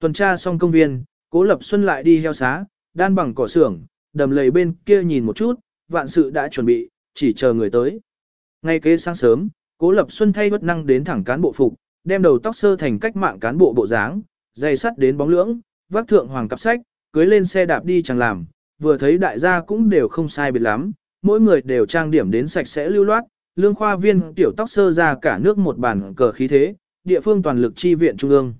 Tuần tra xong công viên, Cố Lập Xuân lại đi heo xá, đan bằng cỏ xưởng, đầm lầy bên kia nhìn một chút, vạn sự đã chuẩn bị, chỉ chờ người tới. Ngay kế sáng sớm, Cố Lập Xuân thay bất năng đến thẳng cán bộ phục, đem đầu tóc sơ thành cách mạng cán bộ bộ dáng, dày sắt đến bóng lưỡng, vác thượng hoàng cặp sách, cưới lên xe đạp đi chẳng làm, vừa thấy đại gia cũng đều không sai biệt lắm, mỗi người đều trang điểm đến sạch sẽ lưu loát, lương khoa viên tiểu tóc sơ ra cả nước một bản cờ khí thế, địa phương toàn lực chi viện trung ương.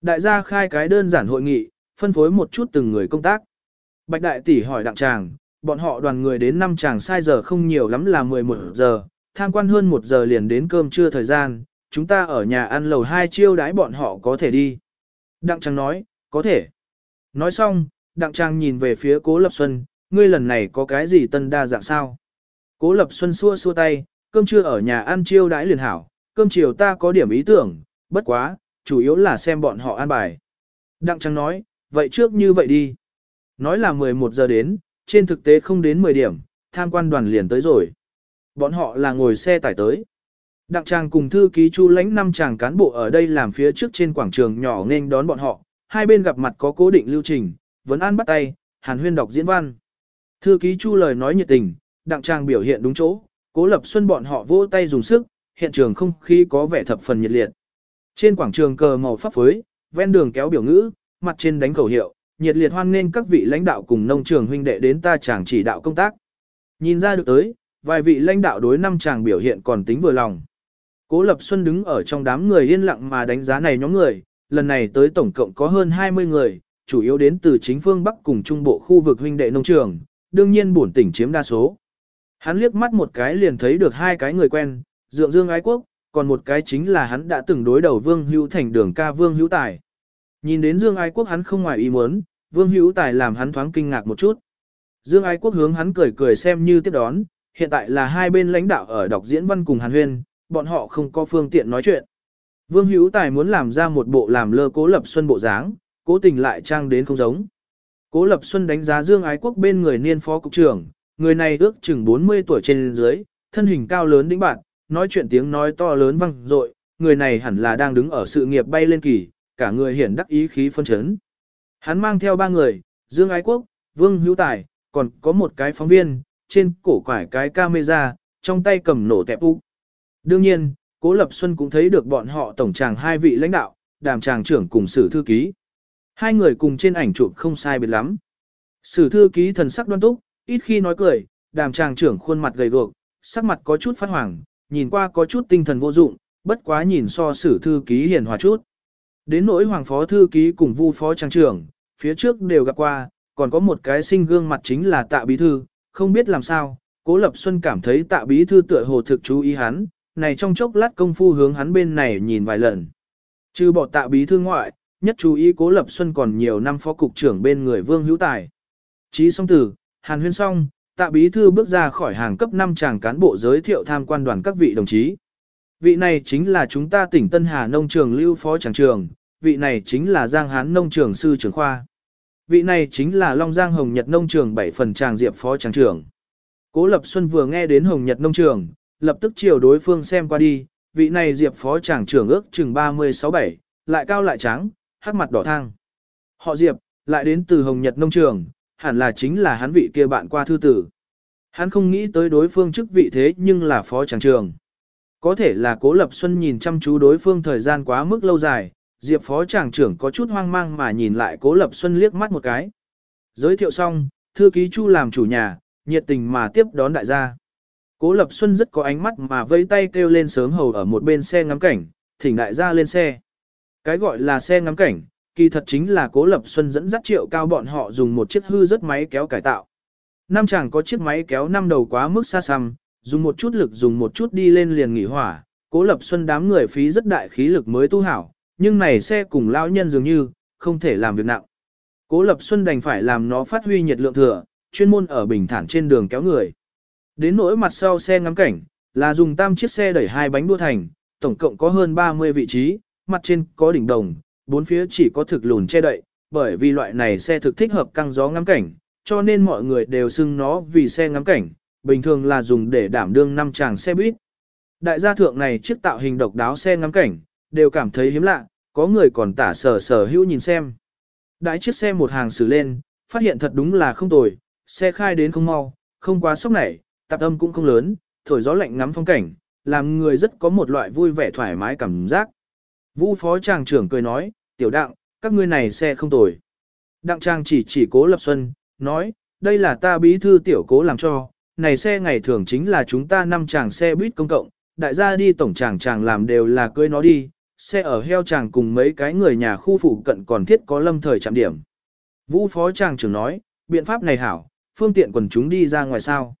Đại gia khai cái đơn giản hội nghị, phân phối một chút từng người công tác. Bạch đại tỷ hỏi đặng tràng, bọn họ đoàn người đến năm chàng sai giờ không nhiều lắm là 11 giờ, tham quan hơn 1 giờ liền đến cơm trưa thời gian, chúng ta ở nhà ăn lầu hai chiêu đãi bọn họ có thể đi. Đặng tràng nói, có thể. Nói xong, đặng tràng nhìn về phía cố lập xuân, ngươi lần này có cái gì tân đa dạng sao? Cố lập xuân xua xua tay, cơm trưa ở nhà ăn chiêu đãi liền hảo, cơm chiều ta có điểm ý tưởng, bất quá, chủ yếu là xem bọn họ ăn bài. Đặng Trăng nói, vậy trước như vậy đi. Nói là 11 giờ đến, trên thực tế không đến 10 điểm, tham quan đoàn liền tới rồi. Bọn họ là ngồi xe tải tới. Đặng Trang cùng thư ký Chu lãnh năm chàng cán bộ ở đây làm phía trước trên quảng trường nhỏ nên đón bọn họ, hai bên gặp mặt có cố định lưu trình, vấn an bắt tay, Hàn Huyên đọc diễn văn. Thư ký Chu lời nói nhiệt tình, Đặng Trang biểu hiện đúng chỗ, Cố Lập Xuân bọn họ vỗ tay dùng sức, hiện trường không khí có vẻ thập phần nhiệt liệt. Trên quảng trường cờ màu pháp phối, ven đường kéo biểu ngữ, mặt trên đánh khẩu hiệu, nhiệt liệt hoan nghênh các vị lãnh đạo cùng nông trường huynh đệ đến ta chàng chỉ đạo công tác. Nhìn ra được tới, vài vị lãnh đạo đối năm chàng biểu hiện còn tính vừa lòng. Cố Lập Xuân đứng ở trong đám người yên lặng mà đánh giá này nhóm người, lần này tới tổng cộng có hơn 20 người, chủ yếu đến từ chính phương Bắc cùng Trung Bộ khu vực huynh đệ nông trường, đương nhiên bổn tỉnh chiếm đa số. Hắn liếc mắt một cái liền thấy được hai cái người quen, Dượng Dương Ái Quốc, còn một cái chính là hắn đã từng đối đầu Vương Hữu Thành đường ca Vương Hữu Tài. Nhìn đến Dương Ái Quốc hắn không ngoài ý muốn, Vương Hữu Tài làm hắn thoáng kinh ngạc một chút. Dương Ái Quốc hướng hắn cười cười xem như tiếp đón, hiện tại là hai bên lãnh đạo ở đọc diễn văn cùng Hàn Huyên, bọn họ không có phương tiện nói chuyện. Vương Hữu Tài muốn làm ra một bộ làm lơ Cố Lập Xuân bộ dáng, cố tình lại trang đến không giống. Cố Lập Xuân đánh giá Dương Ái Quốc bên người niên phó cục trưởng, người này ước chừng 40 tuổi trên dưới, thân hình cao lớn đĩnh bạn, nói chuyện tiếng nói to lớn vang dội, người này hẳn là đang đứng ở sự nghiệp bay lên kỳ, cả người hiển đắc ý khí phân chấn. Hắn mang theo ba người, Dương Ái Quốc, Vương Hữu Tài, còn có một cái phóng viên, trên cổ quải cái camera, trong tay cầm nổ tẹp ú. Đương nhiên, Cố Lập Xuân cũng thấy được bọn họ tổng tràng hai vị lãnh đạo, đàm tràng trưởng cùng sử thư ký. Hai người cùng trên ảnh chụp không sai biệt lắm. Sử thư ký thần sắc đoan túc, ít khi nói cười, đàm tràng trưởng khuôn mặt gầy guộc, sắc mặt có chút phát hoàng, nhìn qua có chút tinh thần vô dụng, bất quá nhìn so sử thư ký hiền hòa chút. Đến nỗi hoàng phó thư ký cùng vu phó trang trưởng, phía trước đều gặp qua, còn có một cái sinh gương mặt chính là tạ bí thư, không biết làm sao, cố lập xuân cảm thấy tạ bí thư tựa hồ thực chú ý hắn, này trong chốc lát công phu hướng hắn bên này nhìn vài lần. Trừ bỏ tạ bí thư ngoại, nhất chú ý cố lập xuân còn nhiều năm phó cục trưởng bên người vương hữu tài. Chí song tử, hàn huyên song, tạ bí thư bước ra khỏi hàng cấp 5 chàng cán bộ giới thiệu tham quan đoàn các vị đồng chí. Vị này chính là chúng ta tỉnh Tân Hà nông trường lưu phó tràng trường, vị này chính là Giang Hán nông trường sư trưởng khoa. Vị này chính là Long Giang Hồng Nhật nông trường bảy phần tràng diệp phó tràng trưởng. Cố Lập Xuân vừa nghe đến Hồng Nhật nông trường, lập tức chiều đối phương xem qua đi, vị này diệp phó tràng trưởng ước chừng 36-7, lại cao lại trắng, hắc mặt đỏ thang. Họ diệp, lại đến từ Hồng Nhật nông trường, hẳn là chính là hắn vị kia bạn qua thư tử. Hắn không nghĩ tới đối phương chức vị thế nhưng là phó tràng trường. Có thể là Cố Lập Xuân nhìn chăm chú đối phương thời gian quá mức lâu dài, Diệp phó tràng trưởng có chút hoang mang mà nhìn lại Cố Lập Xuân liếc mắt một cái. Giới thiệu xong, thư ký Chu làm chủ nhà, nhiệt tình mà tiếp đón đại gia. Cố Lập Xuân rất có ánh mắt mà vẫy tay kêu lên sớm hầu ở một bên xe ngắm cảnh, thỉnh đại gia lên xe. Cái gọi là xe ngắm cảnh, kỳ thật chính là Cố Lập Xuân dẫn dắt triệu cao bọn họ dùng một chiếc hư rất máy kéo cải tạo. Nam chàng có chiếc máy kéo năm đầu quá mức xa xăm, dùng một chút lực dùng một chút đi lên liền nghỉ hỏa, Cố Lập Xuân đám người phí rất đại khí lực mới tu hảo, nhưng này xe cùng lão nhân dường như, không thể làm việc nặng. Cố Lập Xuân đành phải làm nó phát huy nhiệt lượng thừa, chuyên môn ở bình thản trên đường kéo người. Đến nỗi mặt sau xe ngắm cảnh, là dùng tam chiếc xe đẩy hai bánh đua thành, tổng cộng có hơn 30 vị trí, mặt trên có đỉnh đồng, bốn phía chỉ có thực lùn che đậy, bởi vì loại này xe thực thích hợp căng gió ngắm cảnh, cho nên mọi người đều xưng nó vì xe ngắm cảnh, bình thường là dùng để đảm đương năm chàng xe buýt. Đại gia thượng này chiếc tạo hình độc đáo xe ngắm cảnh, đều cảm thấy hiếm lạ, có người còn tả sở sở hữu nhìn xem. Đại chiếc xe một hàng xử lên, phát hiện thật đúng là không tồi, xe khai đến không mau, không quá sốc nảy, tạp âm cũng không lớn, thổi gió lạnh ngắm phong cảnh, làm người rất có một loại vui vẻ thoải mái cảm giác. Vũ phó tràng trưởng cười nói, tiểu đặng, các ngươi này xe không tồi. Đặng trang chỉ chỉ cố lập xuân, nói, đây là ta bí thư tiểu cố làm cho, này xe ngày thường chính là chúng ta năm chàng xe buýt công cộng, đại gia đi tổng chàng chàng làm đều là cưới nó đi, xe ở heo chàng cùng mấy cái người nhà khu phụ cận còn thiết có lâm thời chạm điểm. Vũ phó chàng trưởng nói, biện pháp này hảo, phương tiện quần chúng đi ra ngoài sao.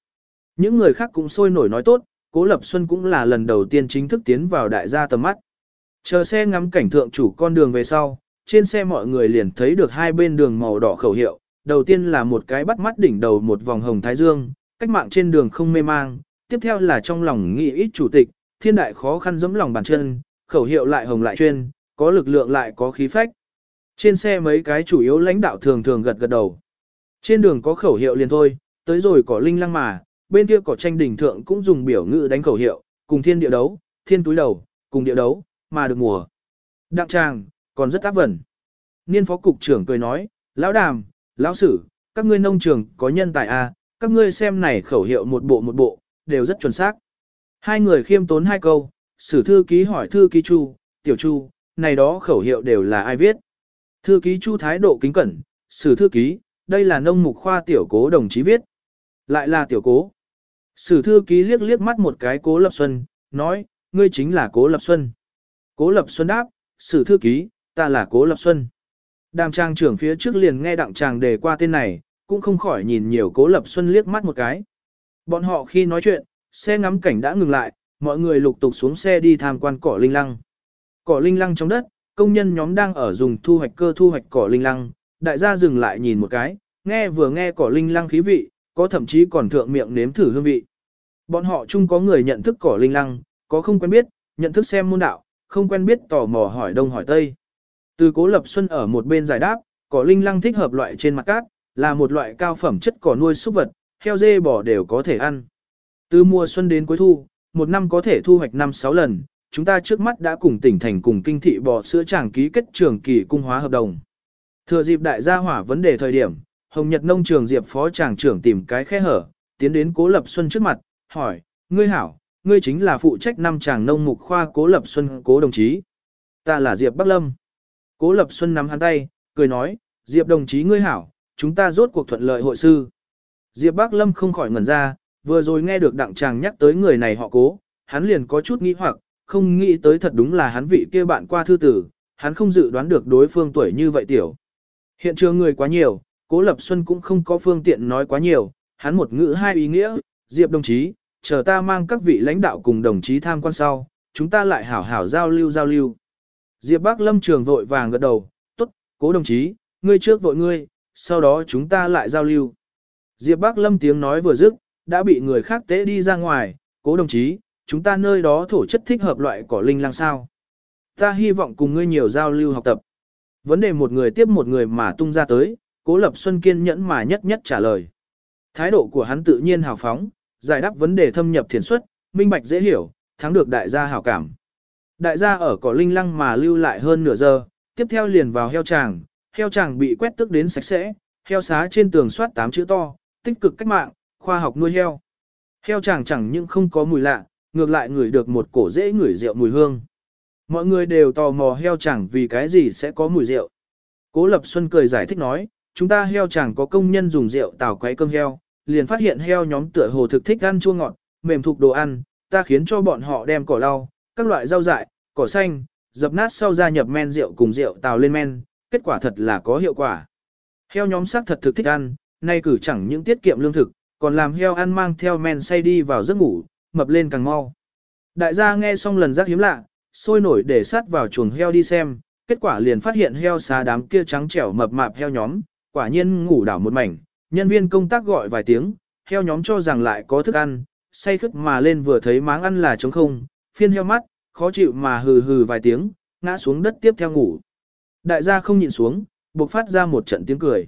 Những người khác cũng sôi nổi nói tốt, Cố Lập Xuân cũng là lần đầu tiên chính thức tiến vào đại gia tầm mắt. Chờ xe ngắm cảnh thượng chủ con đường về sau, trên xe mọi người liền thấy được hai bên đường màu đỏ khẩu hiệu, đầu tiên là một cái bắt mắt đỉnh đầu một vòng hồng thái dương, cách mạng trên đường không mê mang, tiếp theo là trong lòng nghĩ ít chủ tịch, thiên đại khó khăn giẫm lòng bàn chân, khẩu hiệu lại hồng lại chuyên, có lực lượng lại có khí phách. Trên xe mấy cái chủ yếu lãnh đạo thường thường gật gật đầu. Trên đường có khẩu hiệu liền thôi, tới rồi có linh lăng mà, bên kia có tranh đỉnh thượng cũng dùng biểu ngữ đánh khẩu hiệu, cùng thiên địa đấu, thiên túi đầu, cùng địa đấu, mà được mùa. Đặng tràng, còn rất áp vẩn. Niên phó cục trưởng cười nói, lão đàm, lão sử, các ngươi nông trường có nhân tài A, các ngươi xem này khẩu hiệu một bộ một bộ, đều rất chuẩn xác. Hai người khiêm tốn hai câu, sử thư ký hỏi thư ký chu, tiểu chu, này đó khẩu hiệu đều là ai viết. Thư ký chu thái độ kính cẩn, sử thư ký, đây là nông mục khoa tiểu cố đồng chí viết. Lại là tiểu cố. Sử thư ký liếc liếc mắt một cái cố lập xuân, nói, ngươi chính là cố lập xuân. Cố lập xuân đáp, sử thư ký, ta là cố lập xuân. Đàm trang trưởng phía trước liền nghe đặng tràng đề qua tên này, cũng không khỏi nhìn nhiều cố lập xuân liếc mắt một cái. Bọn họ khi nói chuyện, xe ngắm cảnh đã ngừng lại, mọi người lục tục xuống xe đi tham quan cỏ linh lăng. Cỏ linh lăng trong đất, công nhân nhóm đang ở dùng thu hoạch cơ thu hoạch cỏ linh lăng, đại gia dừng lại nhìn một cái, nghe vừa nghe cỏ linh lăng khí vị, có thậm chí còn thượng miệng nếm thử hương vị. Bọn họ chung có người nhận thức cỏ linh lăng, có không quen biết, nhận thức xem môn đạo, không quen biết tò mò hỏi đông hỏi tây. Từ cố lập xuân ở một bên giải đáp, cỏ linh lăng thích hợp loại trên mặt cát, là một loại cao phẩm chất cỏ nuôi súc vật, heo dê bò đều có thể ăn. Từ mùa xuân đến cuối thu, một năm có thể thu hoạch 5-6 lần, chúng ta trước mắt đã cùng tỉnh thành cùng kinh thị bò sữa tràng ký kết trường kỳ cung hóa hợp đồng. Thừa dịp đại gia hỏa vấn đề thời điểm, Hồng Nhật nông trường Diệp phó tràng trưởng tìm cái khe hở, tiến đến Cố Lập Xuân trước mặt, hỏi, ngươi hảo, ngươi chính là phụ trách năm chàng nông mục khoa Cố Lập Xuân cố đồng chí. Ta là Diệp Bắc Lâm. Cố Lập Xuân nắm hắn tay, cười nói, Diệp đồng chí ngươi hảo, chúng ta rốt cuộc thuận lợi hội sư. Diệp Bắc Lâm không khỏi ngẩn ra, vừa rồi nghe được đặng chàng nhắc tới người này họ cố, hắn liền có chút nghĩ hoặc, không nghĩ tới thật đúng là hắn vị kia bạn qua thư tử, hắn không dự đoán được đối phương tuổi như vậy tiểu. Hiện trường người quá nhiều, Cố Lập Xuân cũng không có phương tiện nói quá nhiều, hắn một ngữ hai ý nghĩa, Diệp đồng chí, chờ ta mang các vị lãnh đạo cùng đồng chí tham quan sau, chúng ta lại hảo hảo giao lưu giao lưu. Diệp Bác Lâm trường vội vàng gật đầu, tốt, cố đồng chí, ngươi trước vội ngươi, sau đó chúng ta lại giao lưu. Diệp Bác Lâm tiếng nói vừa dứt, đã bị người khác tế đi ra ngoài, cố đồng chí, chúng ta nơi đó thổ chất thích hợp loại cỏ linh lang sao. Ta hy vọng cùng ngươi nhiều giao lưu học tập. Vấn đề một người tiếp một người mà tung ra tới, Cố Lập Xuân kiên nhẫn mà nhất nhất trả lời. Thái độ của hắn tự nhiên hào phóng, giải đáp vấn đề thâm nhập thiền xuất, minh bạch dễ hiểu, thắng được đại gia hảo cảm. Đại gia ở cỏ linh lăng mà lưu lại hơn nửa giờ, tiếp theo liền vào heo tràng, heo tràng bị quét tức đến sạch sẽ, heo xá trên tường soát tám chữ to, tích cực cách mạng, khoa học nuôi heo. Heo tràng chẳng những không có mùi lạ, ngược lại ngửi được một cổ dễ ngửi rượu mùi hương. Mọi người đều tò mò heo chẳng vì cái gì sẽ có mùi rượu. Cố Lập Xuân cười giải thích nói, chúng ta heo chẳng có công nhân dùng rượu tào quấy cơm heo, liền phát hiện heo nhóm tựa hồ thực thích ăn chua ngọt, mềm thuộc đồ ăn, ta khiến cho bọn họ đem cỏ lau, các loại rau dại, cỏ xanh, dập nát sau gia nhập men rượu cùng rượu tào lên men, kết quả thật là có hiệu quả. Heo nhóm xác thật thực thích ăn, nay cử chẳng những tiết kiệm lương thực, còn làm heo ăn mang theo men say đi vào giấc ngủ, mập lên càng mau. Đại gia nghe xong lần giác hiếm lạ, sôi nổi để sát vào chuồng heo đi xem, kết quả liền phát hiện heo xá đám kia trắng trẻo mập mạp heo nhóm, quả nhiên ngủ đảo một mảnh, nhân viên công tác gọi vài tiếng, heo nhóm cho rằng lại có thức ăn, say khức mà lên vừa thấy máng ăn là trống không, phiên heo mắt, khó chịu mà hừ hừ vài tiếng, ngã xuống đất tiếp theo ngủ. Đại gia không nhìn xuống, buộc phát ra một trận tiếng cười.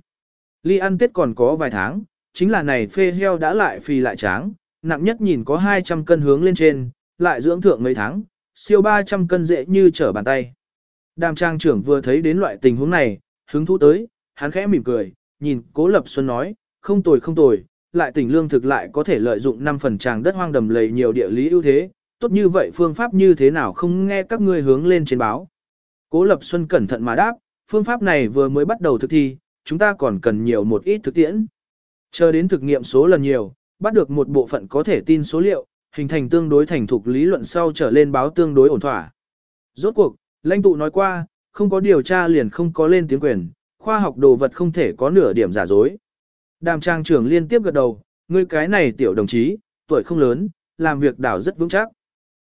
Ly ăn tết còn có vài tháng, chính là này phê heo đã lại phì lại tráng, nặng nhất nhìn có 200 cân hướng lên trên, lại dưỡng thượng mấy tháng, siêu 300 cân dễ như trở bàn tay. Đàm trang trưởng vừa thấy đến loại tình huống này, hứng thú tới, hắn khẽ mỉm cười, nhìn Cố Lập Xuân nói, không tồi không tồi, lại tỉnh lương thực lại có thể lợi dụng 5 phần tràng đất hoang đầm lầy nhiều địa lý ưu thế, tốt như vậy phương pháp như thế nào không nghe các ngươi hướng lên trên báo. Cố Lập Xuân cẩn thận mà đáp, phương pháp này vừa mới bắt đầu thực thi, chúng ta còn cần nhiều một ít thực tiễn. Chờ đến thực nghiệm số lần nhiều, bắt được một bộ phận có thể tin số liệu, hình thành tương đối thành thục lý luận sau trở lên báo tương đối ổn thỏa. Rốt cuộc, lãnh tụ nói qua, không có điều tra liền không có lên tiếng quyền, khoa học đồ vật không thể có nửa điểm giả dối. Đàm trang trưởng liên tiếp gật đầu, ngươi cái này tiểu đồng chí, tuổi không lớn, làm việc đảo rất vững chắc.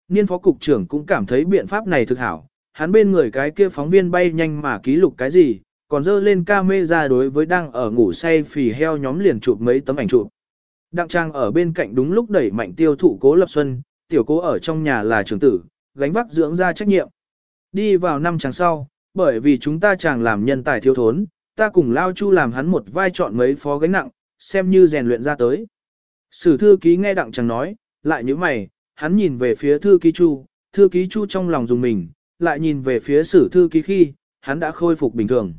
Niên phó cục trưởng cũng cảm thấy biện pháp này thực hảo, hắn bên người cái kia phóng viên bay nhanh mà ký lục cái gì, còn dơ lên ca mê ra đối với đang ở ngủ say phì heo nhóm liền chụp mấy tấm ảnh chụp. Đặng trang ở bên cạnh đúng lúc đẩy mạnh tiêu thụ cố lập xuân, tiểu cố ở trong nhà là trưởng tử, gánh vác dưỡng ra trách nhiệm. Đi vào năm chàng sau, bởi vì chúng ta chàng làm nhân tài thiếu thốn, ta cùng Lao Chu làm hắn một vai chọn mấy phó gánh nặng, xem như rèn luyện ra tới. Sử thư ký nghe đặng chàng nói, lại như mày, hắn nhìn về phía thư ký Chu, thư ký Chu trong lòng dùng mình, lại nhìn về phía sử thư ký khi, hắn đã khôi phục bình thường.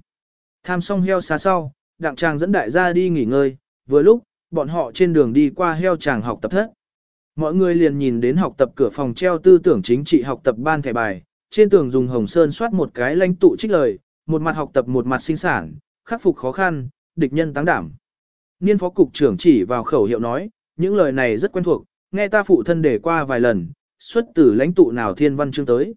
Tham xong heo xa sau, đặng chàng dẫn đại gia đi nghỉ ngơi, vừa lúc, bọn họ trên đường đi qua heo chàng học tập thất. Mọi người liền nhìn đến học tập cửa phòng treo tư tưởng chính trị học tập ban thẻ bài, trên tường dùng hồng sơn soát một cái lãnh tụ trích lời, một mặt học tập một mặt sinh sản, khắc phục khó khăn, địch nhân táng đảm. Niên phó cục trưởng chỉ vào khẩu hiệu nói, những lời này rất quen thuộc, nghe ta phụ thân để qua vài lần, xuất từ lãnh tụ nào thiên văn chương tới.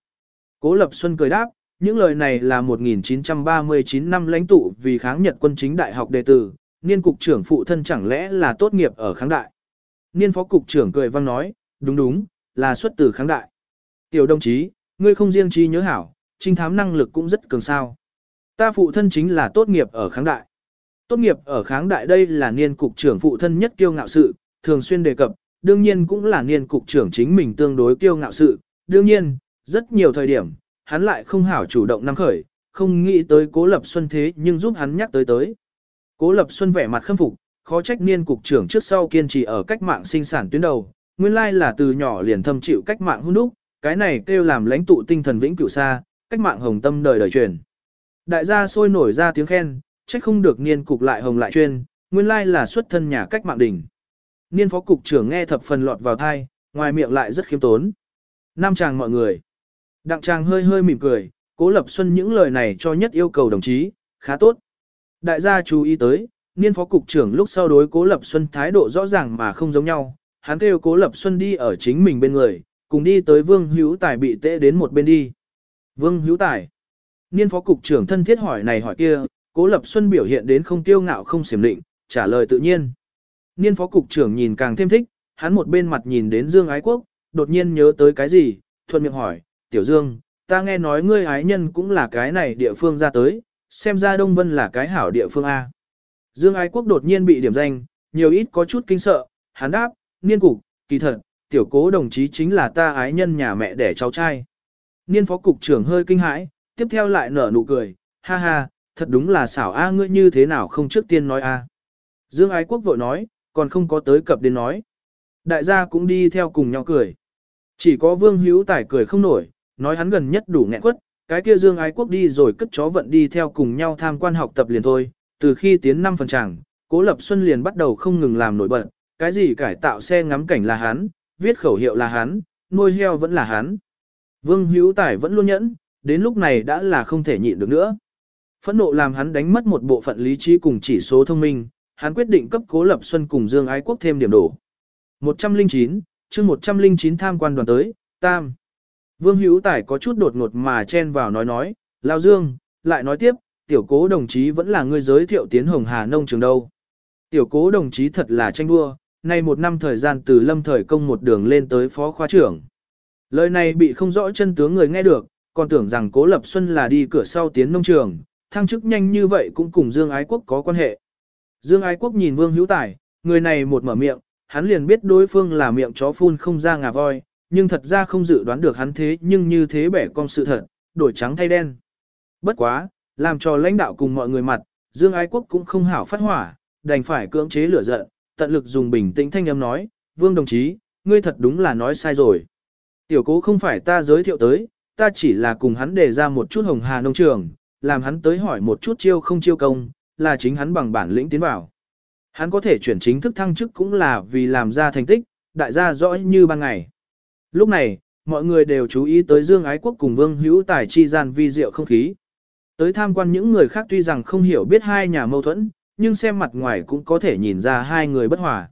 Cố Lập Xuân cười đáp, những lời này là 1939 năm lãnh tụ vì kháng Nhật quân chính đại học đệ tử, niên cục trưởng phụ thân chẳng lẽ là tốt nghiệp ở kháng đại. Niên phó cục trưởng cười vang nói, đúng đúng, là xuất từ kháng đại. Tiểu đồng chí, ngươi không riêng trí nhớ hảo, trinh thám năng lực cũng rất cường sao. Ta phụ thân chính là tốt nghiệp ở kháng đại. Tốt nghiệp ở kháng đại đây là niên cục trưởng phụ thân nhất kiêu ngạo sự, thường xuyên đề cập, đương nhiên cũng là niên cục trưởng chính mình tương đối kiêu ngạo sự. Đương nhiên, rất nhiều thời điểm, hắn lại không hảo chủ động năng khởi, không nghĩ tới cố lập xuân thế nhưng giúp hắn nhắc tới tới. Cố Lập Xuân vẻ mặt khâm phục, khó trách niên cục trưởng trước sau kiên trì ở cách mạng sinh sản tuyến đầu, nguyên lai là từ nhỏ liền thâm chịu cách mạng hung đúc, cái này kêu làm lãnh tụ tinh thần vĩnh cửu xa, cách mạng hồng tâm đời đời truyền. Đại gia sôi nổi ra tiếng khen, trách không được niên cục lại hồng lại chuyên, nguyên lai là xuất thân nhà cách mạng đỉnh. Niên phó cục trưởng nghe thập phần lọt vào thai, ngoài miệng lại rất khiêm tốn. Nam chàng mọi người. Đặng chàng hơi hơi mỉm cười, cố lập xuân những lời này cho nhất yêu cầu đồng chí, khá tốt. Đại gia chú ý tới, niên phó cục trưởng lúc sau đối Cố Lập Xuân thái độ rõ ràng mà không giống nhau, hắn kêu Cố Lập Xuân đi ở chính mình bên người, cùng đi tới Vương Hữu Tài bị tệ đến một bên đi. Vương Hữu Tài. Niên phó cục trưởng thân thiết hỏi này hỏi kia, Cố Lập Xuân biểu hiện đến không tiêu ngạo không xiểm định, trả lời tự nhiên. Niên phó cục trưởng nhìn càng thêm thích, hắn một bên mặt nhìn đến Dương Ái Quốc, đột nhiên nhớ tới cái gì, thuận miệng hỏi, Tiểu Dương, ta nghe nói ngươi ái nhân cũng là cái này địa phương ra tới, xem ra Đông Vân là cái hảo địa phương A. Dương Ái Quốc đột nhiên bị điểm danh, nhiều ít có chút kinh sợ, hắn đáp, niên cục, kỳ thật, tiểu cố đồng chí chính là ta ái nhân nhà mẹ đẻ cháu trai. Niên phó cục trưởng hơi kinh hãi, tiếp theo lại nở nụ cười, ha ha, thật đúng là xảo a ngươi như thế nào không trước tiên nói a. Dương ái quốc vội nói, còn không có tới cập đến nói. Đại gia cũng đi theo cùng nhau cười. Chỉ có vương hữu tài cười không nổi, nói hắn gần nhất đủ nghẹn quất, cái kia dương ái quốc đi rồi cất chó vận đi theo cùng nhau tham quan học tập liền thôi, từ khi tiến năm phần tràng, cố lập xuân liền bắt đầu không ngừng làm nổi bật, cái gì cải tạo xe ngắm cảnh là hắn, viết khẩu hiệu là hắn, nuôi heo vẫn là hắn. Vương hữu tài vẫn luôn nhẫn, đến lúc này đã là không thể nhịn được nữa. Phẫn nộ làm hắn đánh mất một bộ phận lý trí cùng chỉ số thông minh, hắn quyết định cấp Cố Lập Xuân cùng Dương Ái Quốc thêm điểm đổ. 109, chương 109 tham quan đoàn tới, tam. Vương Hữu Tài có chút đột ngột mà chen vào nói nói, Lao Dương, lại nói tiếp, tiểu cố đồng chí vẫn là người giới thiệu tiến Hồng Hà Nông trường đâu. Tiểu cố đồng chí thật là tranh đua, nay một năm thời gian từ lâm thời công một đường lên tới phó khoa trưởng. Lời này bị không rõ chân tướng người nghe được, còn tưởng rằng cố lập xuân là đi cửa sau tiến nông trường, thăng chức nhanh như vậy cũng cùng Dương Ái Quốc có quan hệ. Dương Ái Quốc nhìn Vương Hữu Tài, người này một mở miệng, hắn liền biết đối phương là miệng chó phun không ra ngà voi, nhưng thật ra không dự đoán được hắn thế nhưng như thế bẻ con sự thật, đổi trắng thay đen. Bất quá, làm cho lãnh đạo cùng mọi người mặt, Dương Ái Quốc cũng không hảo phát hỏa, đành phải cưỡng chế lửa giận, tận lực dùng bình tĩnh thanh âm nói, Vương đồng chí, ngươi thật đúng là nói sai rồi. Tiểu cố không phải ta giới thiệu tới, ta chỉ là cùng hắn đề ra một chút hồng hà nông trường, làm hắn tới hỏi một chút chiêu không chiêu công, là chính hắn bằng bản lĩnh tiến vào. Hắn có thể chuyển chính thức thăng chức cũng là vì làm ra thành tích, đại gia rõ như ban ngày. Lúc này, mọi người đều chú ý tới Dương Ái Quốc cùng Vương Hữu Tài chi gian vi diệu không khí. Tới tham quan những người khác tuy rằng không hiểu biết hai nhà mâu thuẫn, nhưng xem mặt ngoài cũng có thể nhìn ra hai người bất hòa.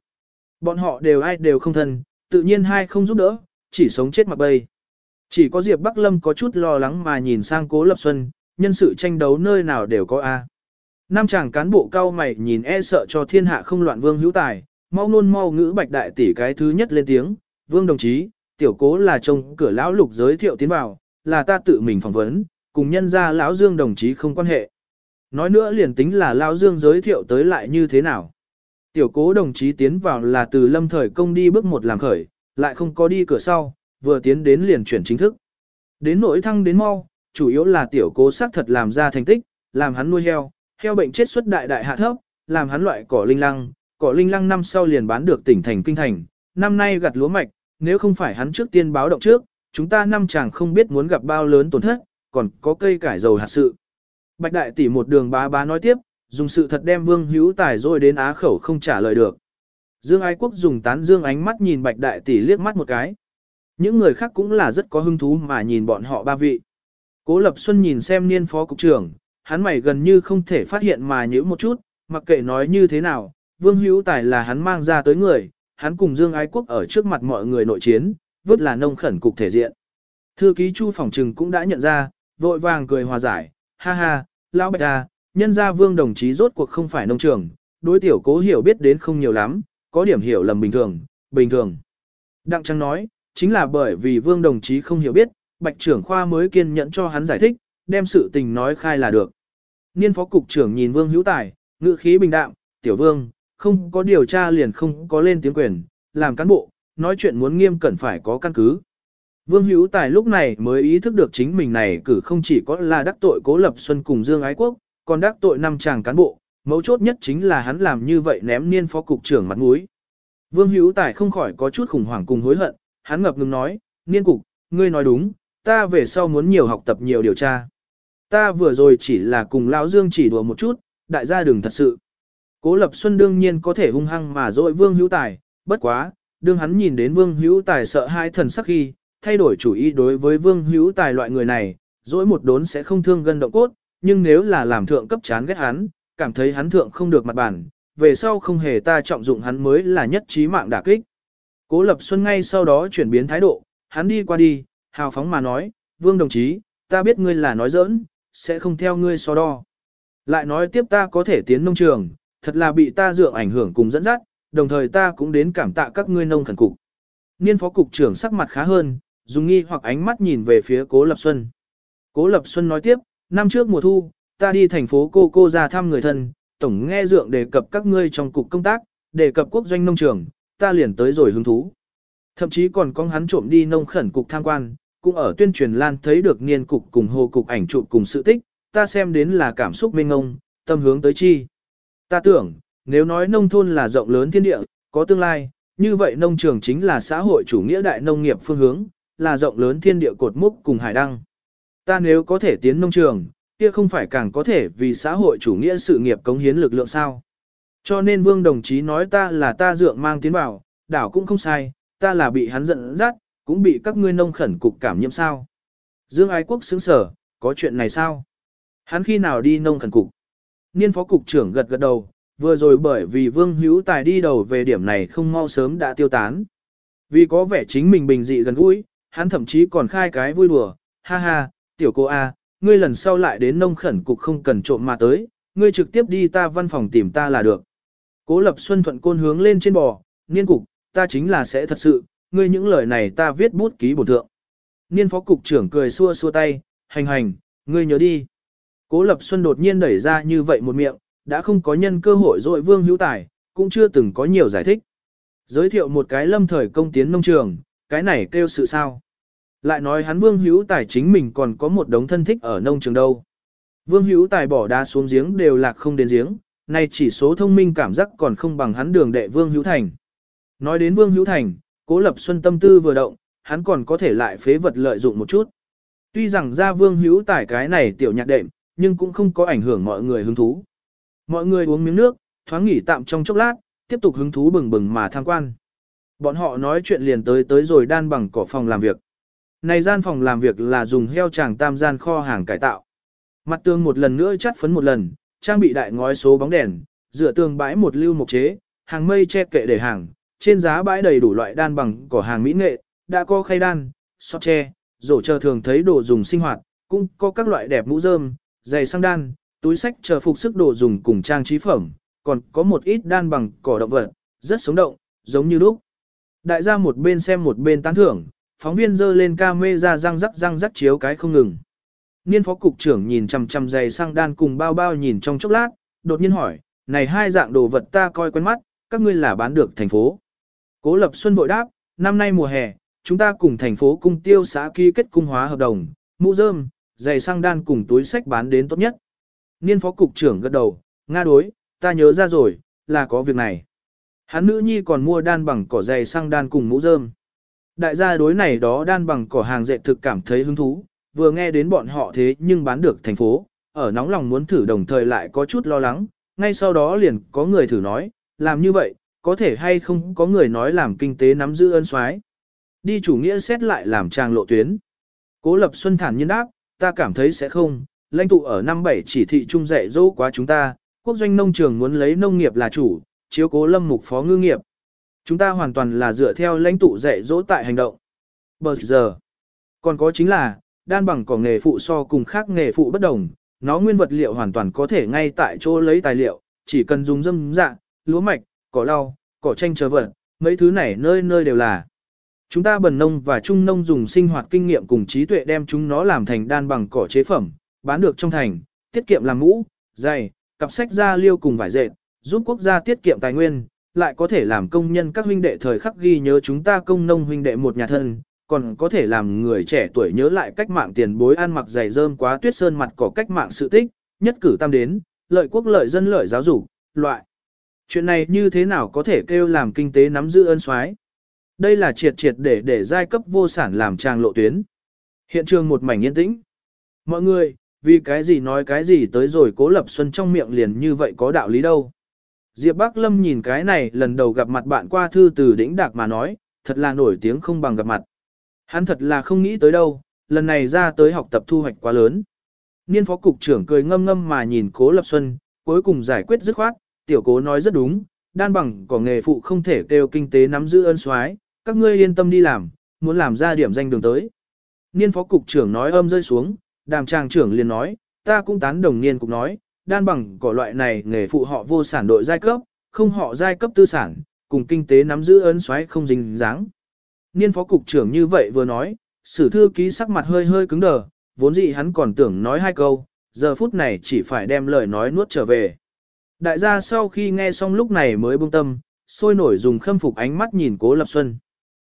Bọn họ đều ai đều không thân, tự nhiên hai không giúp đỡ, chỉ sống chết mặc bay. Chỉ có Diệp Bắc Lâm có chút lo lắng mà nhìn sang Cố Lập Xuân, nhân sự tranh đấu nơi nào đều có A. Nam chàng cán bộ cao mày nhìn e sợ cho thiên hạ không loạn vương hữu tài, mau nôn mau ngữ bạch đại tỷ cái thứ nhất lên tiếng, vương đồng chí, tiểu cố là trông cửa lão lục giới thiệu tiến vào, là ta tự mình phỏng vấn, cùng nhân gia lão dương đồng chí không quan hệ. Nói nữa liền tính là lão dương giới thiệu tới lại như thế nào. Tiểu cố đồng chí tiến vào là từ lâm thời công đi bước một làm khởi, lại không có đi cửa sau, vừa tiến đến liền chuyển chính thức. Đến nỗi thăng đến mau, chủ yếu là tiểu cố xác thật làm ra thành tích, làm hắn nuôi heo, heo bệnh chết xuất đại đại hạ thấp, làm hắn loại cỏ linh lăng, cỏ linh lăng năm sau liền bán được tỉnh thành kinh thành, năm nay gặt lúa mạch, nếu không phải hắn trước tiên báo động trước, chúng ta năm chàng không biết muốn gặp bao lớn tổn thất, còn có cây cải dầu hạt sự. Bạch đại tỷ một đường bá bá nói tiếp, dùng sự thật đem vương hữu tài rồi đến á khẩu không trả lời được. Dương Ái Quốc dùng tán dương ánh mắt nhìn Bạch Đại Tỷ liếc mắt một cái. Những người khác cũng là rất có hứng thú mà nhìn bọn họ ba vị. Cố Lập Xuân nhìn xem niên phó cục trưởng, hắn mày gần như không thể phát hiện mà nhữ một chút, mặc kệ nói như thế nào, Vương Hữu Tài là hắn mang ra tới người, hắn cùng Dương Ái Quốc ở trước mặt mọi người nội chiến, vứt là nông khẩn cục thể diện. Thư ký Chu Phòng Trừng cũng đã nhận ra, vội vàng cười hòa giải, ha ha, lão bạch à, nhân gia Vương đồng chí rốt cuộc không phải nông trường, đối tiểu cố hiểu biết đến không nhiều lắm, có điểm hiểu lầm bình thường, bình thường. Đặng Trăng nói, chính là bởi vì Vương đồng chí không hiểu biết, Bạch trưởng khoa mới kiên nhẫn cho hắn giải thích, đem sự tình nói khai là được. Niên phó cục trưởng nhìn Vương Hữu Tài, ngữ khí bình đạm, tiểu vương, không có điều tra liền không có lên tiếng quyền, làm cán bộ, nói chuyện muốn nghiêm cẩn phải có căn cứ. Vương Hữu Tài lúc này mới ý thức được chính mình này cử không chỉ có là đắc tội Cố Lập Xuân cùng Dương Ái Quốc, còn đắc tội năm chàng cán bộ, mấu chốt nhất chính là hắn làm như vậy ném niên phó cục trưởng mặt mũi. Vương Hữu Tài không khỏi có chút khủng hoảng cùng hối hận, hắn ngập ngừng nói, niên cục, ngươi nói đúng, ta về sau muốn nhiều học tập nhiều điều tra. Ta vừa rồi chỉ là cùng Lão Dương chỉ đùa một chút, đại gia đừng thật sự. Cố Lập Xuân đương nhiên có thể hung hăng mà dội Vương Hữu Tài, bất quá, đương hắn nhìn đến Vương Hữu Tài sợ hai thần sắc khi, thay đổi chủ ý đối với Vương Hữu Tài loại người này, dỗi một đốn sẽ không thương gân động cốt, nhưng nếu là làm thượng cấp chán ghét hắn, cảm thấy hắn thượng không được mặt bản, về sau không hề ta trọng dụng hắn mới là nhất trí mạng đả kích. Cố Lập Xuân ngay sau đó chuyển biến thái độ, hắn đi qua đi, hào phóng mà nói, Vương đồng chí, ta biết ngươi là nói giỡn, sẽ không theo ngươi so đo. Lại nói tiếp ta có thể tiến nông trường, thật là bị ta dựa ảnh hưởng cùng dẫn dắt, đồng thời ta cũng đến cảm tạ các ngươi nông thần cục. Niên phó cục trưởng sắc mặt khá hơn, dùng nghi hoặc ánh mắt nhìn về phía Cố Lập Xuân. Cố Lập Xuân nói tiếp, năm trước mùa thu, ta đi thành phố cô cô ra thăm người thân, tổng nghe dượng đề cập các ngươi trong cục công tác, đề cập quốc doanh nông trường, ta liền tới rồi hứng thú. Thậm chí còn có hắn trộm đi nông khẩn cục tham quan, cũng ở tuyên truyền lan thấy được niên cục cùng hồ cục ảnh chụp cùng sự tích, ta xem đến là cảm xúc mênh ngông, tâm hướng tới chi. Ta tưởng, nếu nói nông thôn là rộng lớn thiên địa, có tương lai, như vậy nông trường chính là xã hội chủ nghĩa đại nông nghiệp phương hướng, là rộng lớn thiên địa cột múc cùng hải đăng. Ta nếu có thể tiến nông trường, kia không phải càng có thể vì xã hội chủ nghĩa sự nghiệp cống hiến lực lượng sao. Cho nên vương đồng chí nói ta là ta dượng mang tiến vào, đảo cũng không sai, ta là bị hắn giận dắt, cũng bị các ngươi nông khẩn cục cảm nhiễm sao. Dương Ái Quốc xứng sở, có chuyện này sao? Hắn khi nào đi nông khẩn cục? Niên phó cục trưởng gật gật đầu, vừa rồi bởi vì vương hữu tài đi đầu về điểm này không mau sớm đã tiêu tán. Vì có vẻ chính mình bình dị gần gũi, hắn thậm chí còn khai cái vui đùa, ha ha, tiểu cô A, ngươi lần sau lại đến nông khẩn cục không cần trộm mà tới, ngươi trực tiếp đi ta văn phòng tìm ta là được. Cố lập xuân thuận côn hướng lên trên bò, niên cục, ta chính là sẽ thật sự, ngươi những lời này ta viết bút ký bổ thượng. Niên phó cục trưởng cười xua xua tay, hành hành, ngươi nhớ đi. Cố lập xuân đột nhiên đẩy ra như vậy một miệng, đã không có nhân cơ hội dội vương hữu tài, cũng chưa từng có nhiều giải thích. Giới thiệu một cái lâm thời công tiến nông trường, cái này kêu sự sao. Lại nói hắn vương hữu tài chính mình còn có một đống thân thích ở nông trường đâu. Vương hữu tài bỏ đá xuống giếng đều lạc không đến giếng, nay chỉ số thông minh cảm giác còn không bằng hắn đường đệ vương hữu thành. Nói đến vương hữu thành, cố lập xuân tâm tư vừa động, hắn còn có thể lại phế vật lợi dụng một chút. Tuy rằng ra vương hữu tài cái này tiểu nhạc đệm, nhưng cũng không có ảnh hưởng mọi người hứng thú. Mọi người uống miếng nước, thoáng nghỉ tạm trong chốc lát, tiếp tục hứng thú bừng bừng mà tham quan. Bọn họ nói chuyện liền tới tới rồi đan bằng cỏ phòng làm việc. Này gian phòng làm việc là dùng heo tràng tam gian kho hàng cải tạo. Mặt tường một lần nữa chắt phấn một lần, trang bị đại ngói số bóng đèn, dựa tường bãi một lưu mục chế, hàng mây che kệ để hàng, trên giá bãi đầy đủ loại đan bằng cỏ hàng mỹ nghệ, đã có khay đan, sọt tre, rổ chờ thường thấy đồ dùng sinh hoạt, cũng có các loại đẹp mũ rơm, giày sang đan, túi sách chờ phục sức đồ dùng cùng trang trí phẩm, còn có một ít đan bằng cỏ động vật, rất sống động, giống như lúc. Đại gia một bên xem một bên tán thưởng, phóng viên dơ lên ca mê ra răng rắc răng rắc chiếu cái không ngừng. Niên phó cục trưởng nhìn chằm chằm giày sang đan cùng bao bao nhìn trong chốc lát, đột nhiên hỏi, này hai dạng đồ vật ta coi quen mắt, các ngươi là bán được thành phố. Cố Lập Xuân vội đáp, năm nay mùa hè, chúng ta cùng thành phố cung tiêu xã ký kết cung hóa hợp đồng, mũ rơm, giày sang đan cùng túi sách bán đến tốt nhất. Niên phó cục trưởng gật đầu, Nga đối, ta nhớ ra rồi, là có việc này. Hắn nữ nhi còn mua đan bằng cỏ dày sang đan cùng mũ rơm. Đại gia đối này đó đan bằng cỏ hàng dệt thực cảm thấy hứng thú, vừa nghe đến bọn họ thế nhưng bán được thành phố, ở nóng lòng muốn thử đồng thời lại có chút lo lắng, ngay sau đó liền có người thử nói, làm như vậy, có thể hay không có người nói làm kinh tế nắm giữ ân soái Đi chủ nghĩa xét lại làm trang lộ tuyến. Cố Lập Xuân thản nhiên đáp, ta cảm thấy sẽ không, lãnh tụ ở năm bảy chỉ thị trung dạy dỗ quá chúng ta, quốc doanh nông trường muốn lấy nông nghiệp là chủ, chiếu cố lâm mục phó ngư nghiệp. Chúng ta hoàn toàn là dựa theo lãnh tụ dạy dỗ tại hành động. Bờ giờ, còn có chính là, đan bằng cỏ nghề phụ so cùng khác nghề phụ bất đồng, nó nguyên vật liệu hoàn toàn có thể ngay tại chỗ lấy tài liệu, chỉ cần dùng dâm dạ, lúa mạch, cỏ lau, cỏ tranh chờ vật, mấy thứ này nơi nơi đều là. Chúng ta bần nông và trung nông dùng sinh hoạt kinh nghiệm cùng trí tuệ đem chúng nó làm thành đan bằng cỏ chế phẩm, bán được trong thành, tiết kiệm làm mũ, giày, cặp sách da liêu cùng vải dệt, giúp quốc gia tiết kiệm tài nguyên, lại có thể làm công nhân các huynh đệ thời khắc ghi nhớ chúng ta công nông huynh đệ một nhà thân, còn có thể làm người trẻ tuổi nhớ lại cách mạng tiền bối ăn mặc giày rơm quá tuyết sơn mặt cỏ cách mạng sự tích, nhất cử tam đến, lợi quốc lợi dân lợi giáo dục, loại. Chuyện này như thế nào có thể kêu làm kinh tế nắm giữ ân soái? Đây là triệt triệt để để giai cấp vô sản làm trang lộ tuyến. Hiện trường một mảnh yên tĩnh. Mọi người, vì cái gì nói cái gì tới rồi cố lập xuân trong miệng liền như vậy có đạo lý đâu. Diệp Bắc Lâm nhìn cái này lần đầu gặp mặt bạn qua thư từ đỉnh đạc mà nói, thật là nổi tiếng không bằng gặp mặt. Hắn thật là không nghĩ tới đâu, lần này ra tới học tập thu hoạch quá lớn. Niên phó cục trưởng cười ngâm ngâm mà nhìn cố lập xuân, cuối cùng giải quyết dứt khoát, tiểu cố nói rất đúng, đan bằng có nghề phụ không thể kêu kinh tế nắm giữ ân soái, các ngươi yên tâm đi làm, muốn làm ra điểm danh đường tới. Niên phó cục trưởng nói âm rơi xuống, đàm trang trưởng liền nói, ta cũng tán đồng niên cục nói, đan bằng cỏ loại này nghề phụ họ vô sản đội giai cấp, không họ giai cấp tư sản, cùng kinh tế nắm giữ ấn xoáy không dính dáng. Niên phó cục trưởng như vậy vừa nói, sử thư ký sắc mặt hơi hơi cứng đờ, vốn dĩ hắn còn tưởng nói hai câu, giờ phút này chỉ phải đem lời nói nuốt trở về. Đại gia sau khi nghe xong lúc này mới buông tâm, sôi nổi dùng khâm phục ánh mắt nhìn cố lập xuân.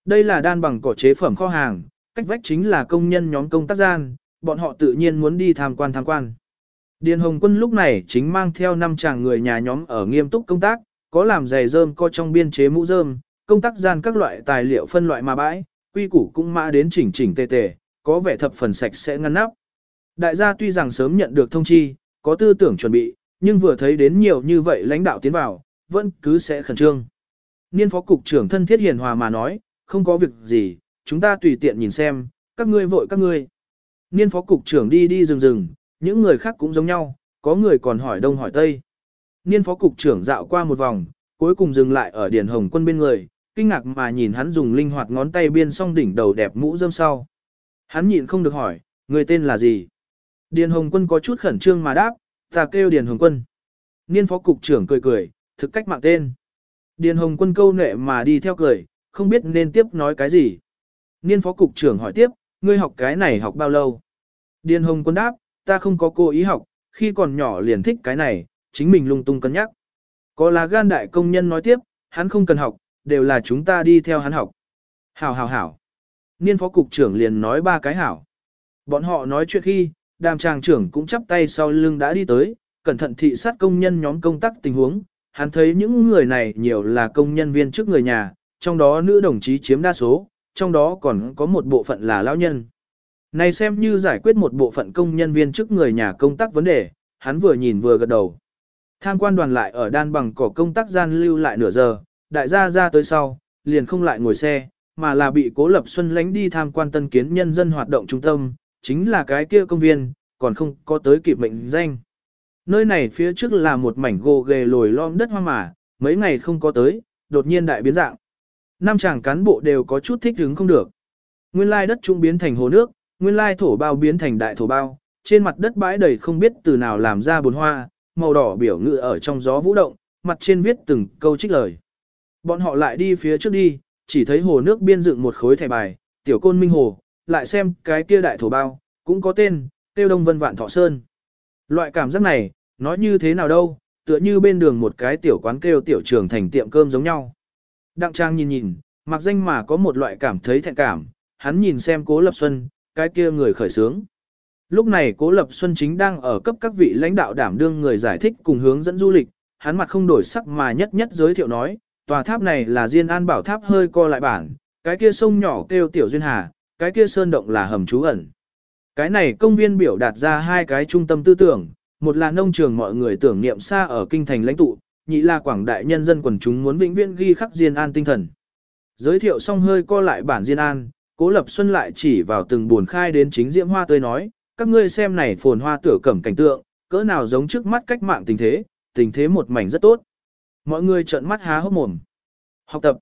Đây là đan bằng cỏ chế phẩm kho hàng, cách vách chính là công nhân nhóm công tác gian, bọn họ tự nhiên muốn đi tham quan tham quan. Điền Hồng Quân lúc này chính mang theo năm chàng người nhà nhóm ở nghiêm túc công tác, có làm giày rơm co trong biên chế mũ rơm, công tác gian các loại tài liệu phân loại mà bãi, quy củ cũng mã đến chỉnh chỉnh tề tề, có vẻ thập phần sạch sẽ ngăn nắp. Đại gia tuy rằng sớm nhận được thông chi, có tư tưởng chuẩn bị, nhưng vừa thấy đến nhiều như vậy lãnh đạo tiến vào, vẫn cứ sẽ khẩn trương. Niên phó cục trưởng thân thiết hiền hòa mà nói, không có việc gì, chúng ta tùy tiện nhìn xem, các ngươi vội các ngươi. Niên phó cục trưởng đi đi rừng rừng, những người khác cũng giống nhau, có người còn hỏi đông hỏi tây. Niên phó cục trưởng dạo qua một vòng, cuối cùng dừng lại ở Điền Hồng Quân bên người, kinh ngạc mà nhìn hắn dùng linh hoạt ngón tay biên song đỉnh đầu đẹp mũ rơm sau. Hắn nhịn không được hỏi, người tên là gì? Điền Hồng Quân có chút khẩn trương mà đáp, ta kêu Điền Hồng Quân. Niên phó cục trưởng cười cười, thực cách mạng tên. Điền Hồng Quân câu nệ mà đi theo cười, không biết nên tiếp nói cái gì. Niên phó cục trưởng hỏi tiếp, ngươi học cái này học bao lâu? Điền Hồng Quân đáp, ta không có cô ý học, khi còn nhỏ liền thích cái này, chính mình lung tung cân nhắc. Có là gan đại công nhân nói tiếp, hắn không cần học, đều là chúng ta đi theo hắn học. Hảo hảo hảo. Niên phó cục trưởng liền nói ba cái hảo. Bọn họ nói chuyện khi, đàm tràng trưởng cũng chắp tay sau lưng đã đi tới, cẩn thận thị sát công nhân nhóm công tác tình huống. Hắn thấy những người này nhiều là công nhân viên trước người nhà, trong đó nữ đồng chí chiếm đa số, trong đó còn có một bộ phận là lão nhân. Này xem như giải quyết một bộ phận công nhân viên trước người nhà công tác vấn đề, hắn vừa nhìn vừa gật đầu. Tham quan đoàn lại ở đan bằng cỏ công tác gian lưu lại nửa giờ, đại gia ra tới sau, liền không lại ngồi xe, mà là bị Cố Lập Xuân lánh đi tham quan tân kiến nhân dân hoạt động trung tâm, chính là cái kia công viên, còn không có tới kịp mệnh danh. Nơi này phía trước là một mảnh gồ ghề lồi lom đất hoa mà, mấy ngày không có tới, đột nhiên đại biến dạng. Năm chàng cán bộ đều có chút thích hứng không được. Nguyên lai đất trung biến thành hồ nước, nguyên lai thổ bao biến thành đại thổ bao, trên mặt đất bãi đầy không biết từ nào làm ra bồn hoa, màu đỏ biểu ngự ở trong gió vũ động, mặt trên viết từng câu trích lời. Bọn họ lại đi phía trước đi, chỉ thấy hồ nước biên dựng một khối thẻ bài, tiểu côn minh hồ, lại xem cái kia đại thổ bao, cũng có tên, tiêu đông vân vạn thọ sơn. Loại cảm giác này, nói như thế nào đâu, tựa như bên đường một cái tiểu quán kêu tiểu trường thành tiệm cơm giống nhau. Đặng trang nhìn nhìn, mặc danh mà có một loại cảm thấy thẹn cảm, hắn nhìn xem cố lập xuân, cái kia người khởi sướng. Lúc này Cố Lập Xuân chính đang ở cấp các vị lãnh đạo đảm đương người giải thích cùng hướng dẫn du lịch, hắn mặt không đổi sắc mà nhất nhất giới thiệu nói, tòa tháp này là Diên An Bảo Tháp hơi co lại bản, cái kia sông nhỏ kêu Tiểu Duyên Hà, cái kia sơn động là hầm trú ẩn. Cái này công viên biểu đạt ra hai cái trung tâm tư tưởng, một là nông trường mọi người tưởng niệm xa ở kinh thành lãnh tụ, nhị là quảng đại nhân dân quần chúng muốn vĩnh viễn ghi khắc Diên An tinh thần. Giới thiệu xong hơi co lại bản Diên An, Cố Lập Xuân lại chỉ vào từng buồn khai đến chính diễm hoa tươi nói, các ngươi xem này phồn hoa tửa cẩm cảnh tượng, cỡ nào giống trước mắt cách mạng tình thế, tình thế một mảnh rất tốt. Mọi người trợn mắt há hốc mồm. Học tập.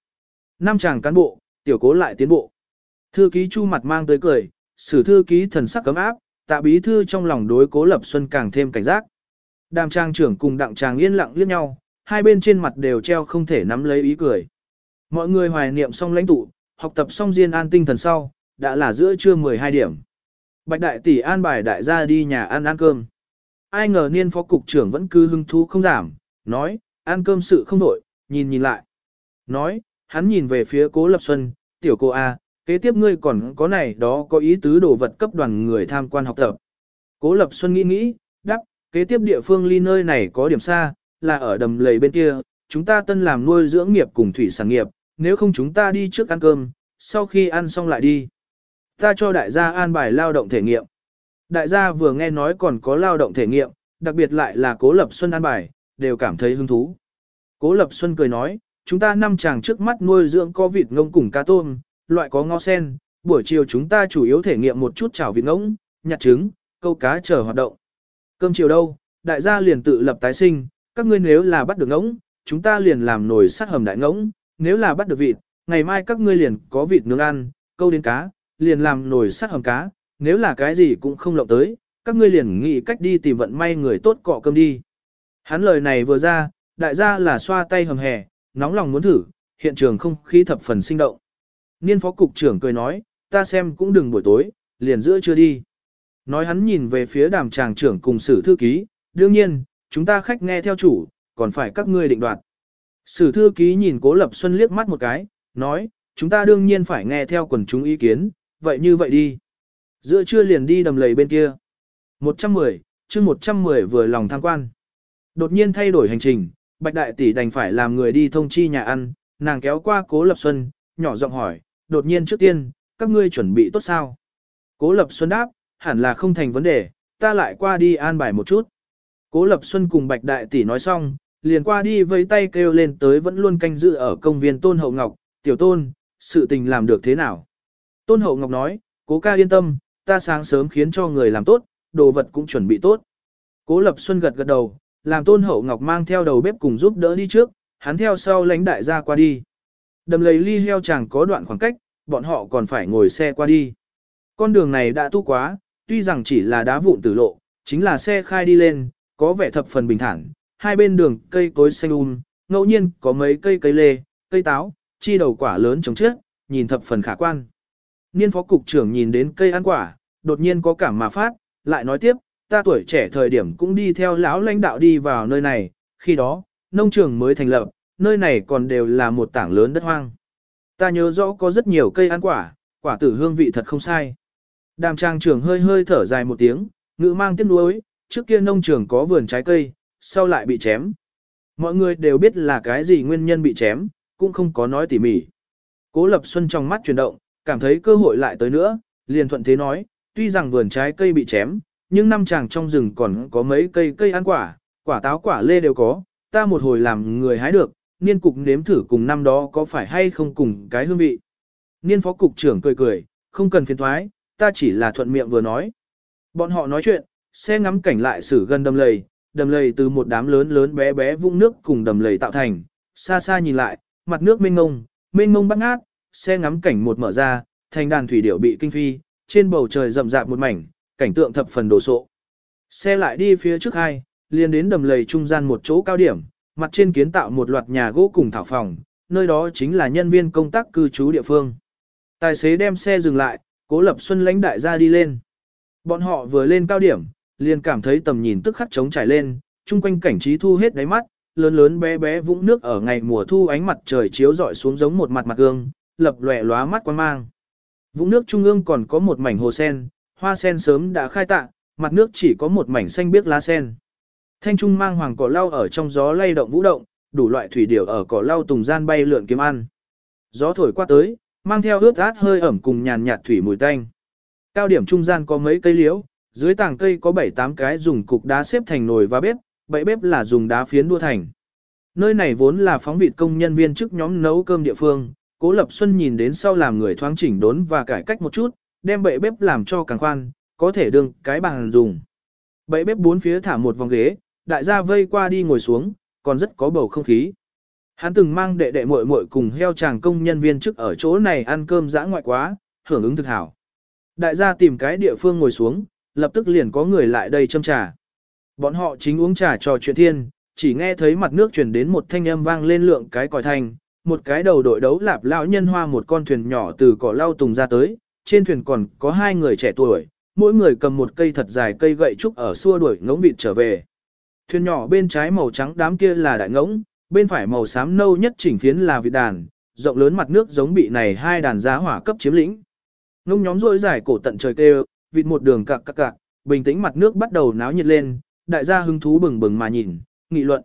Năm chàng cán bộ, tiểu cố lại tiến bộ. Thư ký chu mặt mang tới cười, sử thư ký thần sắc cấm áp, tạ bí thư trong lòng đối cố lập xuân càng thêm cảnh giác. Đàm trang trưởng cùng đặng trang yên lặng liếc nhau, hai bên trên mặt đều treo không thể nắm lấy ý cười. Mọi người hoài niệm xong lãnh tụ, học tập xong diên an tinh thần sau, đã là giữa trưa 12 điểm. Bạch đại tỷ an bài đại gia đi nhà ăn ăn cơm. Ai ngờ niên phó cục trưởng vẫn cứ hưng thú không giảm, nói, ăn cơm sự không đổi, nhìn nhìn lại. Nói, hắn nhìn về phía cố lập xuân, tiểu cô A, kế tiếp ngươi còn có này đó có ý tứ đồ vật cấp đoàn người tham quan học tập. Cố lập xuân nghĩ nghĩ, đáp, kế tiếp địa phương ly nơi này có điểm xa, là ở đầm lầy bên kia, chúng ta tân làm nuôi dưỡng nghiệp cùng thủy sản nghiệp, nếu không chúng ta đi trước ăn cơm, sau khi ăn xong lại đi. Ta cho đại gia an bài lao động thể nghiệm. Đại gia vừa nghe nói còn có lao động thể nghiệm, đặc biệt lại là Cố Lập Xuân an bài, đều cảm thấy hứng thú. Cố Lập Xuân cười nói, chúng ta năm chàng trước mắt nuôi dưỡng có vịt ngông cùng cá tôm, loại có ngao sen, buổi chiều chúng ta chủ yếu thể nghiệm một chút chảo vịt ngỗng, nhặt trứng, câu cá chờ hoạt động. Cơm chiều đâu, đại gia liền tự lập tái sinh, các ngươi nếu là bắt được ngỗng, chúng ta liền làm nồi sắt hầm đại ngỗng, nếu là bắt được vịt, ngày mai các ngươi liền có vịt nướng ăn, câu đến cá, liền làm nồi sắt hầm cá, nếu là cái gì cũng không lộng tới, các ngươi liền nghĩ cách đi tìm vận may người tốt cọ cơm đi. Hắn lời này vừa ra, đại gia là xoa tay hầm hè, nóng lòng muốn thử, hiện trường không khí thập phần sinh động. Niên phó cục trưởng cười nói, ta xem cũng đừng buổi tối, liền giữa chưa đi. Nói hắn nhìn về phía đàm tràng trưởng cùng sử thư ký, đương nhiên, chúng ta khách nghe theo chủ, còn phải các ngươi định đoạt. Sử thư ký nhìn Cố Lập Xuân liếc mắt một cái, nói, chúng ta đương nhiên phải nghe theo quần chúng ý kiến, vậy như vậy đi. Giữa trưa liền đi đầm lầy bên kia. 110, chương 110 vừa lòng tham quan. Đột nhiên thay đổi hành trình, Bạch Đại Tỷ đành phải làm người đi thông chi nhà ăn, nàng kéo qua Cố Lập Xuân, nhỏ giọng hỏi, đột nhiên trước tiên, các ngươi chuẩn bị tốt sao? Cố Lập Xuân đáp, hẳn là không thành vấn đề, ta lại qua đi an bài một chút. Cố Lập Xuân cùng Bạch Đại Tỷ nói xong, liền qua đi với tay kêu lên tới vẫn luôn canh giữ ở công viên Tôn Hậu Ngọc, tiểu tôn, sự tình làm được thế nào? Tôn Hậu Ngọc nói, cố ca yên tâm, ta sáng sớm khiến cho người làm tốt, đồ vật cũng chuẩn bị tốt. Cố Lập Xuân gật gật đầu, làm Tôn Hậu Ngọc mang theo đầu bếp cùng giúp đỡ đi trước, hắn theo sau lãnh đại gia qua đi. Đầm lầy ly heo chẳng có đoạn khoảng cách, bọn họ còn phải ngồi xe qua đi. Con đường này đã tu quá, tuy rằng chỉ là đá vụn tử lộ, chính là xe khai đi lên, có vẻ thập phần bình thản, hai bên đường cây cối xanh um, ngẫu nhiên có mấy cây cây lê, cây táo, chi đầu quả lớn trồng trước, nhìn thập phần khả quan. Niên phó cục trưởng nhìn đến cây ăn quả, đột nhiên có cảm mà phát, lại nói tiếp, ta tuổi trẻ thời điểm cũng đi theo lão lãnh đạo đi vào nơi này, khi đó, nông trường mới thành lập, nơi này còn đều là một tảng lớn đất hoang. Ta nhớ rõ có rất nhiều cây ăn quả, quả tử hương vị thật không sai. Đàm trang trưởng hơi hơi thở dài một tiếng, ngữ mang tiếc nuối, trước kia nông trường có vườn trái cây, sau lại bị chém. Mọi người đều biết là cái gì nguyên nhân bị chém, cũng không có nói tỉ mỉ. Cố Lập Xuân trong mắt chuyển động, cảm thấy cơ hội lại tới nữa, liền thuận thế nói, tuy rằng vườn trái cây bị chém, nhưng năm chàng trong rừng còn có mấy cây cây ăn quả, quả táo quả lê đều có, ta một hồi làm người hái được, niên cục nếm thử cùng năm đó có phải hay không cùng cái hương vị. Niên phó cục trưởng cười cười, không cần phiền thoái, ta chỉ là thuận miệng vừa nói. Bọn họ nói chuyện, xe ngắm cảnh lại xử gần đâm lầy, đầm lầy từ một đám lớn lớn bé bé vũng nước cùng đầm lầy tạo thành, xa xa nhìn lại, mặt nước mênh mông mênh mông bắt ngát, xe ngắm cảnh một mở ra, thành đàn thủy điểu bị kinh phi, trên bầu trời rậm rạp một mảnh, cảnh tượng thập phần đồ sộ. Xe lại đi phía trước hai, liền đến đầm lầy trung gian một chỗ cao điểm, mặt trên kiến tạo một loạt nhà gỗ cùng thảo phòng, nơi đó chính là nhân viên công tác cư trú địa phương. Tài xế đem xe dừng lại, cố lập xuân lãnh đại gia đi lên. Bọn họ vừa lên cao điểm, liền cảm thấy tầm nhìn tức khắc trống trải lên, chung quanh cảnh trí thu hết đáy mắt, lớn lớn bé bé vũng nước ở ngày mùa thu ánh mặt trời chiếu rọi xuống giống một mặt mặt gương, lập lòe lóa mắt quan mang. Vũng nước trung ương còn có một mảnh hồ sen, hoa sen sớm đã khai tạ, mặt nước chỉ có một mảnh xanh biếc lá sen. Thanh trung mang hoàng cỏ lau ở trong gió lay động vũ động, đủ loại thủy điểu ở cỏ lau tùng gian bay lượn kiếm ăn. Gió thổi qua tới, mang theo ướt át hơi ẩm cùng nhàn nhạt thủy mùi tanh. Cao điểm trung gian có mấy cây liễu, dưới tảng cây có 7-8 cái dùng cục đá xếp thành nồi và bếp, bậy bếp là dùng đá phiến đua thành. Nơi này vốn là phóng vịt công nhân viên chức nhóm nấu cơm địa phương, Cố Lập Xuân nhìn đến sau làm người thoáng chỉnh đốn và cải cách một chút, đem bậy bếp làm cho càng khoan, có thể đương cái bàn dùng. Bậy bếp bốn phía thả một vòng ghế, đại gia vây qua đi ngồi xuống, còn rất có bầu không khí. Hắn từng mang đệ đệ muội muội cùng heo chàng công nhân viên chức ở chỗ này ăn cơm dã ngoại quá, hưởng ứng thực hảo. Đại gia tìm cái địa phương ngồi xuống, lập tức liền có người lại đây châm trà. Bọn họ chính uống trà trò chuyện thiên, chỉ nghe thấy mặt nước truyền đến một thanh âm vang lên lượng cái còi thanh, một cái đầu đội đấu lạp lão nhân hoa một con thuyền nhỏ từ cỏ lau tùng ra tới, trên thuyền còn có hai người trẻ tuổi, mỗi người cầm một cây thật dài cây gậy trúc ở xua đuổi ngỗng vịt trở về. Thuyền nhỏ bên trái màu trắng đám kia là đại ngỗng, bên phải màu xám nâu nhất chỉnh phiến là vịt đàn, rộng lớn mặt nước giống bị này hai đàn giá hỏa cấp chiếm lĩnh. Ngỗng nhóm rỗi dài cổ tận trời kêu, vịt một đường cạc cạc cạc, bình tĩnh mặt nước bắt đầu náo nhiệt lên, đại gia hứng thú bừng bừng mà nhìn, nghị luận.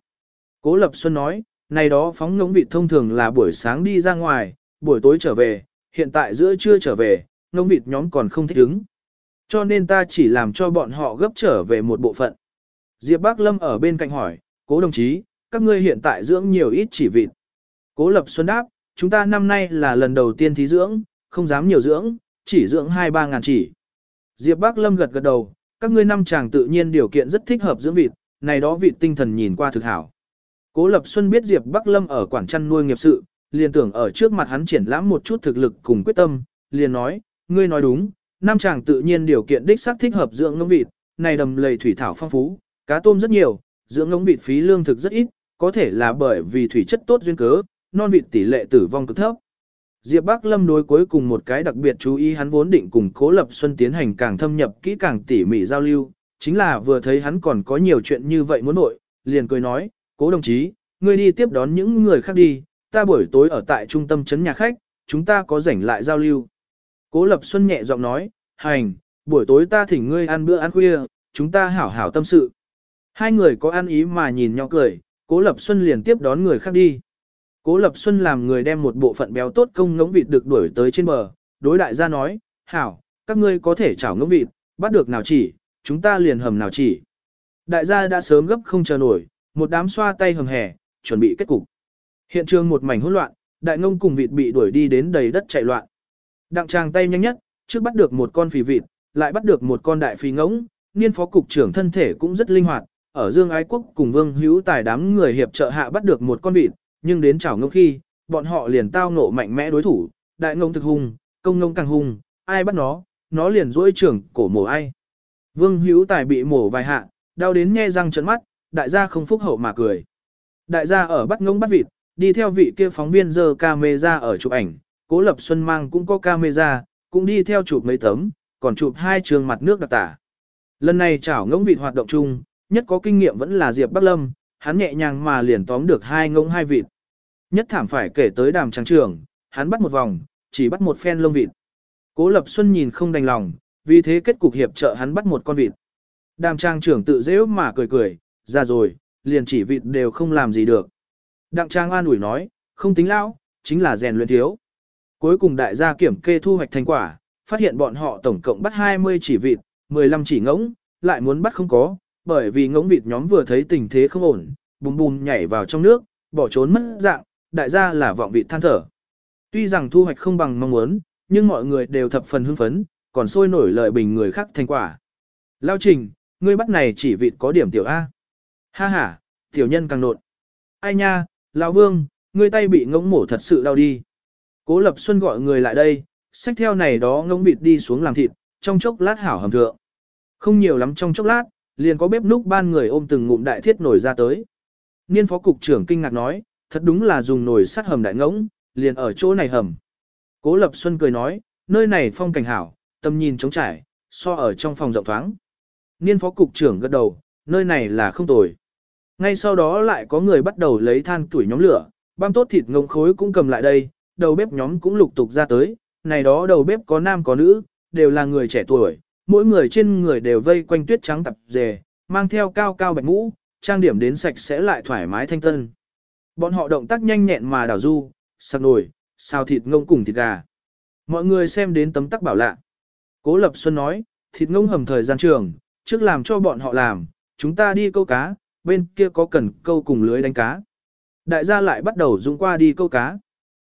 Cố Lập Xuân nói, này đó phóng ngỗng vịt thông thường là buổi sáng đi ra ngoài, buổi tối trở về, hiện tại giữa trưa trở về, ngỗng vịt nhóm còn không thích ứng. Cho nên ta chỉ làm cho bọn họ gấp trở về một bộ phận. Diệp Bác Lâm ở bên cạnh hỏi, cố đồng chí, các ngươi hiện tại dưỡng nhiều ít chỉ vịt. Cố Lập Xuân đáp, chúng ta năm nay là lần đầu tiên thí dưỡng, không dám nhiều dưỡng, chỉ dưỡng 2-3 ngàn chỉ. Diệp Bác Lâm gật gật đầu, các ngươi năm chàng tự nhiên điều kiện rất thích hợp dưỡng vịt, này đó vịt tinh thần nhìn qua thực hảo. Cố Lập Xuân biết Diệp Bắc Lâm ở quản chăn nuôi nghiệp sự, liền tưởng ở trước mặt hắn triển lãm một chút thực lực cùng quyết tâm, liền nói, ngươi nói đúng, năm chàng tự nhiên điều kiện đích xác thích hợp dưỡng ngỗng vịt, này đầm lầy thủy thảo phong phú, cá tôm rất nhiều, dưỡng ngỗng vịt phí lương thực rất ít, có thể là bởi vì thủy chất tốt duyên cớ, non vịt tỷ lệ tử vong cực thấp. Diệp Bắc Lâm đối cuối cùng một cái đặc biệt chú ý hắn vốn định cùng Cố Lập Xuân tiến hành càng thâm nhập kỹ càng tỉ mỉ giao lưu, chính là vừa thấy hắn còn có nhiều chuyện như vậy muốn nội, liền cười nói, Cố đồng chí, ngươi đi tiếp đón những người khác đi, ta buổi tối ở tại trung tâm trấn nhà khách, chúng ta có rảnh lại giao lưu. Cố Lập Xuân nhẹ giọng nói, hành, buổi tối ta thỉnh ngươi ăn bữa ăn khuya, chúng ta hảo hảo tâm sự. Hai người có ăn ý mà nhìn nhau cười, Cố Lập Xuân liền tiếp đón người khác đi. Cố Lập Xuân làm người đem một bộ phận béo tốt công ngỗng vịt được đuổi tới trên bờ, đối đại gia nói, hảo, các ngươi có thể chảo ngỗng vịt, bắt được nào chỉ, chúng ta liền hầm nào chỉ. Đại gia đã sớm gấp không chờ nổi, một đám xoa tay hầm hè, chuẩn bị kết cục. Hiện trường một mảnh hỗn loạn, đại ngông cùng vịt bị đuổi đi đến đầy đất chạy loạn. Đặng tràng tay nhanh nhất, trước bắt được một con phì vịt, lại bắt được một con đại phì ngỗng, niên phó cục trưởng thân thể cũng rất linh hoạt, ở Dương Ái Quốc cùng Vương Hữu Tài đám người hiệp trợ hạ bắt được một con vịt, nhưng đến chảo ngông khi, bọn họ liền tao ngộ mạnh mẽ đối thủ, đại ngông thực hung, công ngông càng hung, ai bắt nó, nó liền dỗi trưởng cổ mổ ai. Vương Hữu Tài bị mổ vài hạ, đau đến nghe răng trợn mắt, đại gia không phúc hậu mà cười. Đại gia ở bắt ngông bắt vịt, đi theo vị kia phóng viên giờ camera ở chụp ảnh, Cố Lập Xuân mang cũng có camera, cũng đi theo chụp mấy tấm, còn chụp hai trường mặt nước đặc tả. Lần này chảo ngỗng vịt hoạt động chung, nhất có kinh nghiệm vẫn là Diệp Bắc Lâm, hắn nhẹ nhàng mà liền tóm được hai ngỗng hai vịt. Nhất thảm phải kể tới đàm trắng trường, hắn bắt một vòng, chỉ bắt một phen lông vịt. Cố Lập Xuân nhìn không đành lòng, vì thế kết cục hiệp trợ hắn bắt một con vịt. Đàm trang trưởng tự dễ mà cười cười, ra rồi, liền chỉ vịt đều không làm gì được. Đặng trang an ủi nói, không tính lão, chính là rèn luyện thiếu. Cuối cùng đại gia kiểm kê thu hoạch thành quả, phát hiện bọn họ tổng cộng bắt 20 chỉ vịt, 15 chỉ ngỗng, lại muốn bắt không có, bởi vì ngỗng vịt nhóm vừa thấy tình thế không ổn, bùm bùm nhảy vào trong nước, bỏ trốn mất dạng, đại gia là vọng vị than thở. Tuy rằng thu hoạch không bằng mong muốn, nhưng mọi người đều thập phần hưng phấn, còn sôi nổi lợi bình người khác thành quả. Lao trình, ngươi bắt này chỉ vịt có điểm tiểu A. Ha ha, tiểu nhân càng nộn. Ai nha, lão vương, ngươi tay bị ngỗng mổ thật sự đau đi. Cố Lập Xuân gọi người lại đây, xách theo này đó ngỗng vịt đi xuống làm thịt, trong chốc lát hảo hầm thượng. Không nhiều lắm trong chốc lát, liền có bếp núc ban người ôm từng ngụm đại thiết nổi ra tới. Niên phó cục trưởng kinh ngạc nói, thật đúng là dùng nồi sắt hầm đại ngỗng, liền ở chỗ này hầm. Cố Lập Xuân cười nói, nơi này phong cảnh hảo, tầm nhìn trống trải, so ở trong phòng rộng thoáng. Niên phó cục trưởng gật đầu, nơi này là không tồi. Ngay sau đó lại có người bắt đầu lấy than tuổi nhóm lửa, băm tốt thịt ngông khối cũng cầm lại đây, đầu bếp nhóm cũng lục tục ra tới, này đó đầu bếp có nam có nữ, đều là người trẻ tuổi, mỗi người trên người đều vây quanh tuyết trắng tập dề, mang theo cao cao bạch mũ, trang điểm đến sạch sẽ lại thoải mái thanh tân. Bọn họ động tác nhanh nhẹn mà đảo du, sạc nồi, xào thịt ngông cùng thịt gà. Mọi người xem đến tấm tắc bảo lạ. Cố Lập Xuân nói, thịt ngông hầm thời gian trường, trước làm cho bọn họ làm, chúng ta đi câu cá, bên kia có cần câu cùng lưới đánh cá. Đại gia lại bắt đầu dũng qua đi câu cá.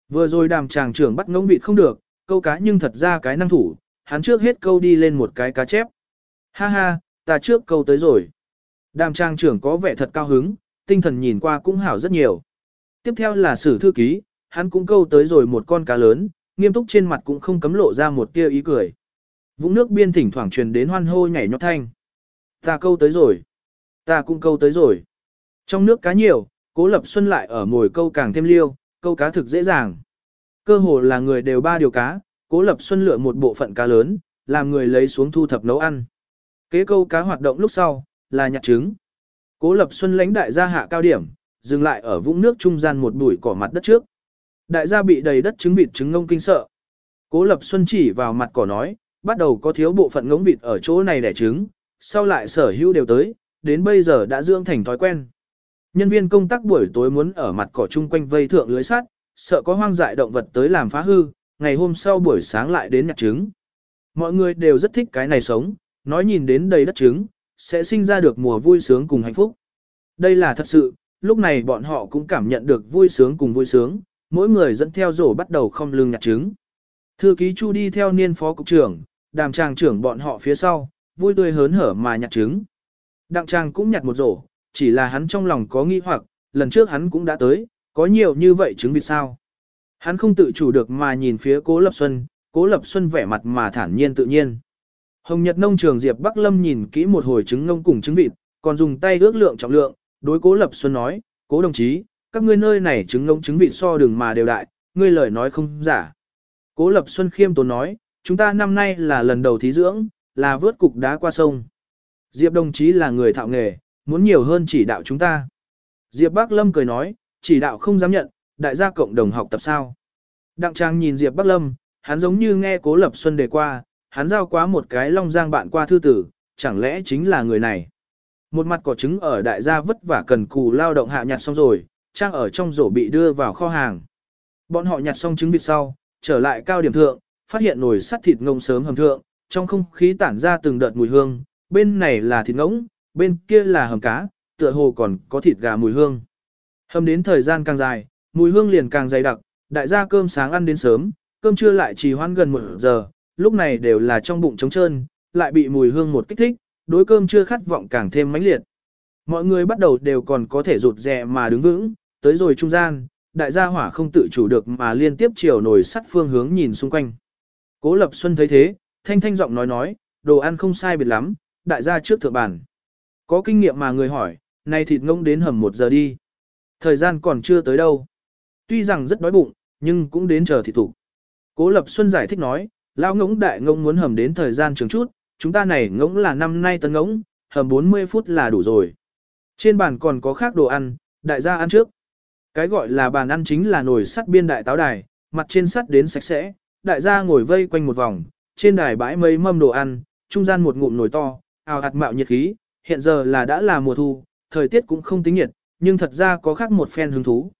Vừa rồi đàm tràng trưởng bắt ngỗng vịt không được, câu cá nhưng thật ra cái năng thủ, hắn trước hết câu đi lên một cái cá chép. Ha ha, ta trước câu tới rồi. Đàm trang trưởng có vẻ thật cao hứng, tinh thần nhìn qua cũng hảo rất nhiều. Tiếp theo là sử thư ký, hắn cũng câu tới rồi một con cá lớn, nghiêm túc trên mặt cũng không cấm lộ ra một tia ý cười. Vũng nước biên thỉnh thoảng truyền đến hoan hô nhảy nhót thanh. Ta câu tới rồi. Ta cũng câu tới rồi. Trong nước cá nhiều, cố lập xuân lại ở ngồi câu càng thêm liêu, câu cá thực dễ dàng. Cơ hồ là người đều ba điều cá, cố lập xuân lựa một bộ phận cá lớn, làm người lấy xuống thu thập nấu ăn. Kế câu cá hoạt động lúc sau, là nhặt trứng. Cố lập xuân lãnh đại gia hạ cao điểm, dừng lại ở vũng nước trung gian một bụi cỏ mặt đất trước. Đại gia bị đầy đất trứng vịt trứng ngông kinh sợ. Cố lập xuân chỉ vào mặt cỏ nói, bắt đầu có thiếu bộ phận ngỗng vịt ở chỗ này đẻ trứng, sau lại sở hữu đều tới, đến bây giờ đã dưỡng thành thói quen. Nhân viên công tác buổi tối muốn ở mặt cỏ chung quanh vây thượng lưới sắt, sợ có hoang dại động vật tới làm phá hư, ngày hôm sau buổi sáng lại đến nhặt trứng. Mọi người đều rất thích cái này sống, nói nhìn đến đầy đất trứng, sẽ sinh ra được mùa vui sướng cùng hạnh phúc. Đây là thật sự, lúc này bọn họ cũng cảm nhận được vui sướng cùng vui sướng, mỗi người dẫn theo rổ bắt đầu không lưng nhặt trứng. Thư ký Chu đi theo niên phó cục trưởng, đàm tràng trưởng bọn họ phía sau, vui tươi hớn hở mà nhặt trứng. Đặng tràng cũng nhặt một rổ, chỉ là hắn trong lòng có nghi hoặc, lần trước hắn cũng đã tới, có nhiều như vậy trứng vịt sao. Hắn không tự chủ được mà nhìn phía Cố Lập Xuân, Cố Lập Xuân vẻ mặt mà thản nhiên tự nhiên. Hồng Nhật nông trường Diệp Bắc Lâm nhìn kỹ một hồi trứng ngông cùng trứng vịt, còn dùng tay ước lượng trọng lượng, đối Cố Lập Xuân nói, Cố đồng chí, các ngươi nơi này trứng ngông trứng vịt so đường mà đều đại, ngươi lời nói không giả. Cố Lập Xuân khiêm tốn nói, chúng ta năm nay là lần đầu thí dưỡng, là vớt cục đá qua sông. Diệp đồng chí là người thạo nghề, muốn nhiều hơn chỉ đạo chúng ta. Diệp Bắc Lâm cười nói, chỉ đạo không dám nhận, đại gia cộng đồng học tập sao. Đặng Trang nhìn Diệp Bắc Lâm, hắn giống như nghe Cố Lập Xuân đề qua, hắn giao quá một cái long giang bạn qua thư tử, chẳng lẽ chính là người này. Một mặt cỏ trứng ở đại gia vất vả cần cù lao động hạ nhặt xong rồi, trang ở trong rổ bị đưa vào kho hàng. Bọn họ nhặt xong trứng vịt sau, trở lại cao điểm thượng, phát hiện nồi sắt thịt ngông sớm hầm thượng, trong không khí tản ra từng đợt mùi hương, bên này là thịt ngỗng, bên kia là hầm cá, tựa hồ còn có thịt gà mùi hương. Hầm đến thời gian càng dài, mùi hương liền càng dày đặc, đại gia cơm sáng ăn đến sớm, cơm trưa lại trì hoãn gần một giờ, lúc này đều là trong bụng trống trơn, lại bị mùi hương một kích thích, đối cơm chưa khát vọng càng thêm mãnh liệt. Mọi người bắt đầu đều còn có thể rụt rè mà đứng vững, tới rồi trung gian, đại gia hỏa không tự chủ được mà liên tiếp chiều nổi sắt phương hướng nhìn xung quanh. Cố Lập Xuân thấy thế, thanh thanh giọng nói nói, đồ ăn không sai biệt lắm, đại gia trước thượng bàn. Có kinh nghiệm mà người hỏi, nay thịt ngông đến hầm một giờ đi. Thời gian còn chưa tới đâu. Tuy rằng rất đói bụng, nhưng cũng đến chờ thịt thủ. Cố Lập Xuân giải thích nói, lão ngỗng đại ngỗng muốn hầm đến thời gian trường chút, chúng ta này ngỗng là năm nay tấn ngỗng, hầm 40 phút là đủ rồi. Trên bàn còn có khác đồ ăn, đại gia ăn trước. Cái gọi là bàn ăn chính là nồi sắt biên đại táo đài, mặt trên sắt đến sạch sẽ, đại gia ngồi vây quanh một vòng, trên đài bãi mấy mâm đồ ăn, trung gian một ngụm nồi to, ào ạt mạo nhiệt khí, hiện giờ là đã là mùa thu, thời tiết cũng không tính nhiệt, nhưng thật ra có khác một phen hứng thú.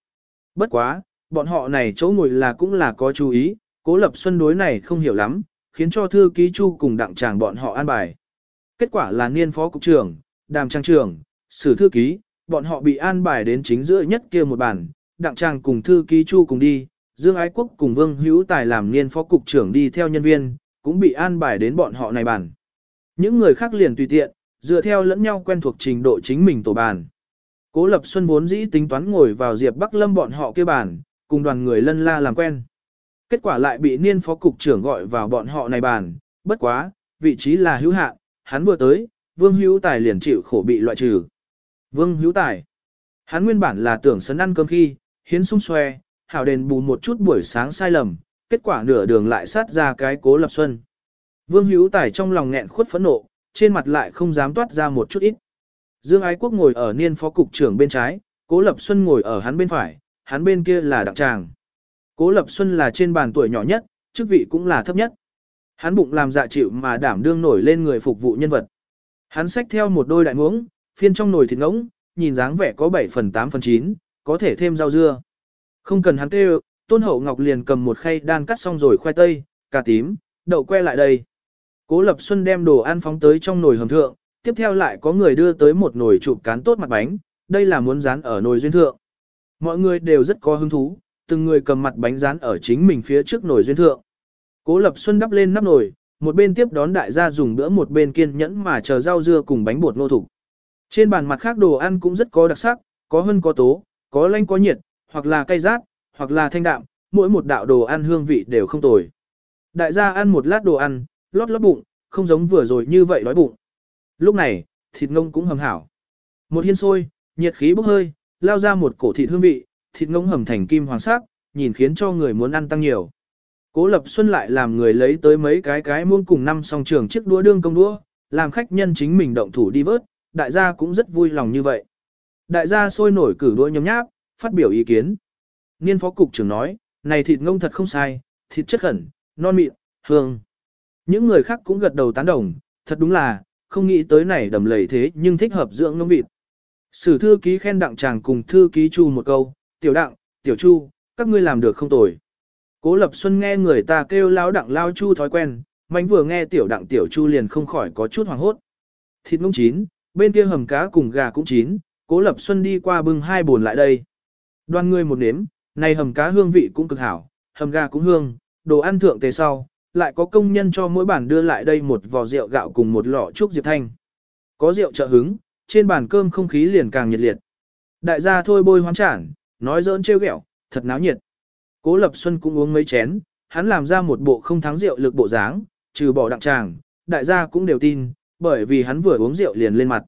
Bất quá, bọn họ này chỗ ngồi là cũng là có chú ý, cố lập xuân đối này không hiểu lắm, khiến cho thư ký chu cùng đặng tràng bọn họ an bài. Kết quả là niên phó cục trưởng, đàm trang trưởng, sử thư ký, bọn họ bị an bài đến chính giữa nhất kia một bàn, đặng tràng cùng thư ký chu cùng đi, Dương Ái Quốc cùng Vương Hữu Tài làm niên phó cục trưởng đi theo nhân viên, cũng bị an bài đến bọn họ này bàn. Những người khác liền tùy tiện, dựa theo lẫn nhau quen thuộc trình độ chính mình tổ bàn. Cố Lập Xuân vốn dĩ tính toán ngồi vào Diệp Bắc Lâm bọn họ kia bàn, cùng đoàn người lân la làm quen. Kết quả lại bị niên phó cục trưởng gọi vào bọn họ này bàn, bất quá, vị trí là hữu hạn, hắn vừa tới, Vương Hữu Tài liền chịu khổ bị loại trừ. Vương Hữu Tài, hắn nguyên bản là tưởng sấn ăn cơm khi, hiến sung xoe, hảo đền bù một chút buổi sáng sai lầm, kết quả nửa đường lại sát ra cái cố lập xuân. Vương Hữu Tài trong lòng nghẹn khuất phẫn nộ, trên mặt lại không dám toát ra một chút ít. Dương Ái Quốc ngồi ở niên phó cục trưởng bên trái, Cố Lập Xuân ngồi ở hắn bên phải, hắn bên kia là đặng tràng. Cố Lập Xuân là trên bàn tuổi nhỏ nhất, chức vị cũng là thấp nhất. Hắn bụng làm dạ chịu mà đảm đương nổi lên người phục vụ nhân vật. Hắn xách theo một đôi đại muỗng, phiên trong nồi thịt ngỗng, nhìn dáng vẻ có 7 phần 8 phần 9, có thể thêm rau dưa. Không cần hắn kêu, Tôn Hậu Ngọc liền cầm một khay đan cắt xong rồi khoai tây, cà tím, đậu que lại đây. Cố Lập Xuân đem đồ ăn phóng tới trong nồi hầm thượng, tiếp theo lại có người đưa tới một nồi chụp cán tốt mặt bánh, đây là muốn dán ở nồi duyên thượng. Mọi người đều rất có hứng thú, từng người cầm mặt bánh rán ở chính mình phía trước nồi duyên thượng. Cố Lập Xuân đắp lên nắp nồi, một bên tiếp đón đại gia dùng bữa một bên kiên nhẫn mà chờ rau dưa cùng bánh bột nô thủ. Trên bàn mặt khác đồ ăn cũng rất có đặc sắc, có hân có tố, có lanh có nhiệt, hoặc là cay rát, hoặc là thanh đạm, mỗi một đạo đồ ăn hương vị đều không tồi. Đại gia ăn một lát đồ ăn, lót lót bụng, không giống vừa rồi như vậy đói bụng. Lúc này, thịt ngông cũng hầm hảo. Một hiên sôi, nhiệt khí bốc hơi, lao ra một cổ thịt hương vị, thịt ngỗng hầm thành kim hoàng sắc, nhìn khiến cho người muốn ăn tăng nhiều. Cố Lập Xuân lại làm người lấy tới mấy cái cái muông cùng năm song trường chiếc đũa đương công đũa, làm khách nhân chính mình động thủ đi vớt, đại gia cũng rất vui lòng như vậy. Đại gia sôi nổi cử đũa nhóm nháp, phát biểu ý kiến. Niên phó cục trưởng nói, này thịt ngông thật không sai, thịt chất khẩn, non mịn, hương. Những người khác cũng gật đầu tán đồng, thật đúng là, không nghĩ tới này đầm lầy thế nhưng thích hợp dưỡng ngông vịt. Sử thư ký khen đặng chàng cùng thư ký chu một câu, tiểu đặng, tiểu chu, các ngươi làm được không tồi. Cố Lập Xuân nghe người ta kêu lao đặng lao chu thói quen, mạnh vừa nghe tiểu đặng tiểu chu liền không khỏi có chút hoảng hốt. Thịt ngông chín, bên kia hầm cá cùng gà cũng chín, Cố Lập Xuân đi qua bưng hai bồn lại đây. Đoan ngươi một nếm, này hầm cá hương vị cũng cực hảo, hầm gà cũng hương, đồ ăn thượng tề sau, lại có công nhân cho mỗi bản đưa lại đây một vò rượu gạo cùng một lọ trúc diệp thanh. Có rượu trợ hứng, trên bàn cơm không khí liền càng nhiệt liệt. Đại gia thôi bôi hoán trản nói dỡn trêu ghẹo, thật náo nhiệt. Cố Lập Xuân cũng uống mấy chén, hắn làm ra một bộ không thắng rượu lực bộ dáng, trừ bỏ đặng tràng, đại gia cũng đều tin, bởi vì hắn vừa uống rượu liền lên mặt.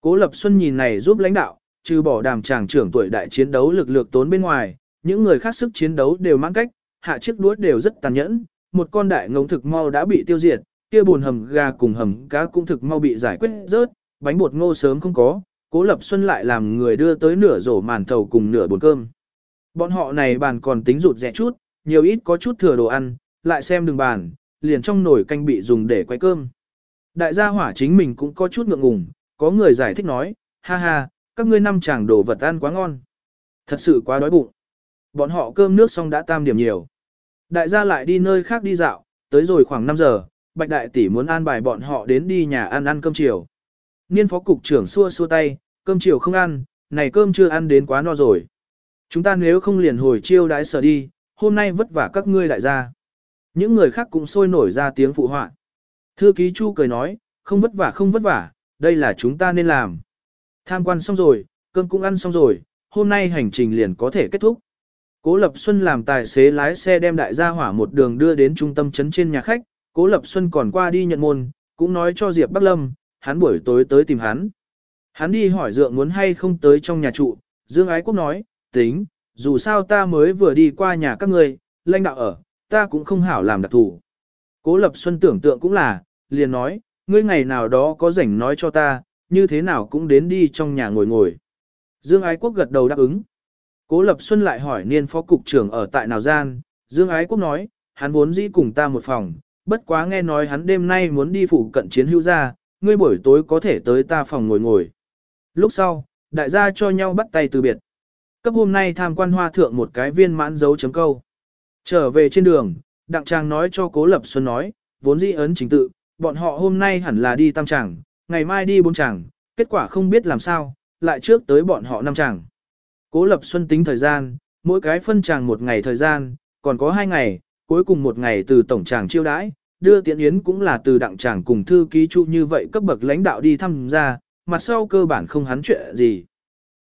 Cố Lập Xuân nhìn này giúp lãnh đạo, trừ bỏ đàm tràng trưởng tuổi đại chiến đấu lực lượng tốn bên ngoài, những người khác sức chiến đấu đều mãn cách, hạ chiếc đuốt đều rất tàn nhẫn, một con đại ngỗng thực mau đã bị tiêu diệt, kia buồn hầm gà cùng hầm cá cũng thực mau bị giải quyết rớt, bánh bột ngô sớm không có, Cố Lập Xuân lại làm người đưa tới nửa rổ màn thầu cùng nửa bồn cơm. Bọn họ này bàn còn tính rụt rẻ chút, nhiều ít có chút thừa đồ ăn, lại xem đường bàn, liền trong nồi canh bị dùng để quay cơm. Đại gia hỏa chính mình cũng có chút ngượng ngùng, có người giải thích nói, ha ha, các ngươi năm chàng đồ vật ăn quá ngon. Thật sự quá đói bụng. Bọn họ cơm nước xong đã tam điểm nhiều. Đại gia lại đi nơi khác đi dạo, tới rồi khoảng 5 giờ, Bạch Đại Tỷ muốn an bài bọn họ đến đi nhà ăn ăn cơm chiều. Niên phó cục trưởng xua xua tay, cơm chiều không ăn, này cơm chưa ăn đến quá no rồi. Chúng ta nếu không liền hồi chiêu đãi sở đi, hôm nay vất vả các ngươi đại gia. Những người khác cũng sôi nổi ra tiếng phụ họa. Thư ký Chu cười nói, không vất vả không vất vả, đây là chúng ta nên làm. Tham quan xong rồi, cơm cũng ăn xong rồi, hôm nay hành trình liền có thể kết thúc. Cố Lập Xuân làm tài xế lái xe đem đại gia hỏa một đường đưa đến trung tâm trấn trên nhà khách, Cố Lập Xuân còn qua đi nhận môn, cũng nói cho Diệp Bắc Lâm, hắn buổi tối tới tìm hắn. Hắn đi hỏi dượng muốn hay không tới trong nhà trụ, Dương Ái Quốc nói, tính, dù sao ta mới vừa đi qua nhà các ngươi, lãnh đạo ở, ta cũng không hảo làm đặc thủ. Cố Lập Xuân tưởng tượng cũng là, liền nói, ngươi ngày nào đó có rảnh nói cho ta, như thế nào cũng đến đi trong nhà ngồi ngồi. Dương Ái Quốc gật đầu đáp ứng. Cố Lập Xuân lại hỏi niên phó cục trưởng ở tại nào gian, Dương Ái Quốc nói, hắn vốn dĩ cùng ta một phòng, bất quá nghe nói hắn đêm nay muốn đi phụ cận chiến hữu ra, ngươi buổi tối có thể tới ta phòng ngồi ngồi. Lúc sau, đại gia cho nhau bắt tay từ biệt. Cấp hôm nay tham quan hoa thượng một cái viên mãn dấu chấm câu. Trở về trên đường, Đặng Trang nói cho Cố Lập Xuân nói, vốn dĩ ấn chính tự, bọn họ hôm nay hẳn là đi tam tràng, ngày mai đi bốn tràng, kết quả không biết làm sao, lại trước tới bọn họ năm tràng. Cố Lập Xuân tính thời gian, mỗi cái phân tràng một ngày thời gian, còn có hai ngày, cuối cùng một ngày từ tổng tràng chiêu đãi, đưa tiện yến cũng là từ đặng tràng cùng thư ký chu như vậy cấp bậc lãnh đạo đi thăm ra, mặt sau cơ bản không hắn chuyện gì.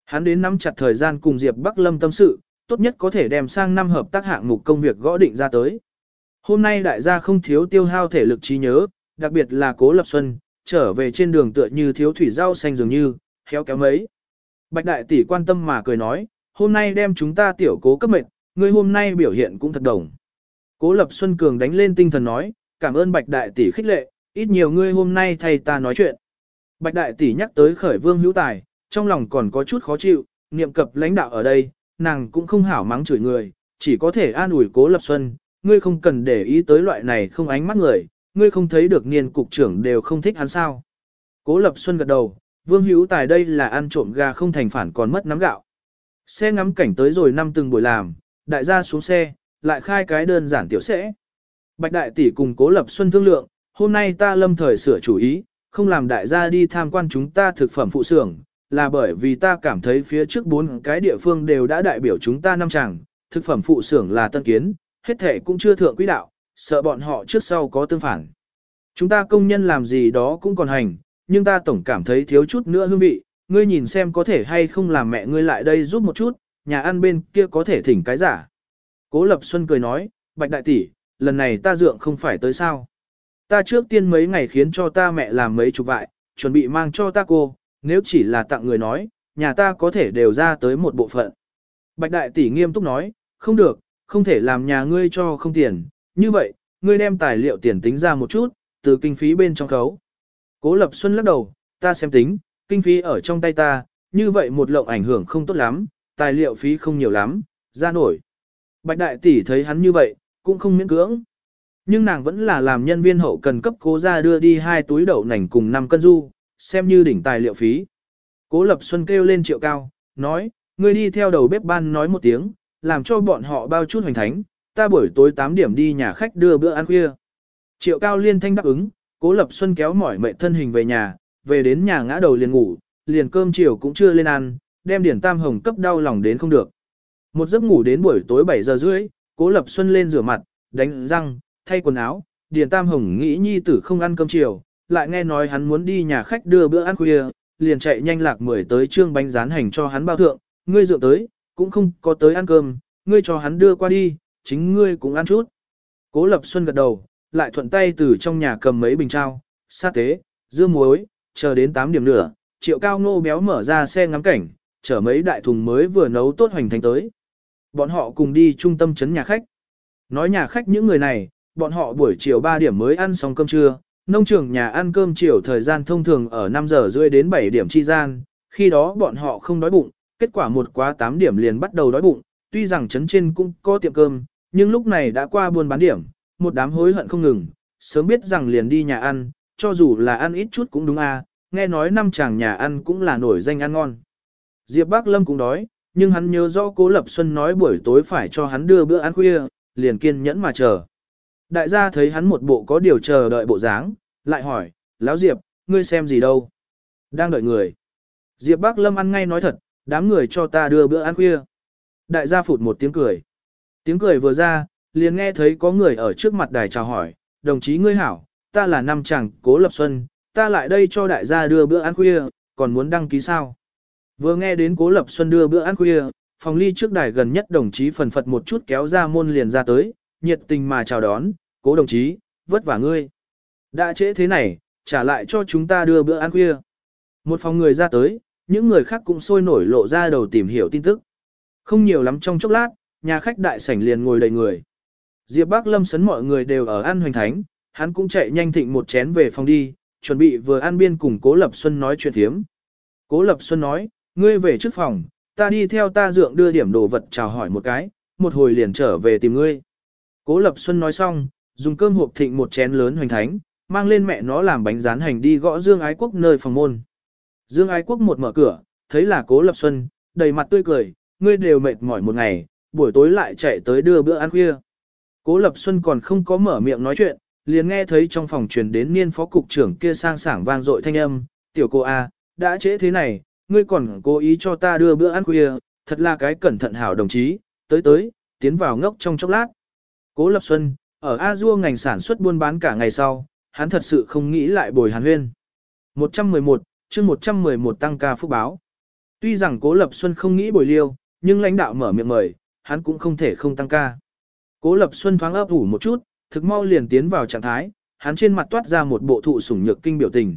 Hắn đến nắm chặt thời gian cùng Diệp Bắc Lâm tâm sự, tốt nhất có thể đem sang năm hợp tác hạng mục công việc gõ định ra tới. Hôm nay đại gia không thiếu tiêu hao thể lực trí nhớ, đặc biệt là Cố Lập Xuân, trở về trên đường tựa như thiếu thủy rau xanh dường như, khéo kéo mấy. Bạch đại tỷ quan tâm mà cười nói, hôm nay đem chúng ta tiểu cố cấp mệnh, ngươi hôm nay biểu hiện cũng thật đồng. Cố Lập Xuân Cường đánh lên tinh thần nói, cảm ơn Bạch đại tỷ khích lệ, ít nhiều ngươi hôm nay thầy ta nói chuyện. Bạch đại tỷ nhắc tới khởi vương hữu tài, trong lòng còn có chút khó chịu, niệm cập lãnh đạo ở đây, nàng cũng không hảo mắng chửi người, chỉ có thể an ủi cố lập xuân, ngươi không cần để ý tới loại này không ánh mắt người, ngươi không thấy được niên cục trưởng đều không thích hắn sao. Cố lập xuân gật đầu, vương hữu tài đây là ăn trộm gà không thành phản còn mất nắm gạo. Xe ngắm cảnh tới rồi năm từng buổi làm, đại gia xuống xe, lại khai cái đơn giản tiểu sẽ. Bạch đại tỷ cùng cố lập xuân thương lượng, hôm nay ta lâm thời sửa chủ ý, không làm đại gia đi tham quan chúng ta thực phẩm phụ xưởng, là bởi vì ta cảm thấy phía trước bốn cái địa phương đều đã đại biểu chúng ta năm chàng, thực phẩm phụ xưởng là tân kiến, hết thể cũng chưa thượng quỹ đạo, sợ bọn họ trước sau có tương phản. Chúng ta công nhân làm gì đó cũng còn hành, nhưng ta tổng cảm thấy thiếu chút nữa hương vị, ngươi nhìn xem có thể hay không làm mẹ ngươi lại đây giúp một chút, nhà ăn bên kia có thể thỉnh cái giả. Cố Lập Xuân cười nói, Bạch Đại Tỷ, lần này ta dượng không phải tới sao. Ta trước tiên mấy ngày khiến cho ta mẹ làm mấy chục vại, chuẩn bị mang cho ta cô, nếu chỉ là tặng người nói, nhà ta có thể đều ra tới một bộ phận. Bạch đại tỷ nghiêm túc nói, không được, không thể làm nhà ngươi cho không tiền, như vậy, ngươi đem tài liệu tiền tính ra một chút, từ kinh phí bên trong khấu. Cố Lập Xuân lắc đầu, ta xem tính, kinh phí ở trong tay ta, như vậy một lộng ảnh hưởng không tốt lắm, tài liệu phí không nhiều lắm, ra nổi. Bạch đại tỷ thấy hắn như vậy, cũng không miễn cưỡng. Nhưng nàng vẫn là làm nhân viên hậu cần cấp cố ra đưa đi hai túi đậu nành cùng 5 cân du, xem như đỉnh tài liệu phí. Cố Lập Xuân kêu lên triệu cao, nói, ngươi đi theo đầu bếp ban nói một tiếng, làm cho bọn họ bao chút hoành thánh, ta buổi tối 8 điểm đi nhà khách đưa bữa ăn khuya. Triệu cao liên thanh đáp ứng, Cố Lập Xuân kéo mỏi mệt thân hình về nhà, về đến nhà ngã đầu liền ngủ, liền cơm chiều cũng chưa lên ăn, đem điển tam hồng cấp đau lòng đến không được. Một giấc ngủ đến buổi tối 7 giờ rưỡi, Cố Lập Xuân lên rửa mặt, đánh răng, thay quần áo, Điền Tam Hồng nghĩ nhi tử không ăn cơm chiều, lại nghe nói hắn muốn đi nhà khách đưa bữa ăn khuya, liền chạy nhanh lạc mười tới trương bánh rán hành cho hắn bao thượng, ngươi dựa tới, cũng không có tới ăn cơm, ngươi cho hắn đưa qua đi, chính ngươi cũng ăn chút. Cố Lập Xuân gật đầu, lại thuận tay từ trong nhà cầm mấy bình trao, sa tế, dưa muối, chờ đến 8 điểm nữa, triệu cao ngô béo mở ra xe ngắm cảnh, chở mấy đại thùng mới vừa nấu tốt hoành thành tới. Bọn họ cùng đi trung tâm trấn nhà khách. Nói nhà khách những người này, bọn họ buổi chiều 3 điểm mới ăn xong cơm trưa, nông trường nhà ăn cơm chiều thời gian thông thường ở 5 giờ rưỡi đến 7 điểm chi gian, khi đó bọn họ không đói bụng, kết quả một quá 8 điểm liền bắt đầu đói bụng, tuy rằng trấn trên cũng có tiệm cơm, nhưng lúc này đã qua buôn bán điểm, một đám hối hận không ngừng, sớm biết rằng liền đi nhà ăn, cho dù là ăn ít chút cũng đúng à, nghe nói năm chàng nhà ăn cũng là nổi danh ăn ngon. Diệp Bác Lâm cũng đói, nhưng hắn nhớ rõ Cố Lập Xuân nói buổi tối phải cho hắn đưa bữa ăn khuya, liền kiên nhẫn mà chờ. Đại gia thấy hắn một bộ có điều chờ đợi bộ dáng, lại hỏi, Lão Diệp, ngươi xem gì đâu? Đang đợi người. Diệp Bác Lâm ăn ngay nói thật, đám người cho ta đưa bữa ăn khuya. Đại gia phụt một tiếng cười. Tiếng cười vừa ra, liền nghe thấy có người ở trước mặt đài chào hỏi, đồng chí ngươi hảo, ta là năm chàng Cố Lập Xuân, ta lại đây cho đại gia đưa bữa ăn khuya, còn muốn đăng ký sao? Vừa nghe đến Cố Lập Xuân đưa bữa ăn khuya, phòng ly trước đài gần nhất đồng chí phần phật một chút kéo ra môn liền ra tới, nhiệt tình mà chào đón, cố đồng chí, vất vả ngươi. Đã trễ thế này, trả lại cho chúng ta đưa bữa ăn khuya. Một phòng người ra tới, những người khác cũng sôi nổi lộ ra đầu tìm hiểu tin tức. Không nhiều lắm trong chốc lát, nhà khách đại sảnh liền ngồi đầy người. Diệp Bác Lâm sấn mọi người đều ở ăn hoành thánh, hắn cũng chạy nhanh thịnh một chén về phòng đi, chuẩn bị vừa ăn biên cùng Cố Lập Xuân nói chuyện thiếm. Cố Lập Xuân nói, ngươi về trước phòng, ta đi theo ta dượng đưa điểm đồ vật chào hỏi một cái, một hồi liền trở về tìm ngươi. Cố Lập Xuân nói xong, dùng cơm hộp thịnh một chén lớn hoành thánh, mang lên mẹ nó làm bánh rán hành đi gõ Dương Ái Quốc nơi phòng môn. Dương Ái Quốc một mở cửa, thấy là Cố Lập Xuân, đầy mặt tươi cười, ngươi đều mệt mỏi một ngày, buổi tối lại chạy tới đưa bữa ăn khuya. Cố Lập Xuân còn không có mở miệng nói chuyện, liền nghe thấy trong phòng truyền đến niên phó cục trưởng kia sang sảng vang dội thanh âm, tiểu cô A, đã trễ thế này, ngươi còn cố ý cho ta đưa bữa ăn khuya, thật là cái cẩn thận hảo đồng chí, tới tới, tiến vào ngốc trong chốc lát. Cố Lập Xuân, ở A Dua ngành sản xuất buôn bán cả ngày sau, hắn thật sự không nghĩ lại bồi hàn huyên. 111, chương 111 tăng ca phúc báo. Tuy rằng Cố Lập Xuân không nghĩ bồi liêu, nhưng lãnh đạo mở miệng mời, hắn cũng không thể không tăng ca. Cố Lập Xuân thoáng ấp ủ một chút, thực mau liền tiến vào trạng thái, hắn trên mặt toát ra một bộ thụ sủng nhược kinh biểu tình.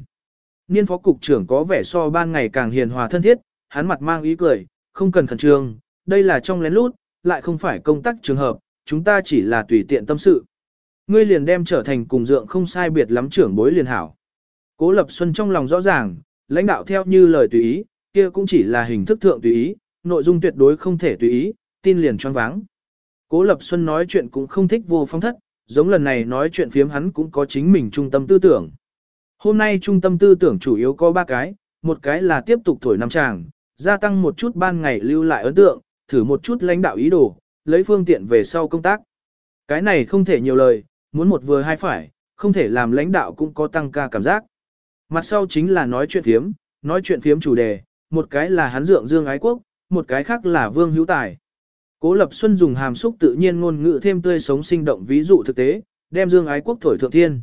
Niên phó cục trưởng có vẻ so ban ngày càng hiền hòa thân thiết, hắn mặt mang ý cười, không cần khẩn trương, đây là trong lén lút, lại không phải công tác trường hợp, chúng ta chỉ là tùy tiện tâm sự. Ngươi liền đem trở thành cùng dượng không sai biệt lắm trưởng bối liền hảo. Cố Lập Xuân trong lòng rõ ràng, lãnh đạo theo như lời tùy ý, kia cũng chỉ là hình thức thượng tùy ý, nội dung tuyệt đối không thể tùy ý, tin liền choáng váng. Cố Lập Xuân nói chuyện cũng không thích vô phong thất, giống lần này nói chuyện phiếm hắn cũng có chính mình trung tâm tư tưởng. Hôm nay trung tâm tư tưởng chủ yếu có ba cái, một cái là tiếp tục thổi năm tràng, gia tăng một chút ban ngày lưu lại ấn tượng, thử một chút lãnh đạo ý đồ, lấy phương tiện về sau công tác. Cái này không thể nhiều lời, muốn một vừa hai phải, không thể làm lãnh đạo cũng có tăng ca cảm giác. Mặt sau chính là nói chuyện phiếm, nói chuyện phiếm chủ đề, một cái là hắn dượng dương ái quốc, một cái khác là vương hữu tài. Cố Lập Xuân dùng hàm xúc tự nhiên ngôn ngữ thêm tươi sống sinh động ví dụ thực tế, đem dương ái quốc thổi thượng thiên.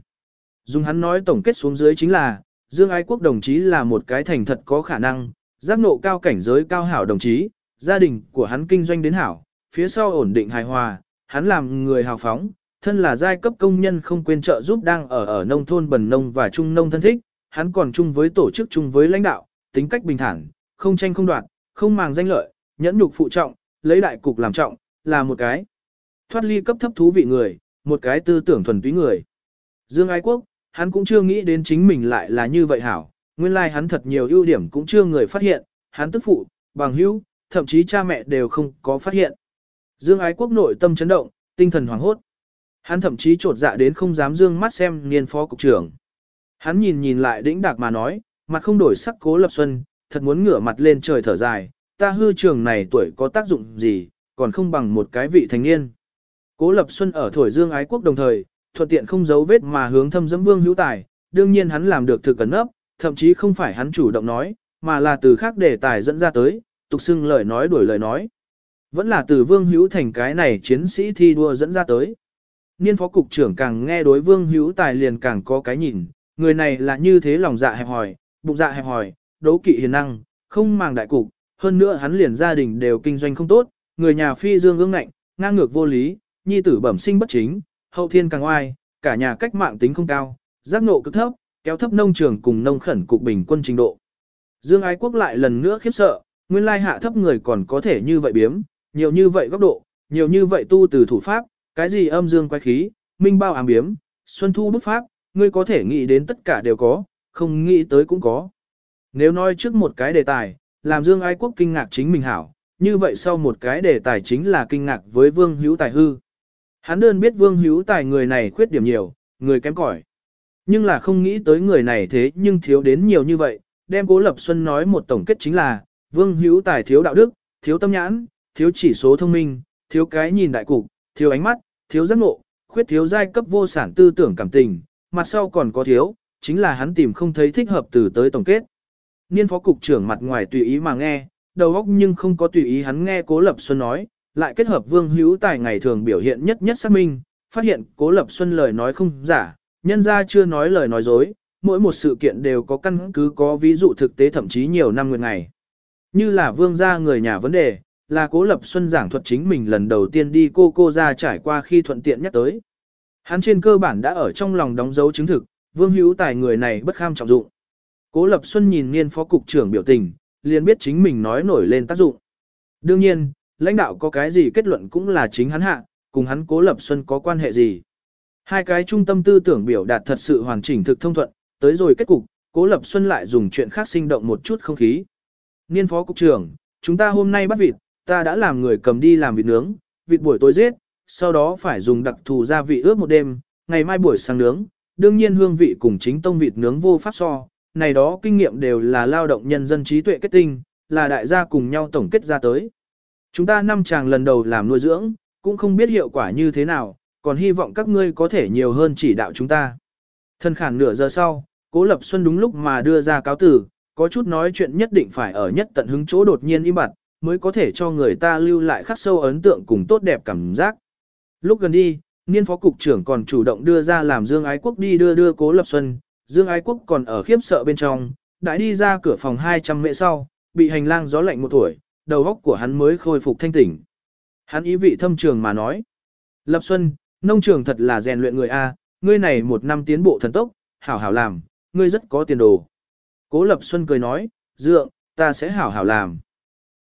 Dùng hắn nói tổng kết xuống dưới chính là, Dương Ái Quốc đồng chí là một cái thành thật có khả năng, giác nộ cao cảnh giới cao hảo đồng chí, gia đình của hắn kinh doanh đến hảo, phía sau ổn định hài hòa, hắn làm người hào phóng, thân là giai cấp công nhân không quên trợ giúp đang ở ở nông thôn bần nông và trung nông thân thích, hắn còn chung với tổ chức chung với lãnh đạo, tính cách bình thản, không tranh không đoạt, không màng danh lợi, nhẫn nhục phụ trọng, lấy đại cục làm trọng, là một cái thoát ly cấp thấp thú vị người, một cái tư tưởng thuần túy người. Dương Ái Quốc, hắn cũng chưa nghĩ đến chính mình lại là như vậy hảo, nguyên lai like hắn thật nhiều ưu điểm cũng chưa người phát hiện, hắn tức phụ, bằng hữu, thậm chí cha mẹ đều không có phát hiện. Dương Ái Quốc nội tâm chấn động, tinh thần hoảng hốt. Hắn thậm chí trột dạ đến không dám dương mắt xem niên phó cục trưởng. Hắn nhìn nhìn lại đĩnh đạc mà nói, mặt không đổi sắc cố lập xuân, thật muốn ngửa mặt lên trời thở dài, ta hư trường này tuổi có tác dụng gì, còn không bằng một cái vị thành niên. Cố lập xuân ở thổi dương ái quốc đồng thời, thuận tiện không giấu vết mà hướng thâm dẫm vương hữu tài, đương nhiên hắn làm được thực cẩn ấp, thậm chí không phải hắn chủ động nói, mà là từ khác đề tài dẫn ra tới, tục xưng lời nói đuổi lời nói. Vẫn là từ vương hữu thành cái này chiến sĩ thi đua dẫn ra tới. Niên phó cục trưởng càng nghe đối vương hữu tài liền càng có cái nhìn, người này là như thế lòng dạ hẹp hòi, bụng dạ hẹp hòi, đấu kỵ hiền năng, không màng đại cục, hơn nữa hắn liền gia đình đều kinh doanh không tốt, người nhà phi dương ương ngạnh, ngang ngược vô lý, nhi tử bẩm sinh bất chính, hậu thiên càng oai, cả nhà cách mạng tính không cao, giác ngộ cực thấp, kéo thấp nông trường cùng nông khẩn cục bình quân trình độ. Dương Ái Quốc lại lần nữa khiếp sợ, nguyên lai hạ thấp người còn có thể như vậy biếm, nhiều như vậy góc độ, nhiều như vậy tu từ thủ pháp, cái gì âm dương quái khí, minh bao ám biếm, xuân thu bút pháp, ngươi có thể nghĩ đến tất cả đều có, không nghĩ tới cũng có. Nếu nói trước một cái đề tài, làm Dương Ái Quốc kinh ngạc chính mình hảo, như vậy sau một cái đề tài chính là kinh ngạc với Vương Hữu Tài hư. Hắn đơn biết Vương Hữu Tài người này khuyết điểm nhiều, người kém cỏi. Nhưng là không nghĩ tới người này thế nhưng thiếu đến nhiều như vậy, đem Cố Lập Xuân nói một tổng kết chính là, Vương Hữu Tài thiếu đạo đức, thiếu tâm nhãn, thiếu chỉ số thông minh, thiếu cái nhìn đại cục, thiếu ánh mắt, thiếu giác ngộ, khuyết thiếu giai cấp vô sản tư tưởng cảm tình, mặt sau còn có thiếu, chính là hắn tìm không thấy thích hợp từ tới tổng kết. Niên phó cục trưởng mặt ngoài tùy ý mà nghe, đầu óc nhưng không có tùy ý hắn nghe Cố Lập Xuân nói, lại kết hợp Vương Hữu Tài ngày thường biểu hiện nhất nhất xác minh, phát hiện Cố Lập Xuân lời nói không giả, nhân ra chưa nói lời nói dối, mỗi một sự kiện đều có căn cứ có ví dụ thực tế thậm chí nhiều năm nguyện ngày. Như là vương gia người nhà vấn đề, là Cố Lập Xuân giảng thuật chính mình lần đầu tiên đi cô cô ra trải qua khi thuận tiện nhắc tới. Hắn trên cơ bản đã ở trong lòng đóng dấu chứng thực, Vương Hữu Tài người này bất kham trọng dụng. Cố Lập Xuân nhìn niên phó cục trưởng biểu tình, liền biết chính mình nói nổi lên tác dụng. Đương nhiên, lãnh đạo có cái gì kết luận cũng là chính hắn hạ, cùng hắn Cố Lập Xuân có quan hệ gì. Hai cái trung tâm tư tưởng biểu đạt thật sự hoàn chỉnh thực thông thuận, tới rồi kết cục, Cố Lập Xuân lại dùng chuyện khác sinh động một chút không khí. Niên phó cục trưởng, chúng ta hôm nay bắt vịt, ta đã làm người cầm đi làm vịt nướng, vịt buổi tối giết, sau đó phải dùng đặc thù gia vị ướp một đêm, ngày mai buổi sáng nướng, đương nhiên hương vị cùng chính tông vịt nướng vô pháp so, này đó kinh nghiệm đều là lao động nhân dân trí tuệ kết tinh, là đại gia cùng nhau tổng kết ra tới. Chúng ta năm chàng lần đầu làm nuôi dưỡng, cũng không biết hiệu quả như thế nào, còn hy vọng các ngươi có thể nhiều hơn chỉ đạo chúng ta. Thân khản nửa giờ sau, Cố Lập Xuân đúng lúc mà đưa ra cáo tử, có chút nói chuyện nhất định phải ở nhất tận hứng chỗ đột nhiên im bặt, mới có thể cho người ta lưu lại khắc sâu ấn tượng cùng tốt đẹp cảm giác. Lúc gần đi, niên phó cục trưởng còn chủ động đưa ra làm Dương Ái Quốc đi đưa đưa Cố Lập Xuân, Dương Ái Quốc còn ở khiếp sợ bên trong, đã đi ra cửa phòng 200 mễ sau, bị hành lang gió lạnh một tuổi, đầu óc của hắn mới khôi phục thanh tỉnh. Hắn ý vị thâm trường mà nói. Lập Xuân, nông trường thật là rèn luyện người A, ngươi này một năm tiến bộ thần tốc, hảo hảo làm, ngươi rất có tiền đồ. Cố Lập Xuân cười nói, dượng, ta sẽ hảo hảo làm.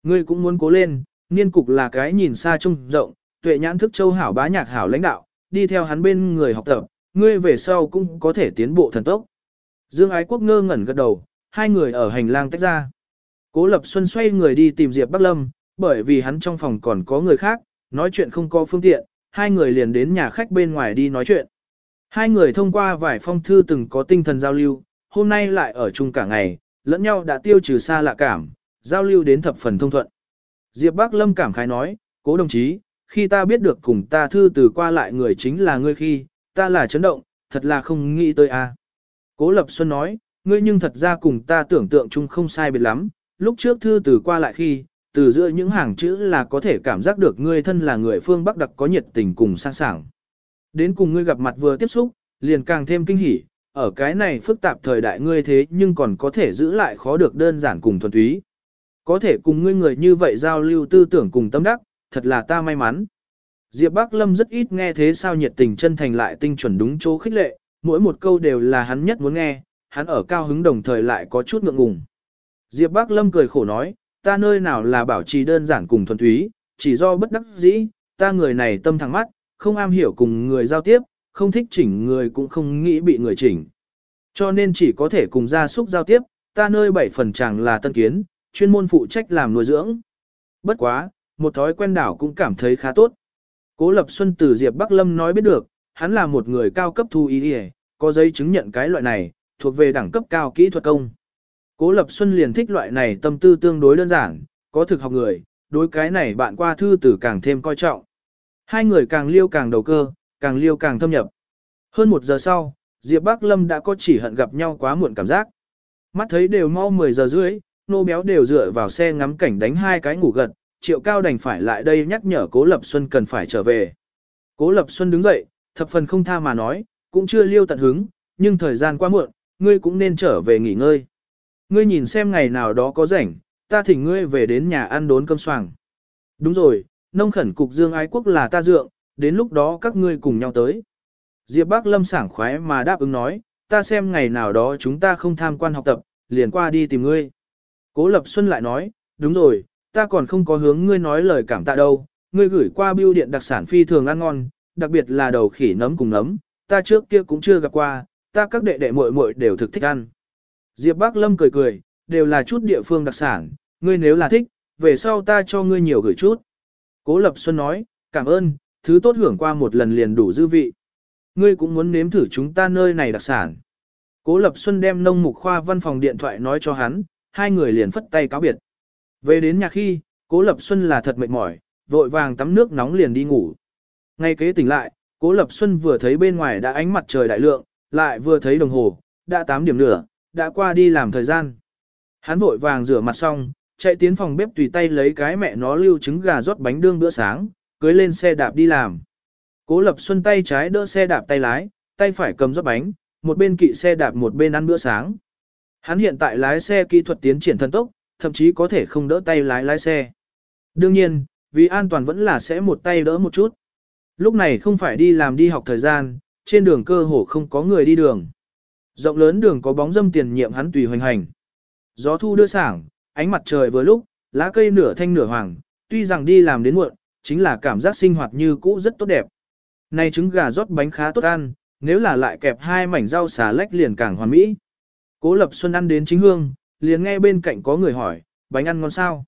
Ngươi cũng muốn cố lên, niên cục là cái nhìn xa trông rộng, tuệ nhãn thức châu hảo bá nhạc hảo lãnh đạo, đi theo hắn bên người học tập, ngươi về sau cũng có thể tiến bộ thần tốc. Dương Ái Quốc ngơ ngẩn gật đầu, hai người ở hành lang tách ra. Cố Lập Xuân xoay người đi tìm Diệp Bắc Lâm, bởi vì hắn trong phòng còn có người khác, nói chuyện không có phương tiện, hai người liền đến nhà khách bên ngoài đi nói chuyện. Hai người thông qua vài phong thư từng có tinh thần giao lưu, hôm nay lại ở chung cả ngày, lẫn nhau đã tiêu trừ xa lạ cảm, giao lưu đến thập phần thông thuận. Diệp Bắc Lâm cảm khái nói, cố đồng chí, khi ta biết được cùng ta thư từ qua lại người chính là ngươi khi, ta là chấn động, thật là không nghĩ tới a. Cố Lập Xuân nói, ngươi nhưng thật ra cùng ta tưởng tượng chung không sai biệt lắm, lúc trước thư từ qua lại khi, từ giữa những hàng chữ là có thể cảm giác được ngươi thân là người phương Bắc đặc có nhiệt tình cùng sang sảng. Đến cùng ngươi gặp mặt vừa tiếp xúc, liền càng thêm kinh hỉ, ở cái này phức tạp thời đại ngươi thế nhưng còn có thể giữ lại khó được đơn giản cùng thuần túy. Có thể cùng ngươi người như vậy giao lưu tư tưởng cùng tâm đắc, thật là ta may mắn. Diệp Bắc Lâm rất ít nghe thế sao nhiệt tình chân thành lại tinh chuẩn đúng chỗ khích lệ, mỗi một câu đều là hắn nhất muốn nghe, hắn ở cao hứng đồng thời lại có chút ngượng ngùng. Diệp Bắc Lâm cười khổ nói, ta nơi nào là bảo trì đơn giản cùng thuần túy, chỉ do bất đắc dĩ, ta người này tâm thẳng mắt, không am hiểu cùng người giao tiếp, không thích chỉnh người cũng không nghĩ bị người chỉnh. Cho nên chỉ có thể cùng gia súc giao tiếp, ta nơi bảy phần chẳng là tân kiến, chuyên môn phụ trách làm nuôi dưỡng. Bất quá, một thói quen đảo cũng cảm thấy khá tốt. Cố Lập Xuân từ Diệp Bắc Lâm nói biết được, hắn là một người cao cấp thu y có giấy chứng nhận cái loại này, thuộc về đẳng cấp cao kỹ thuật công. Cố Lập Xuân liền thích loại này tâm tư tương đối đơn giản, có thực học người, đối cái này bạn qua thư tử càng thêm coi trọng. Hai người càng liêu càng đầu cơ, càng liêu càng thâm nhập. Hơn một giờ sau, Diệp Bắc Lâm đã có chỉ hận gặp nhau quá muộn cảm giác. Mắt thấy đều mau 10 giờ rưỡi, nô béo đều dựa vào xe ngắm cảnh đánh hai cái ngủ gật, triệu cao đành phải lại đây nhắc nhở Cố Lập Xuân cần phải trở về. Cố Lập Xuân đứng dậy, thập phần không tha mà nói, cũng chưa liêu tận hứng, nhưng thời gian quá muộn, ngươi cũng nên trở về nghỉ ngơi. Ngươi nhìn xem ngày nào đó có rảnh, ta thỉnh ngươi về đến nhà ăn đốn cơm soảng. Đúng rồi, nông khẩn cục dương ái quốc là ta dượng, đến lúc đó các ngươi cùng nhau tới. Diệp Bác Lâm sảng khoái mà đáp ứng nói, ta xem ngày nào đó chúng ta không tham quan học tập, liền qua đi tìm ngươi. Cố Lập Xuân lại nói, đúng rồi, ta còn không có hướng ngươi nói lời cảm tạ đâu, ngươi gửi qua bưu điện đặc sản phi thường ăn ngon, đặc biệt là đầu khỉ nấm cùng nấm, ta trước kia cũng chưa gặp qua, ta các đệ đệ muội muội đều thực thích ăn. Diệp Bác Lâm cười cười, đều là chút địa phương đặc sản, ngươi nếu là thích, về sau ta cho ngươi nhiều gửi chút. Cố Lập Xuân nói, cảm ơn, thứ tốt hưởng qua một lần liền đủ dư vị. Ngươi cũng muốn nếm thử chúng ta nơi này đặc sản. Cố Lập Xuân đem nông mục khoa văn phòng điện thoại nói cho hắn, hai người liền phất tay cáo biệt. Về đến nhà khi, Cố Lập Xuân là thật mệt mỏi, vội vàng tắm nước nóng liền đi ngủ. Ngay kế tỉnh lại, Cố Lập Xuân vừa thấy bên ngoài đã ánh mặt trời đại lượng, lại vừa thấy đồng hồ, đã 8 điểm nửa, đã qua đi làm thời gian. Hắn vội vàng rửa mặt xong, chạy tiến phòng bếp tùy tay lấy cái mẹ nó lưu trứng gà rót bánh đương bữa sáng, cưới lên xe đạp đi làm. Cố Lập Xuân tay trái đỡ xe đạp tay lái, tay phải cầm rót bánh, một bên kỵ xe đạp một bên ăn bữa sáng. Hắn hiện tại lái xe kỹ thuật tiến triển thần tốc, thậm chí có thể không đỡ tay lái lái xe. Đương nhiên, vì an toàn vẫn là sẽ một tay đỡ một chút. Lúc này không phải đi làm đi học thời gian, trên đường cơ hồ không có người đi đường. Rộng lớn đường có bóng dâm tiền nhiệm hắn tùy hoành hành. Gió thu đưa sảng, ánh mặt trời vừa lúc, lá cây nửa thanh nửa hoàng, tuy rằng đi làm đến muộn, chính là cảm giác sinh hoạt như cũ rất tốt đẹp. Này trứng gà rót bánh khá tốt ăn, nếu là lại kẹp hai mảnh rau xà lách liền càng hoàn mỹ. Cố Lập Xuân ăn đến chính hương, liền nghe bên cạnh có người hỏi, bánh ăn ngon sao?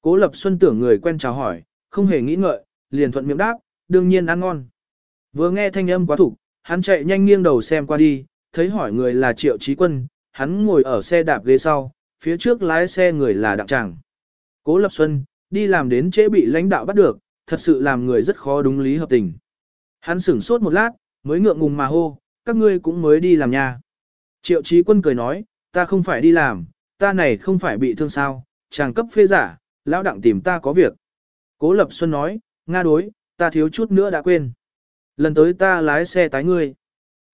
Cố Lập Xuân tưởng người quen chào hỏi, không hề nghĩ ngợi, liền thuận miệng đáp, đương nhiên ăn ngon. Vừa nghe thanh âm quá thủ, hắn chạy nhanh nghiêng đầu xem qua đi, thấy hỏi người là Triệu Chí Quân, hắn ngồi ở xe đạp ghế sau, phía trước lái xe người là Đặng Tràng. Cố Lập Xuân, đi làm đến trễ bị lãnh đạo bắt được, thật sự làm người rất khó đúng lý hợp tình. Hắn sửng sốt một lát, mới ngượng ngùng mà hô, các ngươi cũng mới đi làm nhà. Triệu Chí Quân cười nói, ta không phải đi làm, ta này không phải bị thương sao, chàng cấp phê giả, lão đặng tìm ta có việc. Cố Lập Xuân nói, Nga đối, ta thiếu chút nữa đã quên. Lần tới ta lái xe tái ngươi.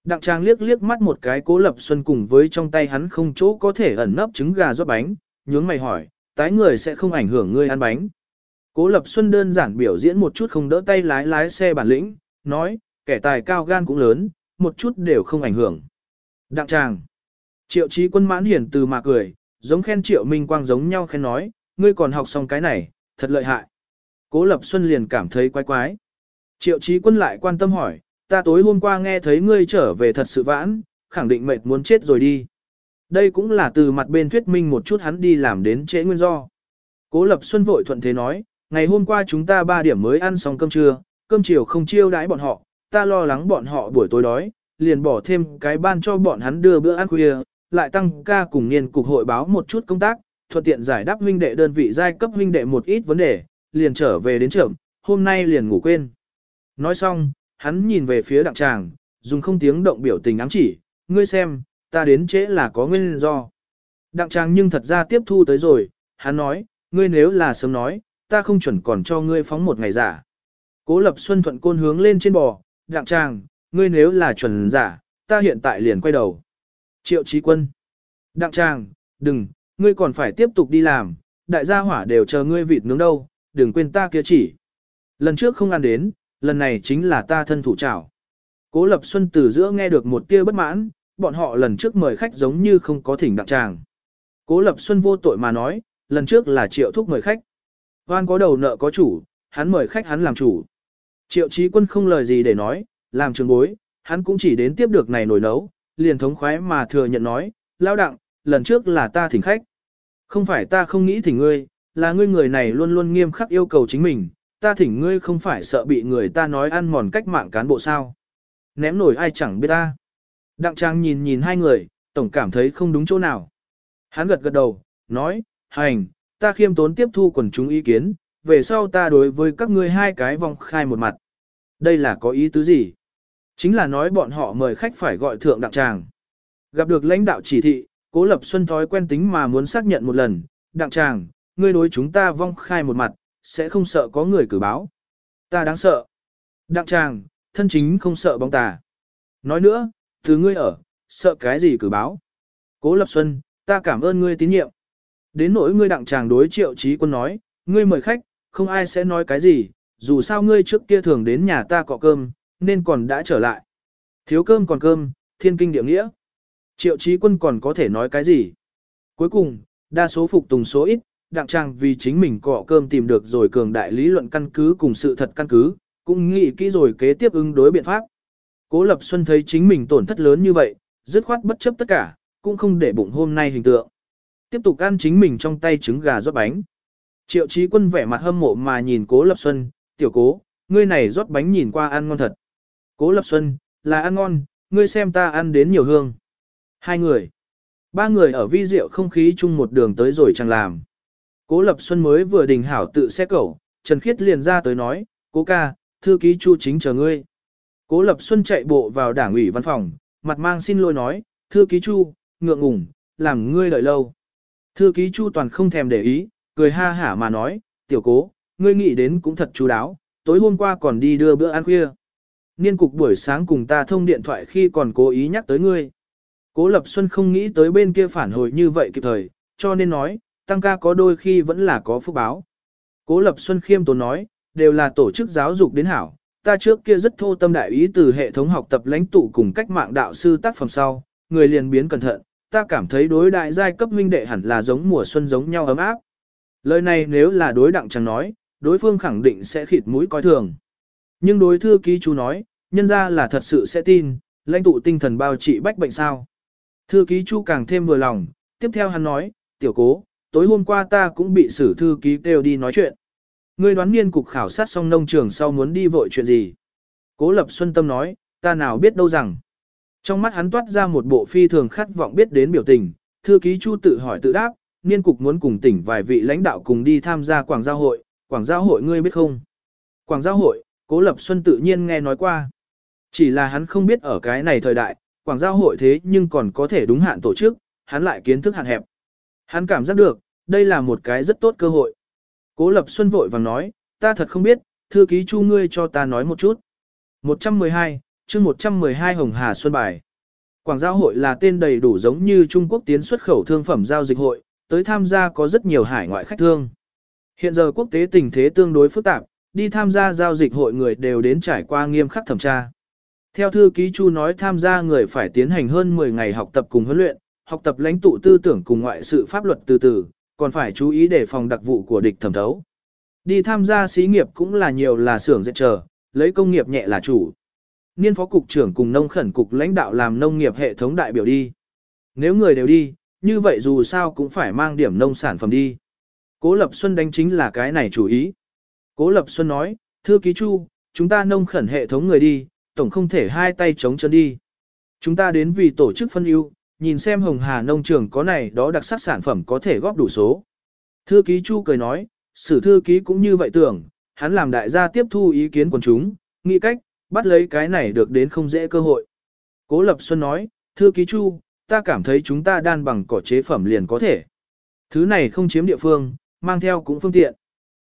Đặng trang liếc liếc mắt một cái cố lập xuân cùng với trong tay hắn không chỗ có thể ẩn nấp trứng gà rót bánh, nhướng mày hỏi, tái người sẽ không ảnh hưởng ngươi ăn bánh. Cố lập xuân đơn giản biểu diễn một chút không đỡ tay lái lái xe bản lĩnh, nói, kẻ tài cao gan cũng lớn, một chút đều không ảnh hưởng. Đặng tràng. Triệu trí quân mãn hiển từ mà cười, giống khen triệu minh quang giống nhau khen nói, ngươi còn học xong cái này, thật lợi hại. Cố lập xuân liền cảm thấy quái quái. Triệu trí quân lại quan tâm hỏi, ta tối hôm qua nghe thấy ngươi trở về thật sự vãn, khẳng định mệt muốn chết rồi đi. Đây cũng là từ mặt bên thuyết minh một chút hắn đi làm đến trễ nguyên do. Cố Lập Xuân vội thuận thế nói, ngày hôm qua chúng ta 3 điểm mới ăn xong cơm trưa, cơm chiều không chiêu đãi bọn họ, ta lo lắng bọn họ buổi tối đói, liền bỏ thêm cái ban cho bọn hắn đưa bữa ăn khuya, lại tăng ca cùng niên cục hội báo một chút công tác, thuận tiện giải đáp huynh đệ đơn vị giai cấp huynh đệ một ít vấn đề, liền trở về đến trưởng, hôm nay liền ngủ quên. Nói xong, hắn nhìn về phía đặng tràng, dùng không tiếng động biểu tình ám chỉ, ngươi xem, ta đến trễ là có nguyên do. Đặng tràng nhưng thật ra tiếp thu tới rồi, hắn nói, ngươi nếu là sớm nói, ta không chuẩn còn cho ngươi phóng một ngày giả. Cố lập xuân thuận côn hướng lên trên bò, đặng tràng, ngươi nếu là chuẩn giả, ta hiện tại liền quay đầu. Triệu trí quân. Đặng tràng, đừng, ngươi còn phải tiếp tục đi làm, đại gia hỏa đều chờ ngươi vịt nướng đâu, đừng quên ta kia chỉ. Lần trước không ăn đến, lần này chính là ta thân thủ trảo. Cố Lập Xuân từ giữa nghe được một tia bất mãn, bọn họ lần trước mời khách giống như không có thỉnh đặng tràng. Cố Lập Xuân vô tội mà nói, lần trước là triệu thúc mời khách. Hoan có đầu nợ có chủ, hắn mời khách hắn làm chủ. Triệu trí quân không lời gì để nói, làm trường bối, hắn cũng chỉ đến tiếp được này nổi nấu, liền thống khoái mà thừa nhận nói, lao đặng, lần trước là ta thỉnh khách. Không phải ta không nghĩ thỉnh ngươi, là ngươi người này luôn luôn nghiêm khắc yêu cầu chính mình, ta thỉnh ngươi không phải sợ bị người ta nói ăn mòn cách mạng cán bộ sao. Ném nổi ai chẳng biết ta. Đặng trang nhìn nhìn hai người, tổng cảm thấy không đúng chỗ nào. Hắn gật gật đầu, nói, hành, ta khiêm tốn tiếp thu quần chúng ý kiến, về sau ta đối với các ngươi hai cái vòng khai một mặt. Đây là có ý tứ gì? Chính là nói bọn họ mời khách phải gọi thượng đặng tràng. Gặp được lãnh đạo chỉ thị, cố lập xuân thói quen tính mà muốn xác nhận một lần, đặng tràng, ngươi đối chúng ta vong khai một mặt, sẽ không sợ có người cử báo. Ta đáng sợ. Đặng tràng, thân chính không sợ bóng tà. Nói nữa, từ ngươi ở, sợ cái gì cử báo. Cố Lập Xuân, ta cảm ơn ngươi tín nhiệm. Đến nỗi ngươi đặng tràng đối triệu trí quân nói, ngươi mời khách, không ai sẽ nói cái gì, dù sao ngươi trước kia thường đến nhà ta cọ cơm, nên còn đã trở lại. Thiếu cơm còn cơm, thiên kinh địa nghĩa. Triệu trí quân còn có thể nói cái gì? Cuối cùng, đa số phục tùng số ít, đặng trang vì chính mình cọ cơm tìm được rồi cường đại lý luận căn cứ cùng sự thật căn cứ, cũng nghĩ kỹ rồi kế tiếp ứng đối biện pháp. Cố Lập Xuân thấy chính mình tổn thất lớn như vậy, dứt khoát bất chấp tất cả, cũng không để bụng hôm nay hình tượng. Tiếp tục ăn chính mình trong tay trứng gà rót bánh. Triệu Chí Quân vẻ mặt hâm mộ mà nhìn Cố Lập Xuân, "Tiểu Cố, ngươi này rót bánh nhìn qua ăn ngon thật. Cố Lập Xuân, là ăn ngon, ngươi xem ta ăn đến nhiều hương. Hai người. Ba người ở vi rượu không khí chung một đường tới rồi chẳng làm. Cố Lập Xuân mới vừa đình hảo tự xe cẩu, Trần Khiết liền ra tới nói, cố ca, thư ký Chu chính chờ ngươi. Cố Lập Xuân chạy bộ vào đảng ủy văn phòng, mặt mang xin lỗi nói, thư ký Chu, ngượng ngùng, làm ngươi đợi lâu. Thư ký Chu toàn không thèm để ý, cười ha hả mà nói, tiểu cố, ngươi nghĩ đến cũng thật chú đáo, tối hôm qua còn đi đưa bữa ăn khuya. Niên cục buổi sáng cùng ta thông điện thoại khi còn cố ý nhắc tới ngươi. Cố Lập Xuân không nghĩ tới bên kia phản hồi như vậy kịp thời, cho nên nói, tăng ca có đôi khi vẫn là có phúc báo. Cố Lập Xuân khiêm tốn nói, đều là tổ chức giáo dục đến hảo, ta trước kia rất thô tâm đại ý từ hệ thống học tập lãnh tụ cùng cách mạng đạo sư tác phẩm sau, người liền biến cẩn thận, ta cảm thấy đối đại giai cấp huynh đệ hẳn là giống mùa xuân giống nhau ấm áp. Lời này nếu là đối đặng chẳng nói, đối phương khẳng định sẽ khịt mũi coi thường. Nhưng đối thư ký chú nói, nhân ra là thật sự sẽ tin, lãnh tụ tinh thần bao trị bách bệnh sao. Thư ký chu càng thêm vừa lòng, tiếp theo hắn nói, tiểu cố, tối hôm qua ta cũng bị sử thư ký kêu đi nói chuyện. Ngươi đoán niên cục khảo sát xong nông trường sau muốn đi vội chuyện gì? Cố Lập Xuân Tâm nói, ta nào biết đâu rằng. Trong mắt hắn toát ra một bộ phi thường khát vọng biết đến biểu tình, thư ký Chu tự hỏi tự đáp, niên cục muốn cùng tỉnh vài vị lãnh đạo cùng đi tham gia quảng giao hội, quảng giao hội ngươi biết không? Quảng giao hội, Cố Lập Xuân tự nhiên nghe nói qua. Chỉ là hắn không biết ở cái này thời đại, quảng giao hội thế nhưng còn có thể đúng hạn tổ chức, hắn lại kiến thức hạn hẹp. Hắn cảm giác được, đây là một cái rất tốt cơ hội. Cố Lập Xuân vội vàng nói, ta thật không biết, thư ký chu ngươi cho ta nói một chút. 112, chương 112 Hồng Hà Xuân Bài. Quảng giao hội là tên đầy đủ giống như Trung Quốc tiến xuất khẩu thương phẩm giao dịch hội, tới tham gia có rất nhiều hải ngoại khách thương. Hiện giờ quốc tế tình thế tương đối phức tạp, đi tham gia giao dịch hội người đều đến trải qua nghiêm khắc thẩm tra. Theo thư ký Chu nói tham gia người phải tiến hành hơn 10 ngày học tập cùng huấn luyện, học tập lãnh tụ tư tưởng cùng ngoại sự pháp luật từ từ, còn phải chú ý để phòng đặc vụ của địch thẩm thấu. Đi tham gia xí nghiệp cũng là nhiều là xưởng dệt chờ, lấy công nghiệp nhẹ là chủ. Niên phó cục trưởng cùng nông khẩn cục lãnh đạo làm nông nghiệp hệ thống đại biểu đi. Nếu người đều đi, như vậy dù sao cũng phải mang điểm nông sản phẩm đi. Cố Lập Xuân đánh chính là cái này chủ ý. Cố Lập Xuân nói, thưa ký chu, chúng ta nông khẩn hệ thống người đi, tổng không thể hai tay chống chân đi. Chúng ta đến vì tổ chức phân ưu, nhìn xem Hồng Hà nông trường có này đó đặc sắc sản phẩm có thể góp đủ số. Thư ký Chu cười nói, sử thư ký cũng như vậy tưởng, hắn làm đại gia tiếp thu ý kiến của chúng, nghĩ cách, bắt lấy cái này được đến không dễ cơ hội. Cố Lập Xuân nói, thư ký Chu, ta cảm thấy chúng ta đan bằng cỏ chế phẩm liền có thể. Thứ này không chiếm địa phương, mang theo cũng phương tiện.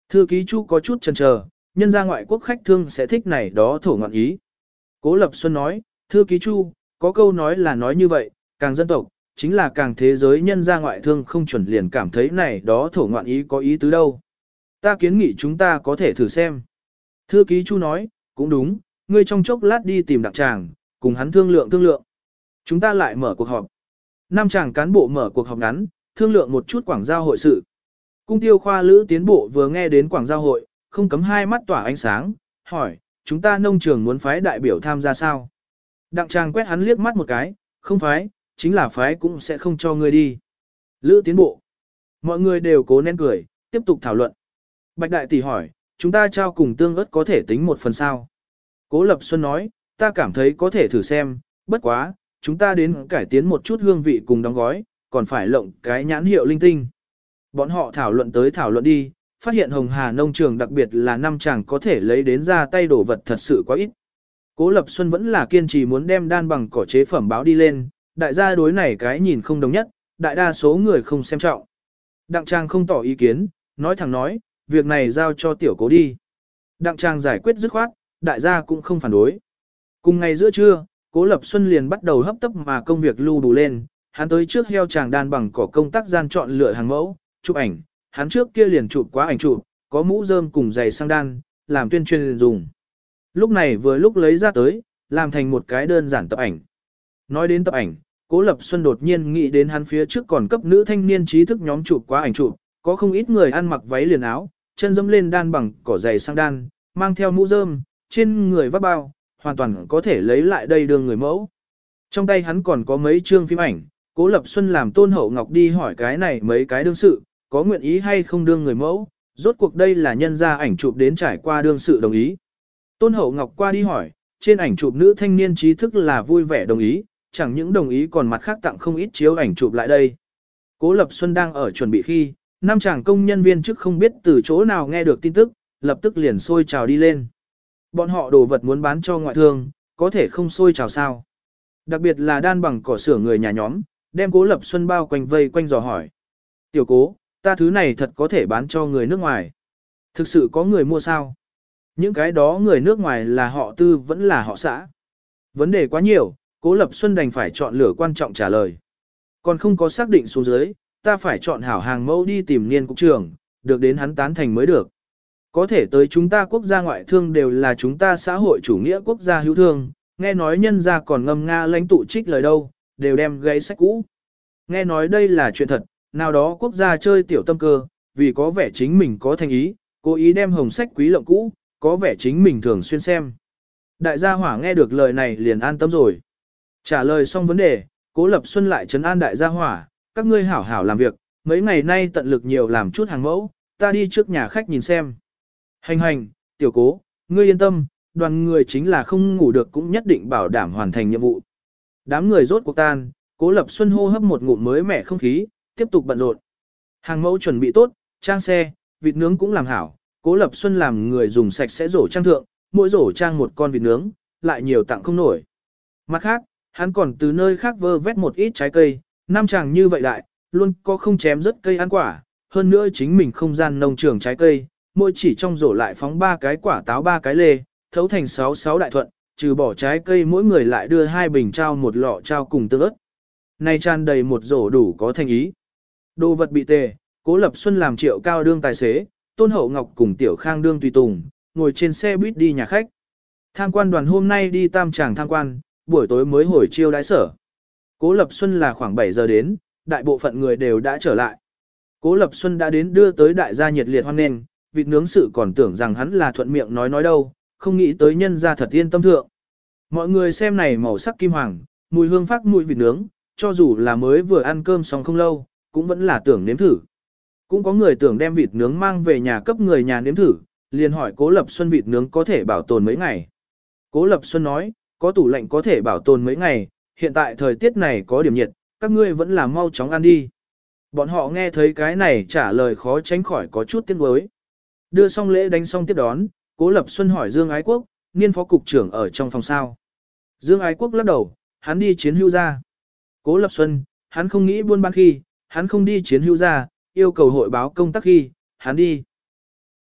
Thư ký Chu có chút chần chờ, nhân ra ngoại quốc khách thương sẽ thích này đó thổ ngọn ý. Cố Lập Xuân nói, thư ký Chu, có câu nói là nói như vậy, càng dân tộc, chính là càng thế giới nhân ra ngoại thương không chuẩn liền cảm thấy này đó thổ ngoạn ý có ý tứ đâu. Ta kiến nghị chúng ta có thể thử xem. Thư ký Chu nói, cũng đúng, ngươi trong chốc lát đi tìm đặc tràng, cùng hắn thương lượng thương lượng. Chúng ta lại mở cuộc họp. Nam chàng cán bộ mở cuộc họp ngắn, thương lượng một chút quảng giao hội sự. Cung tiêu khoa lữ tiến bộ vừa nghe đến quảng giao hội, không cấm hai mắt tỏa ánh sáng, hỏi, chúng ta nông trường muốn phái đại biểu tham gia sao? Đặng trang quét hắn liếc mắt một cái, không phái, chính là phái cũng sẽ không cho ngươi đi. Lữ tiến bộ. Mọi người đều cố nén cười, tiếp tục thảo luận. Bạch đại tỷ hỏi, chúng ta trao cùng tương ớt có thể tính một phần sao? Cố Lập Xuân nói, ta cảm thấy có thể thử xem, bất quá, chúng ta đến cải tiến một chút hương vị cùng đóng gói, còn phải lộng cái nhãn hiệu linh tinh. Bọn họ thảo luận tới thảo luận đi, phát hiện Hồng Hà nông trường đặc biệt là năm chàng có thể lấy đến ra tay đổ vật thật sự quá ít. Cố Lập Xuân vẫn là kiên trì muốn đem đan bằng cỏ chế phẩm báo đi lên, đại gia đối này cái nhìn không đồng nhất, đại đa số người không xem trọng. Đặng Trang không tỏ ý kiến, nói thẳng nói, việc này giao cho tiểu cố đi. Đặng Trang giải quyết dứt khoát, đại gia cũng không phản đối. Cùng ngày giữa trưa, Cố Lập Xuân liền bắt đầu hấp tấp mà công việc lưu đủ lên, hắn tới trước heo chàng đan bằng cỏ công tác gian chọn lựa hàng mẫu, chụp ảnh, hắn trước kia liền chụp quá ảnh chụp, có mũ rơm cùng giày sang đan, làm tuyên truyền dùng. Lúc này vừa lúc lấy ra tới, làm thành một cái đơn giản tập ảnh. Nói đến tập ảnh, Cố Lập Xuân đột nhiên nghĩ đến hắn phía trước còn cấp nữ thanh niên trí thức nhóm chụp quá ảnh chụp, có không ít người ăn mặc váy liền áo, chân dẫm lên đan bằng cỏ giày sang đan, mang theo mũ rơm, trên người vác bao, hoàn toàn có thể lấy lại đây đường người mẫu. Trong tay hắn còn có mấy chương phim ảnh, Cố Lập Xuân làm Tôn Hậu Ngọc đi hỏi cái này mấy cái đương sự, có nguyện ý hay không đương người mẫu, rốt cuộc đây là nhân ra ảnh chụp đến trải qua đương sự đồng ý. Tôn Hậu Ngọc qua đi hỏi, trên ảnh chụp nữ thanh niên trí thức là vui vẻ đồng ý, chẳng những đồng ý còn mặt khác tặng không ít chiếu ảnh chụp lại đây. Cố Lập Xuân đang ở chuẩn bị khi, năm chàng công nhân viên chức không biết từ chỗ nào nghe được tin tức, lập tức liền xôi trào đi lên. Bọn họ đồ vật muốn bán cho ngoại thương, có thể không xôi trào sao. Đặc biệt là đan bằng cỏ sửa người nhà nhóm, đem Cố Lập Xuân bao quanh vây quanh dò hỏi. Tiểu cố, ta thứ này thật có thể bán cho người nước ngoài. Thực sự có người mua sao? Những cái đó người nước ngoài là họ tư vẫn là họ xã. Vấn đề quá nhiều, Cố Lập Xuân đành phải chọn lựa quan trọng trả lời. Còn không có xác định xuống dưới, ta phải chọn hảo hàng mẫu đi tìm niên cục trưởng, được đến hắn tán thành mới được. Có thể tới chúng ta quốc gia ngoại thương đều là chúng ta xã hội chủ nghĩa quốc gia hữu thương, nghe nói nhân gia còn ngâm nga lãnh tụ trích lời đâu, đều đem gây sách cũ. Nghe nói đây là chuyện thật, nào đó quốc gia chơi tiểu tâm cơ, vì có vẻ chính mình có thành ý, cố ý đem hồng sách quý lộng cũ, có vẻ chính mình thường xuyên xem. Đại gia hỏa nghe được lời này liền an tâm rồi. Trả lời xong vấn đề, Cố Lập Xuân lại trấn an đại gia hỏa, các ngươi hảo hảo làm việc, mấy ngày nay tận lực nhiều làm chút hàng mẫu, ta đi trước nhà khách nhìn xem. Hành hành, tiểu cố, ngươi yên tâm, đoàn người chính là không ngủ được cũng nhất định bảo đảm hoàn thành nhiệm vụ. Đám người rốt cuộc tan, Cố Lập Xuân hô hấp một ngụm mới mẻ không khí, tiếp tục bận rộn. Hàng mẫu chuẩn bị tốt, trang xe, vịt nướng cũng làm hảo, Cố Lập Xuân làm người dùng sạch sẽ rổ trang thượng, mỗi rổ trang một con vịt nướng, lại nhiều tặng không nổi. Mặt khác, hắn còn từ nơi khác vơ vét một ít trái cây, năm chàng như vậy đại, luôn có không chém rất cây ăn quả, hơn nữa chính mình không gian nông trường trái cây, mỗi chỉ trong rổ lại phóng ba cái quả táo ba cái lê, thấu thành sáu sáu đại thuận, trừ bỏ trái cây mỗi người lại đưa hai bình trao một lọ trao cùng tương ớt. Này tràn đầy một rổ đủ có thành ý. Đồ vật bị tề, Cố Lập Xuân làm triệu cao đương tài xế, Tôn Hậu Ngọc cùng Tiểu Khang đương tùy tùng, ngồi trên xe buýt đi nhà khách. Tham quan đoàn hôm nay đi tam tràng tham quan, buổi tối mới hồi chiêu đãi sở. Cố Lập Xuân là khoảng 7 giờ đến, đại bộ phận người đều đã trở lại. Cố Lập Xuân đã đến đưa tới đại gia nhiệt liệt hoan nghênh, vịt nướng sự còn tưởng rằng hắn là thuận miệng nói nói đâu, không nghĩ tới nhân gia thật yên tâm thượng. Mọi người xem này màu sắc kim hoàng, mùi hương phát mùi vịt nướng, cho dù là mới vừa ăn cơm xong không lâu, cũng vẫn là tưởng nếm thử. Cũng có người tưởng đem vịt nướng mang về nhà cấp người nhà nếm thử, liền hỏi Cố Lập Xuân vịt nướng có thể bảo tồn mấy ngày. Cố Lập Xuân nói, có tủ lạnh có thể bảo tồn mấy ngày, hiện tại thời tiết này có điểm nhiệt, các ngươi vẫn là mau chóng ăn đi. Bọn họ nghe thấy cái này trả lời khó tránh khỏi có chút tiếc nuối. Đưa xong lễ đánh xong tiếp đón, Cố Lập Xuân hỏi Dương Ái Quốc, niên phó cục trưởng ở trong phòng sao. Dương Ái Quốc lắc đầu, hắn đi chiến hưu ra. Cố Lập Xuân, hắn không nghĩ buôn bán khi, hắn không đi chiến hưu ra, yêu cầu hội báo công tác khi, hắn đi.